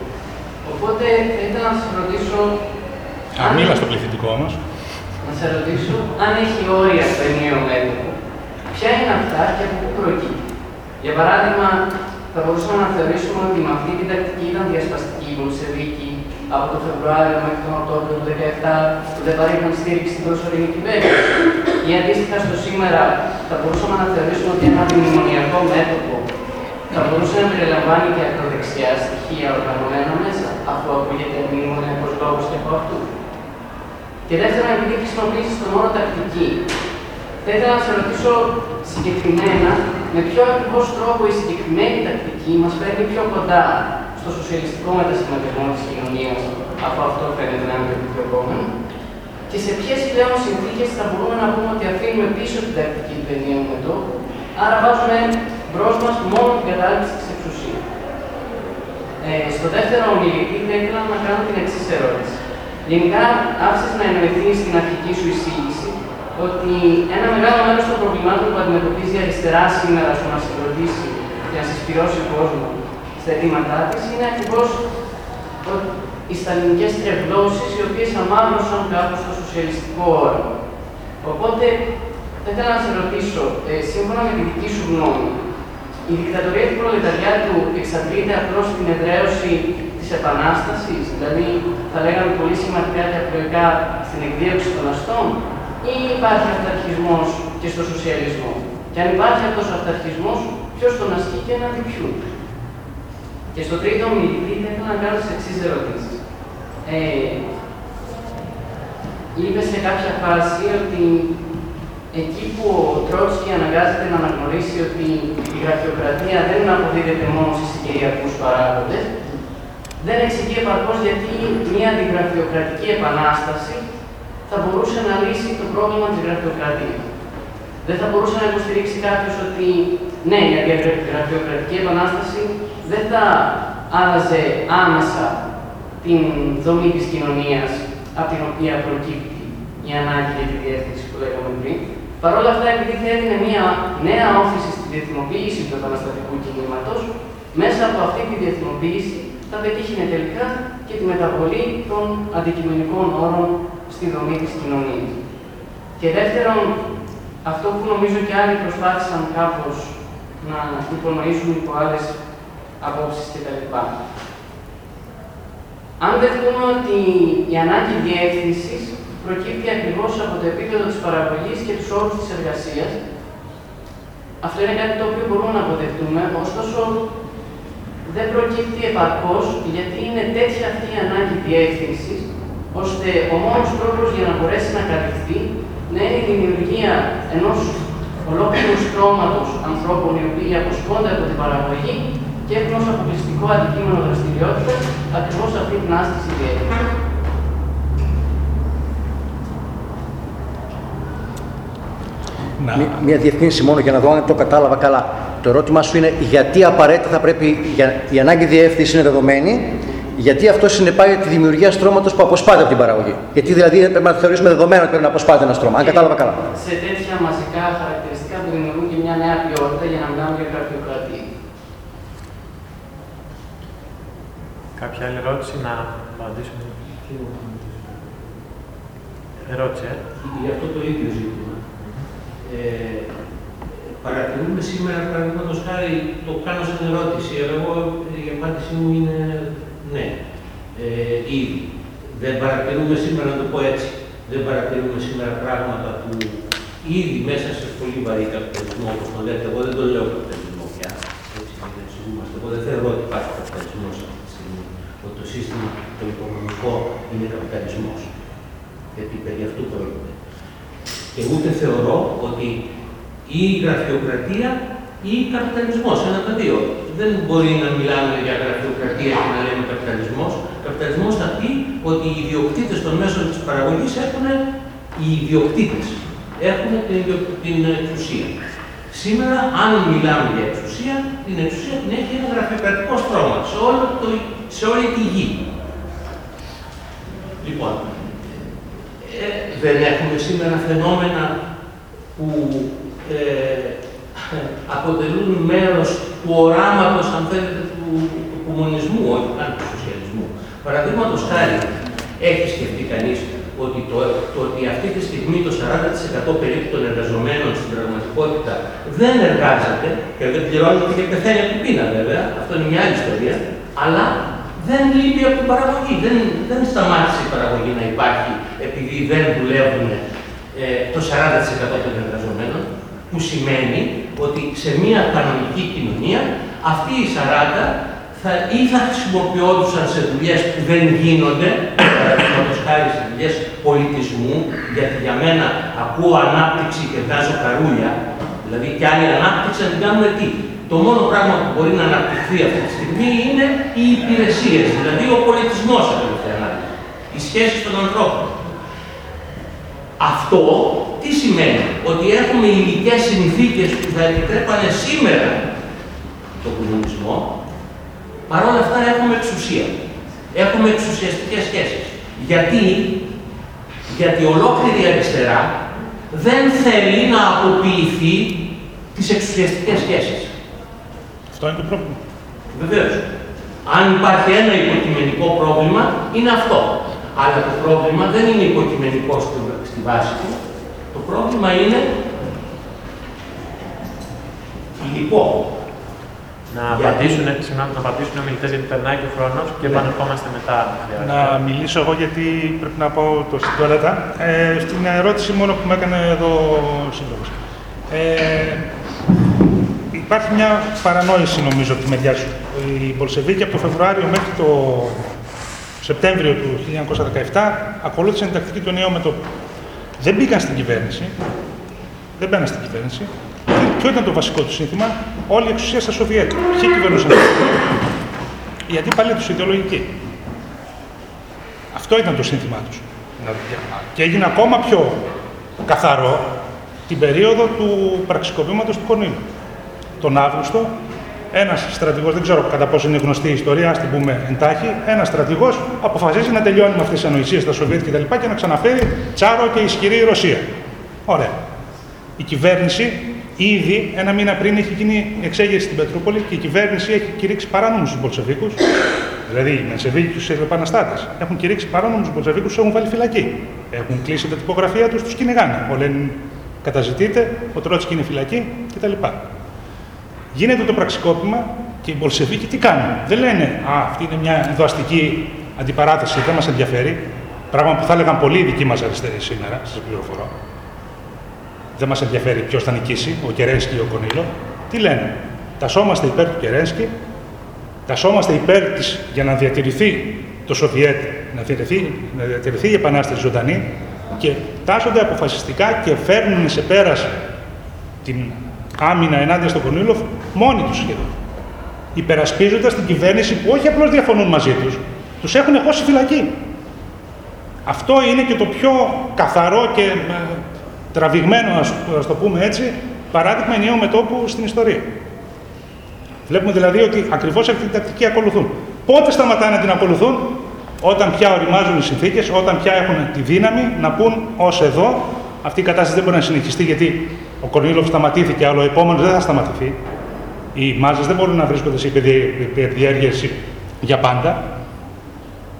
Οπότε θα ήθελα να σας ρωτήσω. Αν μίλα στο πληθυντικό όμω. Να σας ρωτήσω αν έχει όρια στο ενιαίο μέτωπο Ποια είναι αυτά και από πού προκύπτει. Για παράδειγμα, θα μπορούσαμε να θεωρήσουμε ότι με αυτή την τακτική ήταν διασπαστική η δίκη από τον Φεβρουάριο μέχρι τον Οκτώβριο του 2017 που δεν παρήχαν στήριξη στην προσωρινή κυβέρνηση. Ή αντίστοιχα στο σήμερα θα μπορούσαμε να θεωρήσουμε ότι ένα αντιμνημονιακό μέτωπο θα μπορούσε να περιλαμβάνει και ακροδεξιά στοιχεία οργανωμένα μέσα, αφού ακούγεται αντιμνημονιακό λόγος και από αυτού. Και δεύτερον, επειδή χρησιμοποιήσει τον όρο τακτική, θα ήθελα να σα ρωτήσω συγκεκριμένα με ποιο ακριβώς τρόπο η συγκεκριμένη τακτική μας φέρνει πιο κοντά στο σοσιαλιστικό μετασχηματισμό της κοινωνίας, από αυτό φαίνεται να είναι το επιδιωκόμενο, και σε ποιες πλέον συνθήκες θα μπορούμε να πούμε ότι αφήνουμε πίσω την τακτική του ενιαίου μετώπου, άρα βάζουμε μπρος μας μόνο την κατάληψη της εξουσίας; Ε, στο δεύτερο ομιλητή θα ήθελα να κάνω την εξής ερώτηση. Γενικά, άφησες να εννοηθεί στην αρχική σου εισήγηση ότι ένα μεγάλο μέρος των προβλημάτων που αντιμετωπίζει η αριστερά σήμερα στο να συγκροτήσει και να συσπηρώσει κόσμο στα αιτήματά της είναι ακριβώς οι σταλινικές τρευλώσεις οι οποίες αμάγνωσαν κάπω το σοσιαλιστικό όραμα. Οπότε, θα ήθελα να σε ρωτήσω, ε, σύμφωνα με τη δική σου γνώμη, η δικτατορία του προλεταριάτου εξαντλείται απλώς στην εδραίωση της Επανάστασης, δηλαδή θα λέγαμε πολύ σημαντικά και απλοϊκά στην εκδίωξη των αστών, ή υπάρχει αυταρχισμός και στο σοσιαλισμό; Και αν υπάρχει αυτός ο αυταρχισμός, ποιος τον ασκεί και έναντι ποιου. Και στο τρίτο μιλητή θα ήθελα να κάνω τις εξής ερωτήσεις. Ε, είπε σε κάποια φάση ότι εκεί που ο Τρότσκι αναγκάζεται να αναγνωρίσει ότι η γραφειοκρατία δεν αποδίδεται μόνο σε συγκυριακούς παράγοντες, δεν εξηγεί επαρκώς γιατί μια αντιγραφειοκρατική επανάσταση θα μπορούσε να λύσει το πρόβλημα της γραφειοκρατίας. Δεν θα μπορούσε να υποστηρίξει κάποιος ότι ναι, η γραφειοκρατική επανάσταση δεν θα άλλαζε άμεσα την δομή της κοινωνίας από την οποία προκύπτει η ανάγκη για τη διεύθυνση που λέγαμε πριν. Παρ' όλα αυτά, επειδή θα έδινε μια νέα όθηση στη διεθνοποίηση του επαναστατικού κινήματος, μέσα από αυτή τη διεθνοποίηση θα πετύχει τελικά και τη μεταβολή των αντικειμενικών όρων στη δομή της κοινωνίας. Και δεύτερον, αυτό που νομίζω και άλλοι προσπάθησαν κάπως να υπονοήσουν υπό άλλες απόψεις κτλ. Αν δεχτούμε ότι η ανάγκη διεύθυνσης προκύπτει ακριβώς από το επίπεδο της παραγωγής και τους όρους της εργασίας, αυτό είναι κάτι το οποίο μπορούμε να αποδεχτούμε, ωστόσο δεν προκύπτει επαρκώς γιατί είναι τέτοια αυτή η ανάγκη διεύθυνσης ώστε ο μόνος τρόπος για να μπορέσει να καλυφθεί να είναι η δημιουργία ενός ολόκληρου στρώματος ανθρώπων οι οποίοι αποσχόνται από την παραγωγή και έχουν ως αποκλειστικό αντικείμενο δραστηριότητα ακριβώς αυτή την άσκηση διεύθυνση. Να. Μία διευκρίνηση μόνο για να δω αν το κατάλαβα καλά. Το ερώτημά σου είναι γιατί απαραίτητα θα πρέπει η ανάγκη διεύθυνσης είναι δεδομένη, γιατί αυτό συνεπάγει τη δημιουργία στρώματος που αποσπάται από την παραγωγή. Γιατί δηλαδή πρέπει να θεωρήσουμε δεδομένο ότι πρέπει να αποσπάται ένα στρώμα. Αν κατάλαβα καλά. Σε τέτοια μαζικά χαρακτηριστικά που δημιουργούν και μια νέα ποιότητα για να μιλάμε για γραφειοκρατία. Κάποια άλλη ερώτηση να απαντήσουμε; Ερώτηση, ε. Για αυτό το ίδιο ζήτημα. Ε, παρατηρούμε σήμερα, παραδείγματος χάρη, το κάνω σαν ερώτηση, αλλά εγώ η απάντησή μου είναι ναι. Ε, ήδη. Δεν παρατηρούμε σήμερα, να το πω έτσι, δεν παρατηρούμε σήμερα πράγματα που ήδη μέσα σε πολύ βαρύ καπιταλισμό, όπως το λέτε, εγώ δεν το λέω καπιταλισμό πια. Έτσι δεν εξηγούμαστε. Εγώ δεν θεωρώ ότι υπάρχει καπιταλισμός αυτή τη στιγμή. Ότι το σύστημα το οικονομικό είναι καπιταλισμός. Γιατί περί αυτού πρόκειται. Και ούτε θεωρώ ότι η γραφειοκρατία ή καπιταλισμός, ένα από τα δύο. Δεν μπορεί να μιλάμε για γραφειοκρατία και να λέμε καπιταλισμός. Καπιταλισμός θα πει ότι οι ιδιοκτήτες των μέσων της παραγωγής έχουν οι ιδιοκτήτες. Έχουν την, την εξουσία. Σήμερα, αν μιλάμε για εξουσία, την εξουσία την έχει ένα γραφειοκρατικό στρώμα σε, όλο το, σε όλη τη γη. Λοιπόν, ε, δεν έχουμε σήμερα φαινόμενα που ε, αποτελούν μέρος του οράματος, αν θέλετε, του, του κομμουνισμού, όχι καν του σοσιαλισμού. Παραδείγματος χάρη, έχει σκεφτεί κανείς ότι το, το, ότι αυτή τη στιγμή το 40% περίπου των εργαζομένων στην πραγματικότητα δεν εργάζεται και δεν πληρώνεται και πεθαίνει από την πείνα βέβαια, αυτό είναι μια άλλη ιστορία, αλλά δεν λείπει από την παραγωγή. Δεν, δεν σταμάτησε η παραγωγή να υπάρχει επειδή δεν δουλεύουν ε, το 40% των εργαζομένων, που σημαίνει ότι σε μια κανονική κοινωνία αυτοί οι 40 θα, ή θα χρησιμοποιόντουσαν σε δουλειές που δεν γίνονται, παραδείγματος χάρη σε δουλειές πολιτισμού, γιατί για μένα ακούω ανάπτυξη και βγάζω καρούλια, δηλαδή και άλλη ανάπτυξη να την κάνουμε τι. Το μόνο πράγμα που μπορεί να αναπτυχθεί αυτή τη στιγμή είναι οι υπηρεσίες, δηλαδή ο πολιτισμός οι σχέσεις των ανθρώπων. Αυτό τι σημαίνει, ότι έχουμε υλικές συνθήκες που θα επιτρέπανε σήμερα τον κομμουνισμό, παρόλα αυτά έχουμε εξουσία. Έχουμε εξουσιαστικές σχέσεις. Γιατί, γιατί ολόκληρη αριστερά δεν θέλει να αποποιηθεί τις εξουσιαστικές σχέσεις. Αυτό είναι το πρόβλημα. Βεβαίως. Αν υπάρχει ένα υποκειμενικό πρόβλημα, είναι αυτό. Αλλά το πρόβλημα δεν είναι υποκειμενικό στη βάση του. Το πρόβλημα είναι υλικό. Να απαντήσουν, συγγνώμη, να απαντήσουν οι ομιλητές γιατί περνάει και ο χρόνος και ναι. επανερχόμαστε μετά. Να μιλήσω εγώ γιατί πρέπει να πω το στην τουαλέτα. Ε, στην ερώτηση μόνο που με έκανε εδώ ο σύντροφος. Ε, υπάρχει μια παρανόηση νομίζω από τη μεριά σου. Οι Μπολσεβίκοι από το Φεβρουάριο μέχρι το Σεπτέμβριο του 1917 ακολούθησαν την τακτική του νέου μετώπου. Δεν μπήκαν στην κυβέρνηση, δεν μπαίναν στην κυβέρνηση. Ποιο ήταν το βασικό του σύνθημα, όλη η εξουσία στα Σοβιέτ. Ποιοι κυβερνούσαν Οι αντίπαλοι τους ιδεολογικοί. Αυτό ήταν το σύνθημά τους. Και έγινε ακόμα πιο καθαρό την περίοδο του πραξικοπήματος του Κορνήλου. Τον Αύγουστο ένας στρατηγός, δεν ξέρω κατά πόσο είναι γνωστή η ιστορία, ας την πούμε εντάχει, ένας στρατηγός αποφασίζει να τελειώνει με αυτές τις ανοησίες στα Σοβιέτ και τα λοιπά και να ξαναφέρει τσάρο και ισχυρή Ρωσία. Ωραία. Η κυβέρνηση ήδη ένα μήνα πριν έχει γίνει εξέγερση στην Πετρούπολη και η κυβέρνηση έχει κηρύξει παράνομους τους Μπολσεβίκους. Δηλαδή οι Μενσεβίκοι τους επαναστάτες έχουν κηρύξει παράνομους τους Μπολσεβίκους, τους έχουν βάλει φυλακή. Έχουν κλείσει τα τυπογραφία τους, τους κυνηγάνε. Ο Λένιν καταζητείται, ο Τρότσκι είναι φυλακή κτλ. Γίνεται το πραξικόπημα και οι Μπολσεβίκοι τι κάνουν; Δεν λένε Α, αυτή είναι μια ενδοαστική αντιπαράθεση, δεν μας ενδιαφέρει. Πράγμα που θα έλεγαν πολλοί δικοί μας αριστεροί σήμερα, σας πληροφορώ. Δεν μας ενδιαφέρει ποιος θα νικήσει, ο Κερένσκι ή ο Κονίλο. Τι λένε, τασόμαστε υπέρ του Κερένσκι, τασόμαστε υπέρ της για να διατηρηθεί το Σοβιέτ, να διατηρηθεί, να διατηρηθεί η Επανάσταση ζωντανή και τάσσονται αποφασιστικά και φέρνουν σε πέρας την άμυνα ενάντια στον Κονίλοφ μόνοι τους σχεδόν. Υπερασπίζοντας την κυβέρνηση που όχι απλώς διαφωνούν μαζί τους, τους έχουν χώσει φυλακή. Αυτό είναι και το πιο καθαρό και τραβηγμένο, ας, το πούμε έτσι, παράδειγμα ενιαίου μετόπου στην ιστορία. Βλέπουμε δηλαδή ότι ακριβώς αυτή την τακτική ακολουθούν. Πότε σταματάνε να την ακολουθούν, όταν πια οριμάζουν οι συνθήκες, όταν πια έχουν τη δύναμη να πούν ως εδώ, αυτή η κατάσταση δεν μπορεί να συνεχιστεί γιατί ο Κορνίλοφ σταματήθηκε, αλλά ο επόμενος δεν θα σταματηθεί. Οι μάζες δεν μπορούν να βρίσκονται σε υπερδιέργεια για πάντα.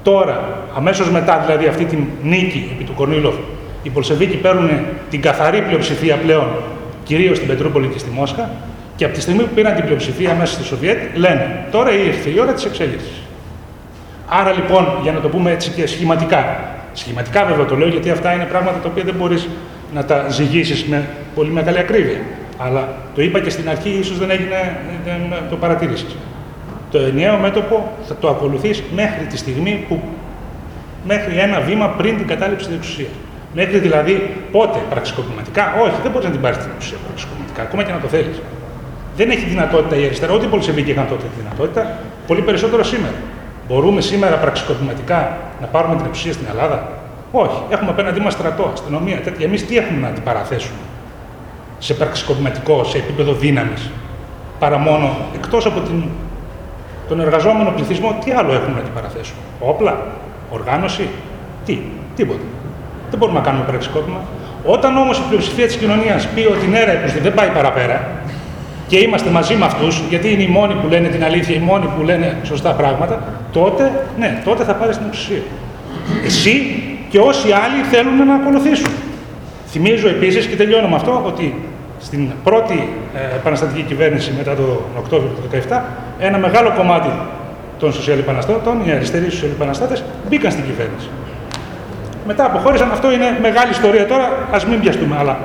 Τώρα, αμέσως μετά δηλαδή αυτή την νίκη επί του Κορνίλοφ, οι Πολσεβίκοι παίρνουν την καθαρή πλειοψηφία πλέον, κυρίως στην Πετρούπολη και στη Μόσχα, και από τη στιγμή που πήραν την πλειοψηφία μέσα στη Σοβιέτ, λένε τώρα ήρθε η ώρα της εξέλιξης. Άρα λοιπόν, για να το πούμε έτσι και σχηματικά, σχηματικά βέβαια το λέω γιατί αυτά είναι πράγματα τα οποία δεν μπορείς να τα ζυγίσεις με πολύ μεγάλη ακρίβεια. Αλλά το είπα και στην αρχή, ίσως δεν έγινε, δεν το παρατήρησες. Το ενιαίο μέτωπο θα το ακολουθείς μέχρι τη στιγμή που. μέχρι ένα βήμα πριν την κατάληψη της εξουσίας. Μέχρι δηλαδή πότε, πραξικοπηματικά, όχι, δεν μπορείς να την πάρεις την εξουσία πραξικοπηματικά, ακόμα και να το θέλεις. Δεν έχει δυνατότητα η αριστερά, ούτε οι Πολσεβίκοι είχαν τότε τη δυνατότητα, πολύ περισσότερο σήμερα. Μπορούμε σήμερα πραξικοπηματικά να πάρουμε την εξουσία στην Ελλάδα; Όχι. Έχουμε απέναντί μας στρατό, αστυνομία, τέτοια. Εμείς τι έχουμε να αντιπαραθέσουμε σε πραξικοπηματικό, σε επίπεδο δύναμης, παρά μόνο εκτός από την, τον εργαζόμενο πληθυσμό, τι άλλο έχουμε να αντιπαραθέσουμε; Όπλα, οργάνωση, τι, τίποτα. Δεν μπορούμε να κάνουμε πραξικόπημα. Όταν όμως η πλειοψηφία της κοινωνίας πει ότι ναι, ρε, δεν πάει παραπέρα, και είμαστε μαζί με αυτούς, γιατί είναι οι μόνοι που λένε την αλήθεια, οι μόνοι που λένε σωστά πράγματα, τότε, ναι, τότε θα πάρει την εξουσία. Εσύ και όσοι άλλοι θέλουν να ακολουθήσουν. Θυμίζω επίσης και τελειώνω με αυτό ότι στην πρώτη ε, επαναστατική κυβέρνηση μετά τον Οκτώβριο του 2017, ένα μεγάλο κομμάτι των σοσιαλεπαναστάτων, οι αριστεροί σοσιαλεπαναστάτες, μπήκαν στην κυβέρνηση. Μετά αποχώρησαν. Αυτό είναι μεγάλη ιστορία τώρα, ας μην πιαστούμε. Αλλά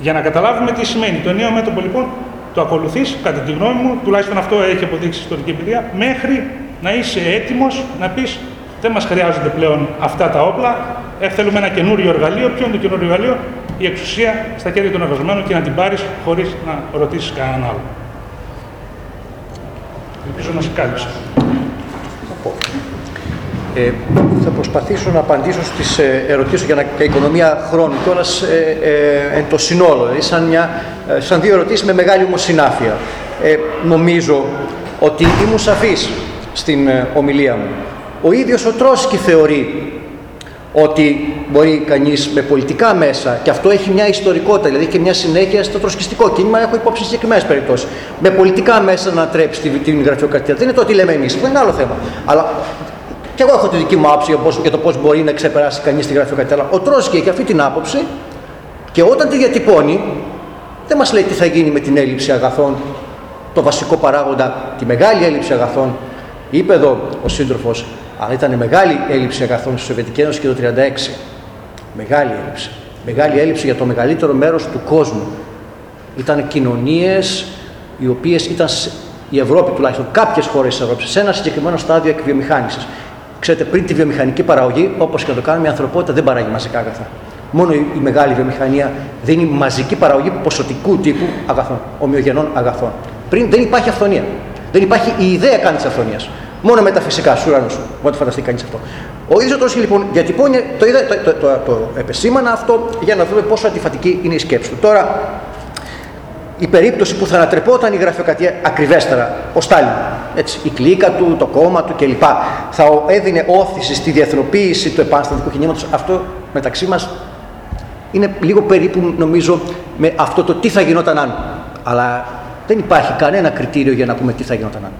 για να καταλάβουμε τι σημαίνει. Το νέο μέτωπο λοιπόν το ακολουθείς, κατά τη γνώμη μου, τουλάχιστον αυτό έχει αποδείξει ιστορική εμπειρία, μέχρι να είσαι έτοιμος να πεις δεν μας χρειάζονται πλέον αυτά τα όπλα. Ε, θέλουμε ένα καινούριο εργαλείο. Ποιο είναι το καινούριο εργαλείο, η εξουσία στα χέρια των εργαζομένων και να την πάρεις χωρίς να ρωτήσεις κανέναν άλλο. Ελπίζω να σε κάλυψα. Ε, θα προσπαθήσω να απαντήσω στις ε, ερωτήσεις για, να, για οικονομία χρόνου κιόλας ε, ε, εν το συνόλο, δηλαδή σαν, μια, ε, σαν δύο ερωτήσεις με μεγάλη όμως συνάφεια. Ε, νομίζω ότι ήμουν σαφής στην ομιλία μου. Ο ίδιος ο Τρόσκι θεωρεί ότι μπορεί κανείς με πολιτικά μέσα, και αυτό έχει μια ιστορικότητα, δηλαδή και μια συνέχεια στο τροσκιστικό κίνημα, έχω υπόψη συγκεκριμένες περιπτώσεις. Με πολιτικά μέσα να τρέψει την γραφειοκρατία. Δεν είναι το ότι λέμε εμείς, αυτό είναι άλλο θέμα. Αλλά και εγώ έχω τη δική μου άποψη για το πώς μπορεί να ξεπεράσει κανείς τη γραφειοκρατία. Αλλά ο Τρόσκι έχει αυτή την άποψη και όταν τη διατυπώνει, δεν μας λέει τι θα γίνει με την έλλειψη αγαθών, το βασικό παράγοντα, τη μεγάλη έλλειψη αγαθών. Είπε εδώ ο σύντροφος, αλλά ήταν μεγάλη έλλειψη αγαθών στη Σοβιετική Ένωση και το 1936. Μεγάλη έλλειψη. Μεγάλη έλλειψη για το μεγαλύτερο μέρος του κόσμου. Ήταν κοινωνίες οι οποίες ήταν η Ευρώπη τουλάχιστον, κάποιες χώρες της Ευρώπης, σε ένα συγκεκριμένο στάδιο εκβιομηχάνησης. Ξέρετε, πριν τη βιομηχανική παραγωγή, όπως και να το κάνουμε, η ανθρωπότητα δεν παράγει μαζικά αγαθά. Μόνο η, μεγάλη βιομηχανία δίνει μαζική παραγωγή ποσοτικού τύπου αγαθών, ομοιογενών αγαθών. Πριν δεν υπάρχει αυθονία. Δεν υπάρχει η ιδέα καν της αυθονίας. Μόνο με τα φυσικά, σου ουρανού σου. Μπορεί φανταστεί κανείς αυτό. Ο ίδιος ο λοιπόν διατυπώνει, το, το, το, το, το επεσήμανα αυτό για να δούμε πόσο αντιφατική είναι η σκέψη του. Τώρα, η περίπτωση που θα ανατρεπόταν η γραφειοκρατία ακριβέστερα, ο Στάλιν, έτσι, η κλίκα του, το κόμμα του κλπ. Θα έδινε όθηση στη διεθνοποίηση του επαναστατικού κινήματος. Αυτό μεταξύ μας είναι λίγο περίπου νομίζω με αυτό το τι θα γινόταν αν. Αλλά δεν υπάρχει κανένα κριτήριο για να πούμε τι θα γινόταν αν.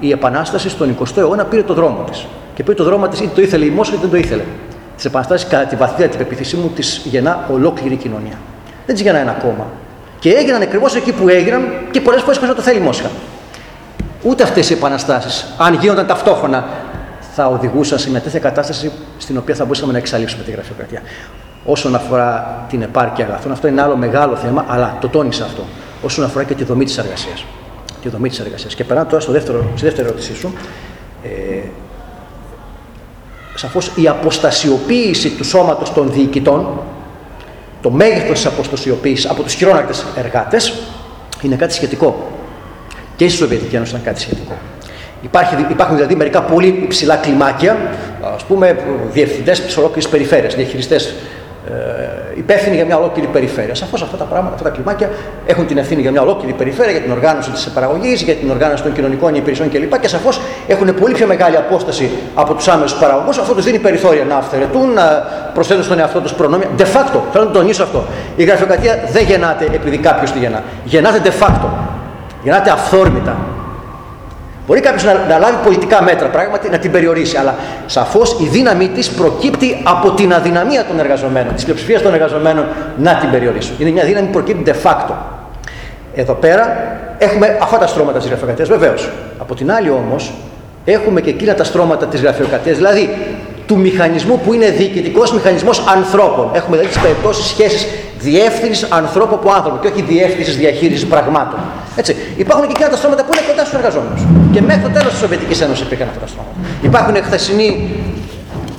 Η Επανάσταση στον 20ο αιώνα πήρε το δρόμο της. Και πήρε το δρόμο της είτε το ήθελε η Μόσχα είτε δεν το ήθελε. Τις Επαναστάσεις, κατά τη βαθιά την πεποίθησή μου, τη γεννά ολόκληρη κοινωνία. Δεν τη γεννά ένα κόμμα. Και έγιναν ακριβώς εκεί που έγιναν και πολλές φορές χωρίς να το θέλει η Μόσχα. Ούτε αυτές οι επαναστάσεις, αν γίνονταν ταυτόχρονα, θα οδηγούσαν σε μια τέτοια κατάσταση στην οποία θα μπορούσαμε να εξαλείψουμε τη γραφειοκρατία. Όσον αφορά την επάρκεια αγαθών, αυτό είναι άλλο μεγάλο θέμα, αλλά το τόνισα αυτό. Όσον αφορά και τη δομή της εργασίας. Τη δομή της εργασίας. Και περνάω τώρα στο δεύτερο, στη δεύτερη ερώτησή σου. Ε, Σαφώς η αποστασιοποίηση του σώματος των διοικητών το μέγεθος της αποστοσιοποίηση από τους χειρόνακτες εργάτες είναι κάτι σχετικό. Και στη Σοβιετική Ένωση ήταν κάτι σχετικό. Υπάρχει, υπάρχουν δηλαδή μερικά πολύ υψηλά κλιμάκια, ας πούμε, διευθυντές της ολόκληρης περιφέρειας, διαχειριστές ε, υπεύθυνοι για μια ολόκληρη περιφέρεια. Σαφώς αυτά τα πράγματα, αυτά τα κλιμάκια έχουν την ευθύνη για μια ολόκληρη περιφέρεια, για την οργάνωση της παραγωγής, για την οργάνωση των κοινωνικών υπηρεσιών κλπ. Και σαφώς έχουν πολύ πιο μεγάλη απόσταση από τους άμεσους παραγωγούς. Αυτό τους δίνει περιθώρια να αυθαιρετούν, να προσθέτουν στον εαυτό τους προνόμια. De facto, θέλω να τονίσω αυτό. Η γραφειοκρατία δεν γεννάται επειδή κάποιος τη γεννά. Γεννάται de facto. Γεννάται αυθόρμητα. Μπορεί κάποιος να, να λάβει πολιτικά μέτρα, πράγματι να την περιορίσει, αλλά σαφώς η δύναμή της προκύπτει από την αδυναμία των εργαζομένων, της πλειοψηφίας των εργαζομένων να την περιορίσουν. Είναι μια δύναμη που προκύπτει de facto. Εδώ πέρα έχουμε αυτά τα στρώματα της γραφειοκρατίας, βεβαίως. Από την άλλη όμως έχουμε και εκείνα τα στρώματα της γραφειοκρατίας, δηλαδή του μηχανισμού που είναι διοικητικός μηχανισμός ανθρώπων. Έχουμε δηλαδή τις περιπτώσεις σχέσει διεύθυνσης ανθρώπου από άνθρωπο και όχι διεύθυνσης διαχείρισης πραγμάτων. Έτσι. Υπάρχουν και εκείνα τα στρώματα που είναι κοντά στους εργαζόμενους. Και μέχρι το τέλος της Σοβιετικής Ένωσης υπήρχαν αυτά τα στρώματα. Υπάρχουν χθεσινοί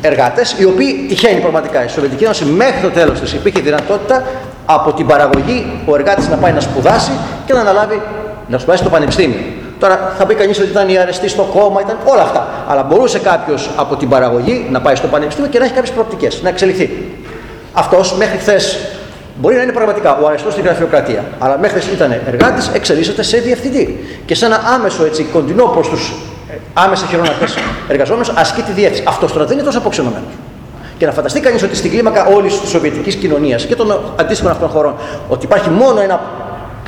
εργάτες, οι οποίοι τυχαίνει πραγματικά. Η Σοβιετική Ένωση μέχρι το τέλος της υπήρχε δυνατότητα από την παραγωγή ο εργάτης να πάει να σπουδάσει και να αναλάβει να σπουδάσει στο πανεπιστήμιο. Τώρα θα πει κανείς ότι ήταν η αρεστή στο κόμμα, ήταν όλα αυτά. Αλλά μπορούσε κάποιος από την παραγωγή να πάει στο πανεπιστήμιο και να έχει κάποιες προοπτικές, να εξελιχθεί. Αυτός μέχρι χθες Μπορεί να είναι πραγματικά ο αριστό στην γραφειοκρατία, αλλά μέχρι ήταν εργάτης, εξελίσσεται σε διευθυντή. Και σε ένα άμεσο έτσι, κοντινό προς τους ε, άμεσα χειρονακτέ εργαζόμενους ασκεί τη διεύθυνση. Αυτός τώρα δεν είναι τόσο αποξενωμένος. Και να φανταστεί κανείς ότι στην κλίμακα όλης της Σοβιετικής κοινωνίας και των αντίστοιχων αυτών χωρών, ότι υπάρχει μόνο ένα.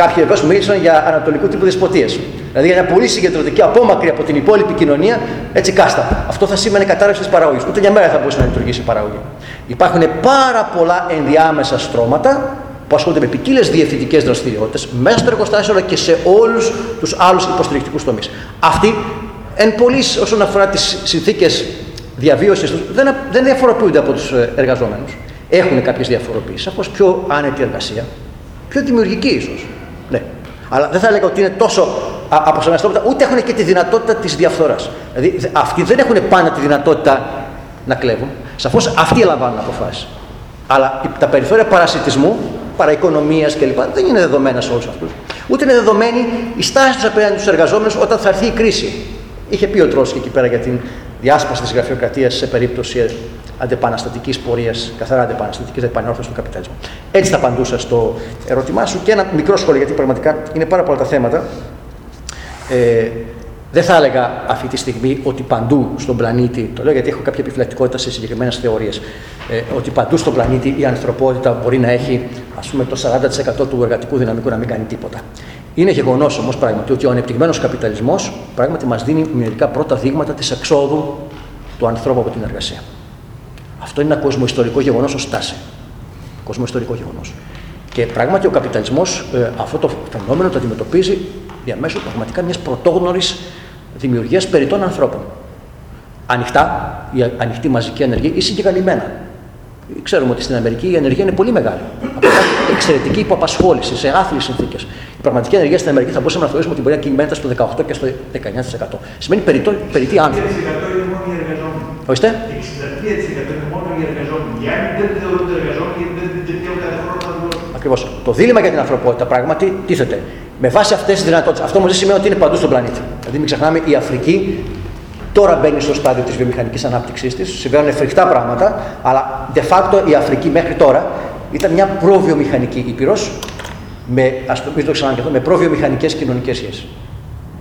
Κάποιοι βεβαίω μίλησαν για ανατολικού τύπου δεσποτείε. Δηλαδή για μια πολύ συγκεντρωτική, απόμακρη από την υπόλοιπη κοινωνία, έτσι κάστα. Αυτό θα σήμαινε κατάρρευση της παραγωγής. Ούτε μια μέρα θα μπορούσε να λειτουργήσει η παραγωγή. Υπάρχουν πάρα πολλά ενδιάμεσα στρώματα που ασχολούνται με ποικίλες διευθυντικές δραστηριότητες μέσα στο εργοστάσιο αλλά και σε όλους τους άλλους υποστηρικτικούς τομείς. Αυτοί, εν πολλή όσον αφορά τις συνθήκες διαβίωσης τους, δεν, δεν διαφοροποιούνται από τους ε, εργαζόμενους. Έχουν κάποιες διαφοροποιήσει. Σαφώς πιο άνετη εργασία, πιο δημιουργική ίσως. Ναι. Αλλά δεν θα έλεγα ότι είναι τόσο αποσαναστρώματα, ούτε έχουν και τη δυνατότητα της διαφθοράς. Δηλαδή αυτοί δεν έχουν πάντα τη δυνατότητα να κλέβουν. Σαφώς αυτοί λαμβάνουν αποφάσεις. Αλλά τα περιθώρια παρασιτισμού, παραοικονομία κλπ. δεν είναι δεδομένα σε όλους αυτούς. Ούτε είναι δεδομένη η στάση τους απέναντι στους εργαζόμενους όταν θα έρθει η κρίση. Είχε πει ο Τρόσκι εκεί πέρα για την διάσπαση της γραφειοκρατίας σε περίπτωση αντεπαναστατικής πορείας, καθαρά αντεπαναστατικής επανόρθωσης του καπιταλισμού. Έτσι θα απαντούσα στο ερώτημά σου και ένα μικρό σχόλιο, γιατί πραγματικά είναι πάρα πολλά τα θέματα. Ε, δεν θα έλεγα αυτή τη στιγμή ότι παντού στον πλανήτη, το λέω γιατί έχω κάποια επιφυλακτικότητα σε συγκεκριμένες θεωρίες, ε, ότι παντού στον πλανήτη η ανθρωπότητα μπορεί να έχει ας πούμε, το 40% του εργατικού δυναμικού να μην κάνει τίποτα. Είναι γεγονός όμως πράγματι ότι ο ανεπτυγμένος καπιταλισμός πράγματι μας δίνει μερικά πρώτα δείγματα της εξόδου του ανθρώπου από την εργασία. Αυτό είναι ένα κοσμοϊστορικό γεγονός ως τάση. Κοσμοϊστορικό γεγονός. Και πράγματι ο καπιταλισμός ε, αυτό το φαινόμενο το αντιμετωπίζει διαμέσου πραγματικά μιας πρωτόγνωρης δημιουργίας περιττών ανθρώπων. Ανοιχτά, η ανοιχτή μαζική ανεργία ή συγκεκαλυμμένα. Ξέρουμε ότι στην Αμερική η ανεργία είναι πολύ μεγάλη. Από εξαιρετική υποαπασχόληση σε άθλιες συνθήκες. Η πραγματική ανεργία στην Αμερική θα μπορούσαμε να θεωρήσουμε ότι μπορεί να κυμαίνεται στο 18 και στο 19%. Σημαίνει περιττό, περιττή άνθρωποι. 60% είναι μόνο οι εργαζόμενοι. Ορίστε. 63% είναι μόνο οι εργαζόμενοι. Οι άλλοι δεν θεωρούνται εργαζόμενοι γιατί δεν δικαιούνται κάθε χρόνο να δουλεύουν. Ακριβώς. Το δίλημα για την ανθρωπότητα πράγματι τίθεται. Με βάση αυτές τις δυνατότητες. Αυτό όμως δεν σημαίνει ότι είναι παντού στον πλανήτη. Δηλαδή, μην ξεχνάμε, η Αφρική τώρα μπαίνει στο στάδιο της βιομηχανικής ανάπτυξής της. Συμβαίνουν φρικτά πράγματα, αλλά de facto η Αφρική μέχρι τώρα ήταν μια προβιομηχανική ήπειρος με, ας το, το ξανακαθώ, με προβιομηχανικές κοινωνικές σχέσεις.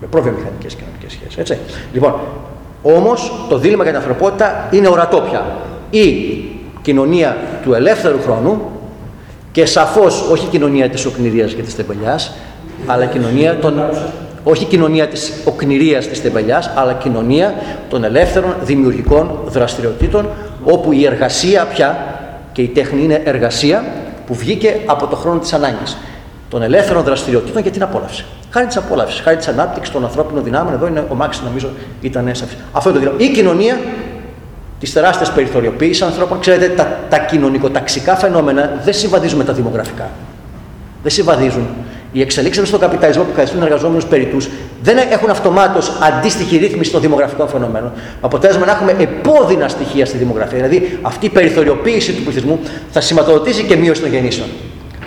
Με προβιομηχανικές κοινωνικές σχέσεις. Έτσι. Λοιπόν, όμως το δίλημα για την ανθρωπότητα είναι ορατό πια. Η κοινωνία του ελεύθερου χρόνου και σαφώς όχι η κοινωνία της οκνηρίας και της τεμπελιάς, αλλά κοινωνία των, όχι κοινωνία της οκνηρίας της τεμπελιάς, αλλά κοινωνία των ελεύθερων δημιουργικών δραστηριοτήτων, όπου η εργασία πια και η τέχνη είναι εργασία που βγήκε από το χρόνο της ανάγκης των ελεύθερων δραστηριοτήτων και την απόλαυση. Χάρη της απόλαυσης, χάρη της ανάπτυξης των ανθρώπινων δυνάμεων, εδώ είναι ο Μάξι, νομίζω, ήταν σαφής. Αυτό είναι το δίλημα. Η κοινωνία τη τεράστια περιθωριοποίηση ανθρώπων. Ξέρετε, τα, τα κοινωνικοταξικά φαινόμενα δεν συμβαδίζουν με τα δημογραφικά. Δεν συμβαδίζουν. Οι εξελίξεις στον καπιταλισμό που καθιστούν εργαζόμενους περιττού δεν έχουν αυτομάτως αντίστοιχη ρύθμιση των δημογραφικών φαινομένων. Αποτέλεσμα να έχουμε επώδυνα στοιχεία στη δημογραφία. Δηλαδή αυτή η περιθωριοποίηση του πληθυσμού θα σηματοδοτήσει και μείωση των γεννήσεων.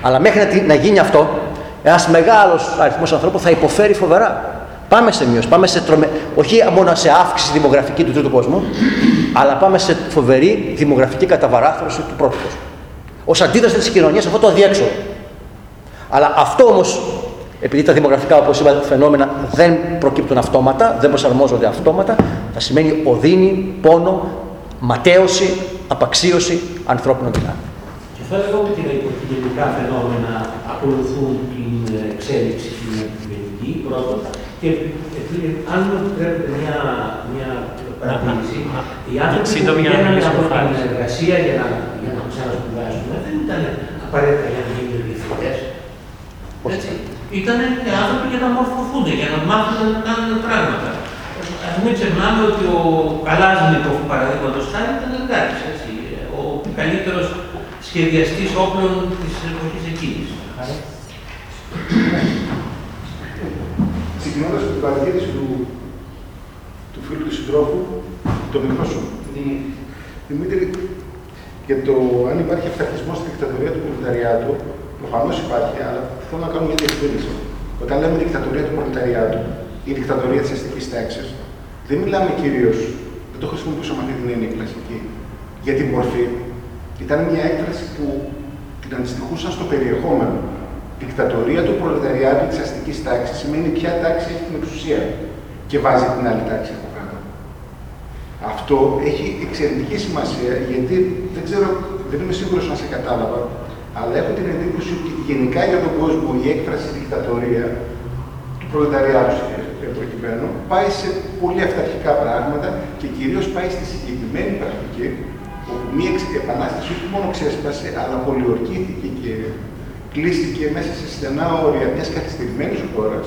Αλλά μέχρι να γίνει αυτό, ένας μεγάλος αριθμός ανθρώπων θα υποφέρει φοβερά. Πάμε σε μείωση, πάμε σε τρομε... όχι μόνο σε αύξηση δημογραφική του τρίτου κόσμου, αλλά πάμε σε φοβερή δημογραφική καταβαράθρωση του πρώτου κόσμου. Ω αντίδραση της κοινωνίας αυτό το αδιέξοδο. Αλλά αυτό όμως, επειδή τα δημογραφικά, όπως είπα, φαινόμενα δεν προκύπτουν αυτόματα, δεν προσαρμόζονται αυτόματα, θα σημαίνει οδύνη, πόνο, ματέωση, απαξίωση ανθρώπινων δυνάμεων. Και θα έλεγα ότι τα γενικά φαινόμενα ακολουθούν την εξέλιξη την επικοινωνική πρώτον. Και αν μου επιτρέπετε μια, μια παρατήρηση, οι άνθρωποι που πηγαίνανε από την εργασία για να, για να ξανασπουδάσουν δεν ήταν απαραίτητα για να γίνουν διευθυντές. Ήταν και άνθρωποι για να μορφωθούν, για να μάθουν να κάνουν πράγματα. Α μην ξεχνάμε ότι ο Καλάζνικοφ, παραδείγματος χάρη, ήταν εργάτης. Ο καλύτερος σχεδιαστής όπλων της εποχής εκείνης. Ξεκινώντας από την παρατήρηση του, του φίλου του συντρόφου, το μικρό σου. Δημήτρη, για το αν υπάρχει αυταρχισμός στη δικτατορία του προλεταριάτου, προφανώς υπάρχει, αλλά θέλω να κάνω μια διευκρίνηση. Όταν λέμε δικτατορία του προλεταριάτου ή δικτατορία της αστικής τάξης, δεν μιλάμε κυρίως, δεν το χρησιμοποιούσαμε αυτή την έννοια κλασική, για την μορφή. Ήταν μια έκφραση που την αντιστοιχούσαν στο περιεχόμενο. Δικτατορία του προλεταριάτου της αστικής τάξης σημαίνει ποια τάξη έχει την εξουσία και βάζει την άλλη τάξη από κάτω. Αυτό έχει εξαιρετική σημασία γιατί δεν ξέρω, δεν είμαι σίγουρος αν σε κατάλαβα, αλλά έχω την εντύπωση ότι γενικά για τον κόσμο η έκφραση δικτατορία του προλεταριάτου προκειμένου πάει σε πολύ αυταρχικά πράγματα και κυρίως πάει στη συγκεκριμένη πρακτική όπου μια επανάσταση όχι μόνο ξέσπασε, αλλά πολιορκήθηκε και κλείστηκε μέσα σε στενά όρια μιας καθυστερημένης χώρας,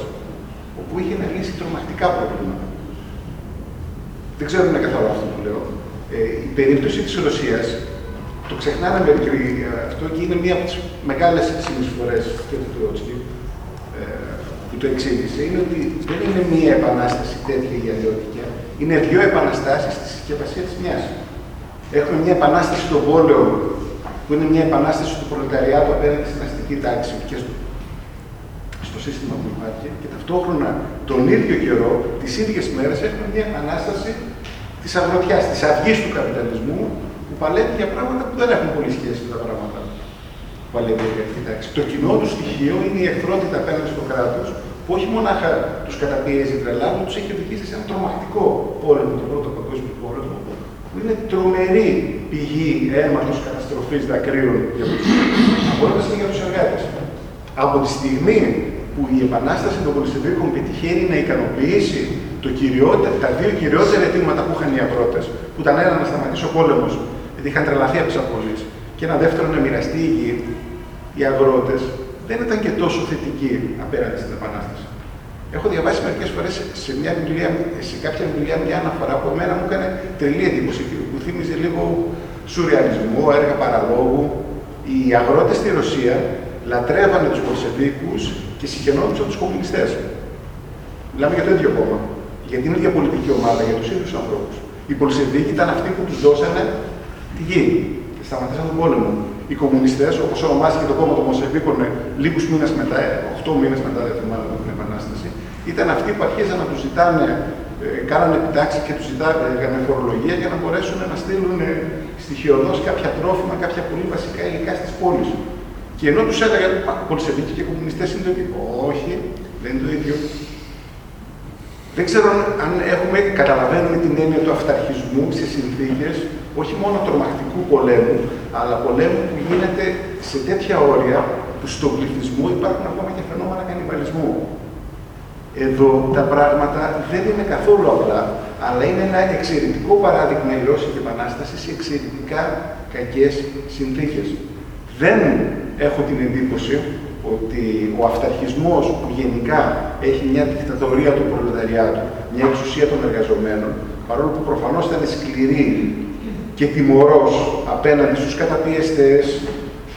όπου είχε να λύσει τρομακτικά προβλήματα. Δεν ξέρω αν είναι καθόλου αυτό που λέω. Ε, η περίπτωση της Ρωσίας, το ξεχνάμε μερικοί αυτό και είναι μία από τις μεγάλες συνεισφορές και του Τρότσκι, ε, που το εξήγησε, είναι ότι δεν είναι μία επανάσταση τέτοια ή αλλιώτικη, είναι δύο επαναστάσεις στη συσκευασία της μιας. Έχουμε μια επανάσταση στον πόλεμο, που είναι μια επανάσταση του προλεταριάτου απέναντι στην αστική τάξη και στο, στο σύστημα που υπάρχει. Και ταυτόχρονα τον ίδιο καιρό, τις ίδιες μέρες, έχουμε μια επανάσταση της αγροτιάς, της αυγής του καπιταλισμού, που παλεύει για πράγματα που δεν έχουν πολύ σχέση με τα πράγματα που παλεύει η αυτή τάξη. Το κοινό του στοιχείο είναι η εχθρότητα απέναντι στο κράτος, που όχι μονάχα τους καταπιέζει τρελά, αλλά τους έχει οδηγήσει σε ένα τρομακτικό πόλεμο, τον Πρώτο Παγκόσμιο Πόλεμο, που είναι τρομερή πηγή αίματος καταστροφής δακρύων για τους αγώνες και για τους εργάτες. Από τη στιγμή που η επανάσταση των Πολυσεβίκων πετυχαίνει να ικανοποιήσει το κυριότερο, τα δύο κυριότερα αιτήματα που είχαν οι αγρότες, που ήταν ένα να σταματήσει ο πόλεμος, γιατί είχαν τρελαθεί από τις απολύσει, και ένα δεύτερο να μοιραστεί η γη, οι αγρότες δεν ήταν και τόσο θετικοί απέναντι στην επανάσταση. Έχω διαβάσει μερικές φορές σε, μια βιβλία, σε κάποια βιβλία μια αναφορά που εμένα μου έκανε τρελή εντύπωση που θύμιζε λίγο σουρεαλισμό, έργα παραλόγου. Οι αγρότες στη Ρωσία λατρεύανε τους Πολσεβίκου και συγχαινόντουσαν τους κομμουνιστές. Μιλάμε για το ίδιο κόμμα. Για την ίδια πολιτική ομάδα, για τους ίδιους ανθρώπους. Οι Πολσεβίκοι ήταν αυτοί που τους δώσανε τη γη και σταματήσαν τον πόλεμο. Οι κομμουνιστές, όπως ονομάστηκε το κόμμα των Πολσεβίκων λίγους μήνες μετά, 8 μήνες μετά, δεν θυμάμαι την Επανάσταση, ήταν αυτοί που αρχίζαν να τους ζητάνε, ε, κάνανε επιτάξεις και τους ζητάνε φορολογία για να μπορέσουν να στείλουν ε, στοιχειοδός κάποια τρόφιμα, κάποια πολύ βασικά υλικά στις πόλεις. Και ενώ τους έλεγαν Πολσεβίκοι και κομμουνιστές είναι το ίδιο. Όχι, δεν είναι το ίδιο. Δεν ξέρω αν έχουμε, καταλαβαίνουμε την έννοια του αυταρχισμού σε συνθήκες όχι μόνο τρομακτικού πολέμου, αλλά πολέμου που γίνεται σε τέτοια όρια που στον πληθυσμό υπάρχουν ακόμα και φαινόμενα κανιβαλισμού. Εδώ τα πράγματα δεν είναι καθόλου απλά, αλλά είναι ένα εξαιρετικό παράδειγμα η Ρώσικη Επανάσταση σε εξαιρετικά κακές συνθήκες. Δεν έχω την εντύπωση ότι ο αυταρχισμός που γενικά έχει μια δικτατορία του προλεταριάτου, μια εξουσία των εργαζομένων, παρόλο που προφανώς ήταν σκληρή και τιμωρός απέναντι στους καταπιεστές,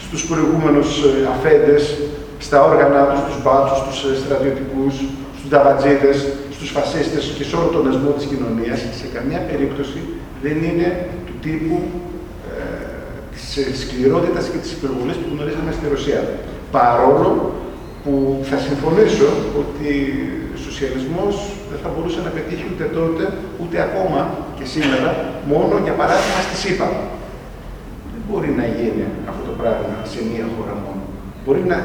στους προηγούμενους ε, αφέντες, στα όργανα τους, στους μπάτσους, στους ε, στρατιωτικούς, στους νταβατζίδες, στους φασίστες και σε όλο τον εσμό της κοινωνίας, σε καμιά περίπτωση δεν είναι του τύπου ε, της ε, σκληρότητας και της υπερβολής που γνωρίζαμε στη Ρωσία. Παρόλο που θα συμφωνήσω ότι ο σοσιαλισμός δεν θα μπορούσε να πετύχει ούτε τότε, ούτε ακόμα και σήμερα, μόνο για παράδειγμα στη ΣΥΠΑ. μπορεί να γίνει αυτό το πράγμα σε μία χώρα μόνο. Μπορεί να,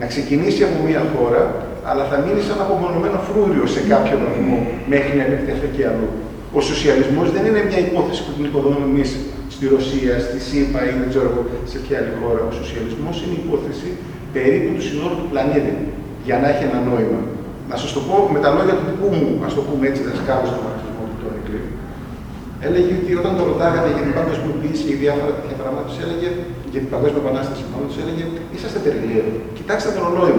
να ξεκινήσει από μία χώρα, αλλά θα μείνει σαν απομονωμένο φρούριο σε κάποιο βαθμό μέχρι να επιτεθεί και αλλού. Ο σοσιαλισμός δεν είναι μια υπόθεση που την οικοδόμημα εμείς στη Ρωσία, στη ΣΥΠΑ ή δεν ξέρω εγώ σε ποια άλλη χώρα. Ο σοσιαλισμός είναι η υπόθεση περίπου του συνόλου του πλανήτη για να έχει ένα νόημα. Να σας το πω με τα λόγια του δικού μου, ας το πούμε έτσι, δασκάλου του μαρξισμού του Τόνι Κλειφ. Έλεγε ότι όταν το ρωτάγανε για την παγκοσμιοποίηση και διάφορα τέτοια πράγματα, τους έλεγε για την παγκόσμια επανάσταση, μάλλον τους έλεγε είσαστε περιλίευοι. Κοιτάξτε το ρολόι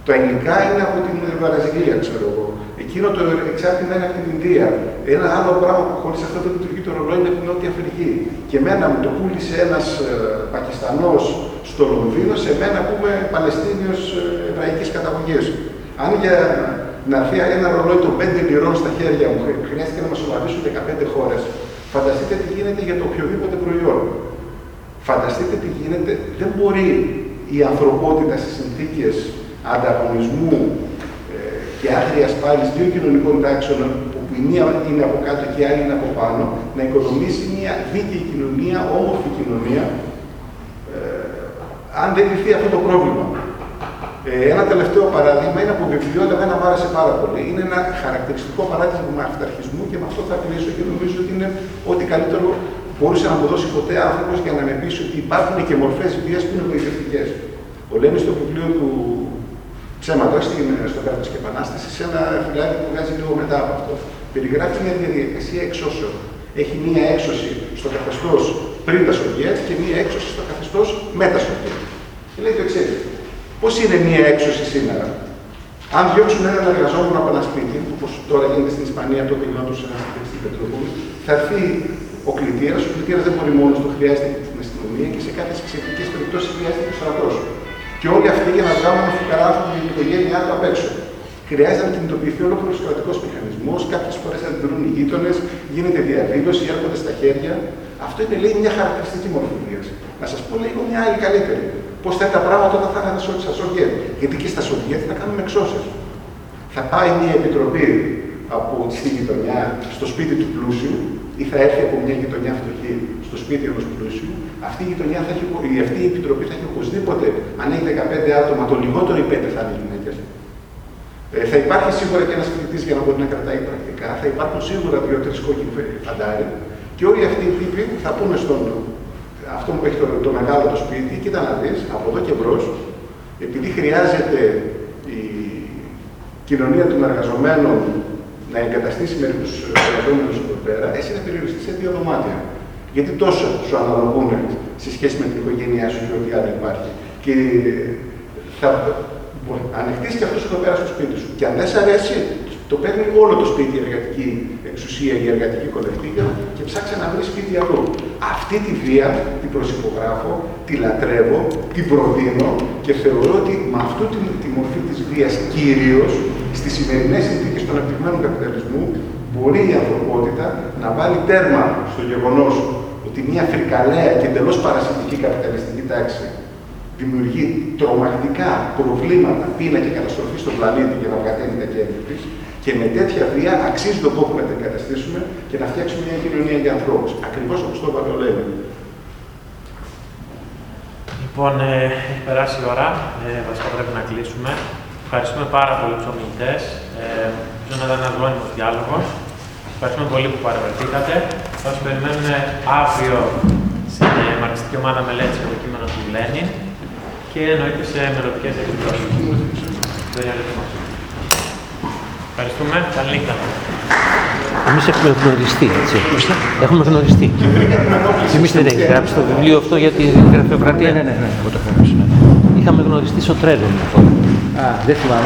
μου. Το ελληνικά είναι από την Βραζιλία, ξέρω εγώ. Εκείνο το εξάρτημα είναι από την Ινδία. Ένα άλλο πράγμα που χωρίς αυτό δεν λειτουργεί το ρολόι είναι από την Νότια Αφρική. Και εμένα μου το πούλησε ένας ε, Πακιστανός στο Λονδίνο, σε μένα που είμαι Παλαιστίνιος ε, εβραϊκής καταγωγής. Αν για να έρθει ένα ρολόι των 5 λιρών στα χέρια μου χρειάστηκε να μεσολαβήσουν 15 χώρες, φανταστείτε τι γίνεται για το οποιοδήποτε προϊόν. Φανταστείτε τι γίνεται, δεν μπορεί η ανθρωπότητα στις συνθήκες ανταγωνισμού ε, και άθρια πάλι δύο κοινωνικών τάξεων, που η μία είναι από κάτω και η άλλη είναι από πάνω, να οικοδομήσει μια δίκαιη κοινωνία, όμορφη κοινωνία, ε, αν δεν λυθεί αυτό το πρόβλημα. Ε, ένα τελευταίο παράδειγμα είναι από βιβλίο, αλλά δεν μου άρεσε πάρα πολύ. Είναι ένα χαρακτηριστικό παράδειγμα του αυταρχισμού και με αυτό θα κλείσω και νομίζω ότι είναι ό,τι καλύτερο μπορούσε να μου δώσει ποτέ άνθρωπος για να με πείσει ότι υπάρχουν και μορφές βίας που είναι βοηθητικέ. Ο Λέμι στο βιβλίο του ψέματο, στο κράτο και επανάστασης, σε ένα φυλάκι που βγάζει λίγο μετά από αυτό, περιγράφει μια διαδικασία εξώσεων. Έχει μία έξωση στο καθεστώς πριν τα Σοβιέτ και μία έξωση στο καθεστώς μετά Σοβιέτ. Και λέει το εξής. Πώς είναι μία έξωση σήμερα; Αν διώξουν έναν εργαζόμενο από ένα σπίτι, όπως τώρα γίνεται στην Ισπανία, τότε γινόταν ένας σπίτι στην Πετρούπολη, θα έρθει ο κλητήρας. Ο κλητήρας δεν μπορεί μόνος του, χρειάζεται και την αστυνομία και σε κάποιες εξαιρετικές περιπτώσεις χρειάζεται και ο στρατός. Και όλοι αυτοί για να βγάλουν ένα φουκαρά για την οικογένειά του απ' έξω. Χρειάζεται να κινητοποιηθεί ολόκληρος κρατικός μηχανισμός, κάποιες φορές να αντιδρούν οι γείτονες, γίνεται διαδήλωση, έρχονται στα χέρια. Αυτό είναι λέει μια χαρακτηριστική μορφή βία. Να σας πω λίγο μια άλλη καλύτερη. Πώς θα είναι τα πράγματα όταν θα είναι στα Σοβιέτ. Γιατί και στα Σοβιέτ θα κάνουμε εξώσεις. Θα πάει μια επιτροπή από στη γειτονιά στο σπίτι του πλούσιου ή θα έρθει από μια γειτονιά φτωχή στο σπίτι ενός πλούσιου, αυτή η γειτονιά θα έχει, αυτή η επιτροπή θα έχει οπωσδήποτε, αν έχει 15 άτομα, το λιγότερο οι 5 θα είναι γυναίκες. Ε, θα υπάρχει σίγουρα και ένας φοιτητής για να μπορεί να κρατάει πρακτικά, θα υπάρχουν σίγουρα δύο-τρεις κόκκινοι φαντάρι και όλοι αυτοί οι τύποι θα πούνε στον αυτό που έχει το, το μεγάλο το σπίτι, κοίτα να δεις από εδώ και μπρος, επειδή χρειάζεται η κοινωνία των εργαζομένων να εγκαταστήσει μερικού εργαζόμενους εδώ πέρα, εσύ να περιοριστείς σε δύο δωμάτια. Γιατί τόσο σου αναλογούν σε σχέση με την οικογένειά σου και ό,τι άλλο υπάρχει. Και θα ανοιχτείς και αυτός εδώ πέρα στο σπίτι σου. Και αν δεν σ' αρέσει, το παίρνει όλο το σπίτι η εργατική εξουσία, η εργατική κολεκτήβια και ψάξει να βρεις σπίτι αλλού. Αυτή τη βία την προσυπογράφω, τη λατρεύω, την προδίνω και θεωρώ ότι με αυτή τη, τη μορφή της βίας κυρίως στις σημερινές συνθήκες του αναπτυγμένου καπιταλισμού μπορεί η ανθρωπότητα να βάλει τέρμα στο γεγονός ότι μια φρικαλαία και εντελώς παρασυντική καπιταλιστική τάξη δημιουργεί τρομακτικά προβλήματα, πείνα και καταστροφή στον πλανήτη για να βγαίνει τα κέρδη της και με τέτοια βία αξίζει τον κόπο να την εγκαταστήσουμε και να φτιάξουμε μια κοινωνία για ανθρώπους. Ακριβώς όπως το είπατε, λέμε. Λοιπόν, ε, έχει περάσει η ώρα. Ε, βασικά πρέπει να κλείσουμε. Ευχαριστούμε πάρα πολύ τους ομιλητές. Ε, να ήταν ένας γόνιμος διάλογος. Ευχαριστούμε πολύ που παρευρεθήκατε. Θα σα περιμένουμε αύριο στην μαρξιστική ομάδα μελέτης για το κείμενο του Λένιν και εννοείται σε μελλοντικές εκδηλώσεις. Ευχαριστούμε. Καλή νύχτα. Εμείς έχουμε γνωριστεί, έτσι. Έχουμε γνωριστεί. Εμείς δεν έχει γράψει το βιβλίο αυτό για τη γραφειοκρατία. Ναι, ναι, ναι, ναι, εγώ το έχω γράψει. Είχαμε γνωριστεί στο τρένο μια φορά. Α,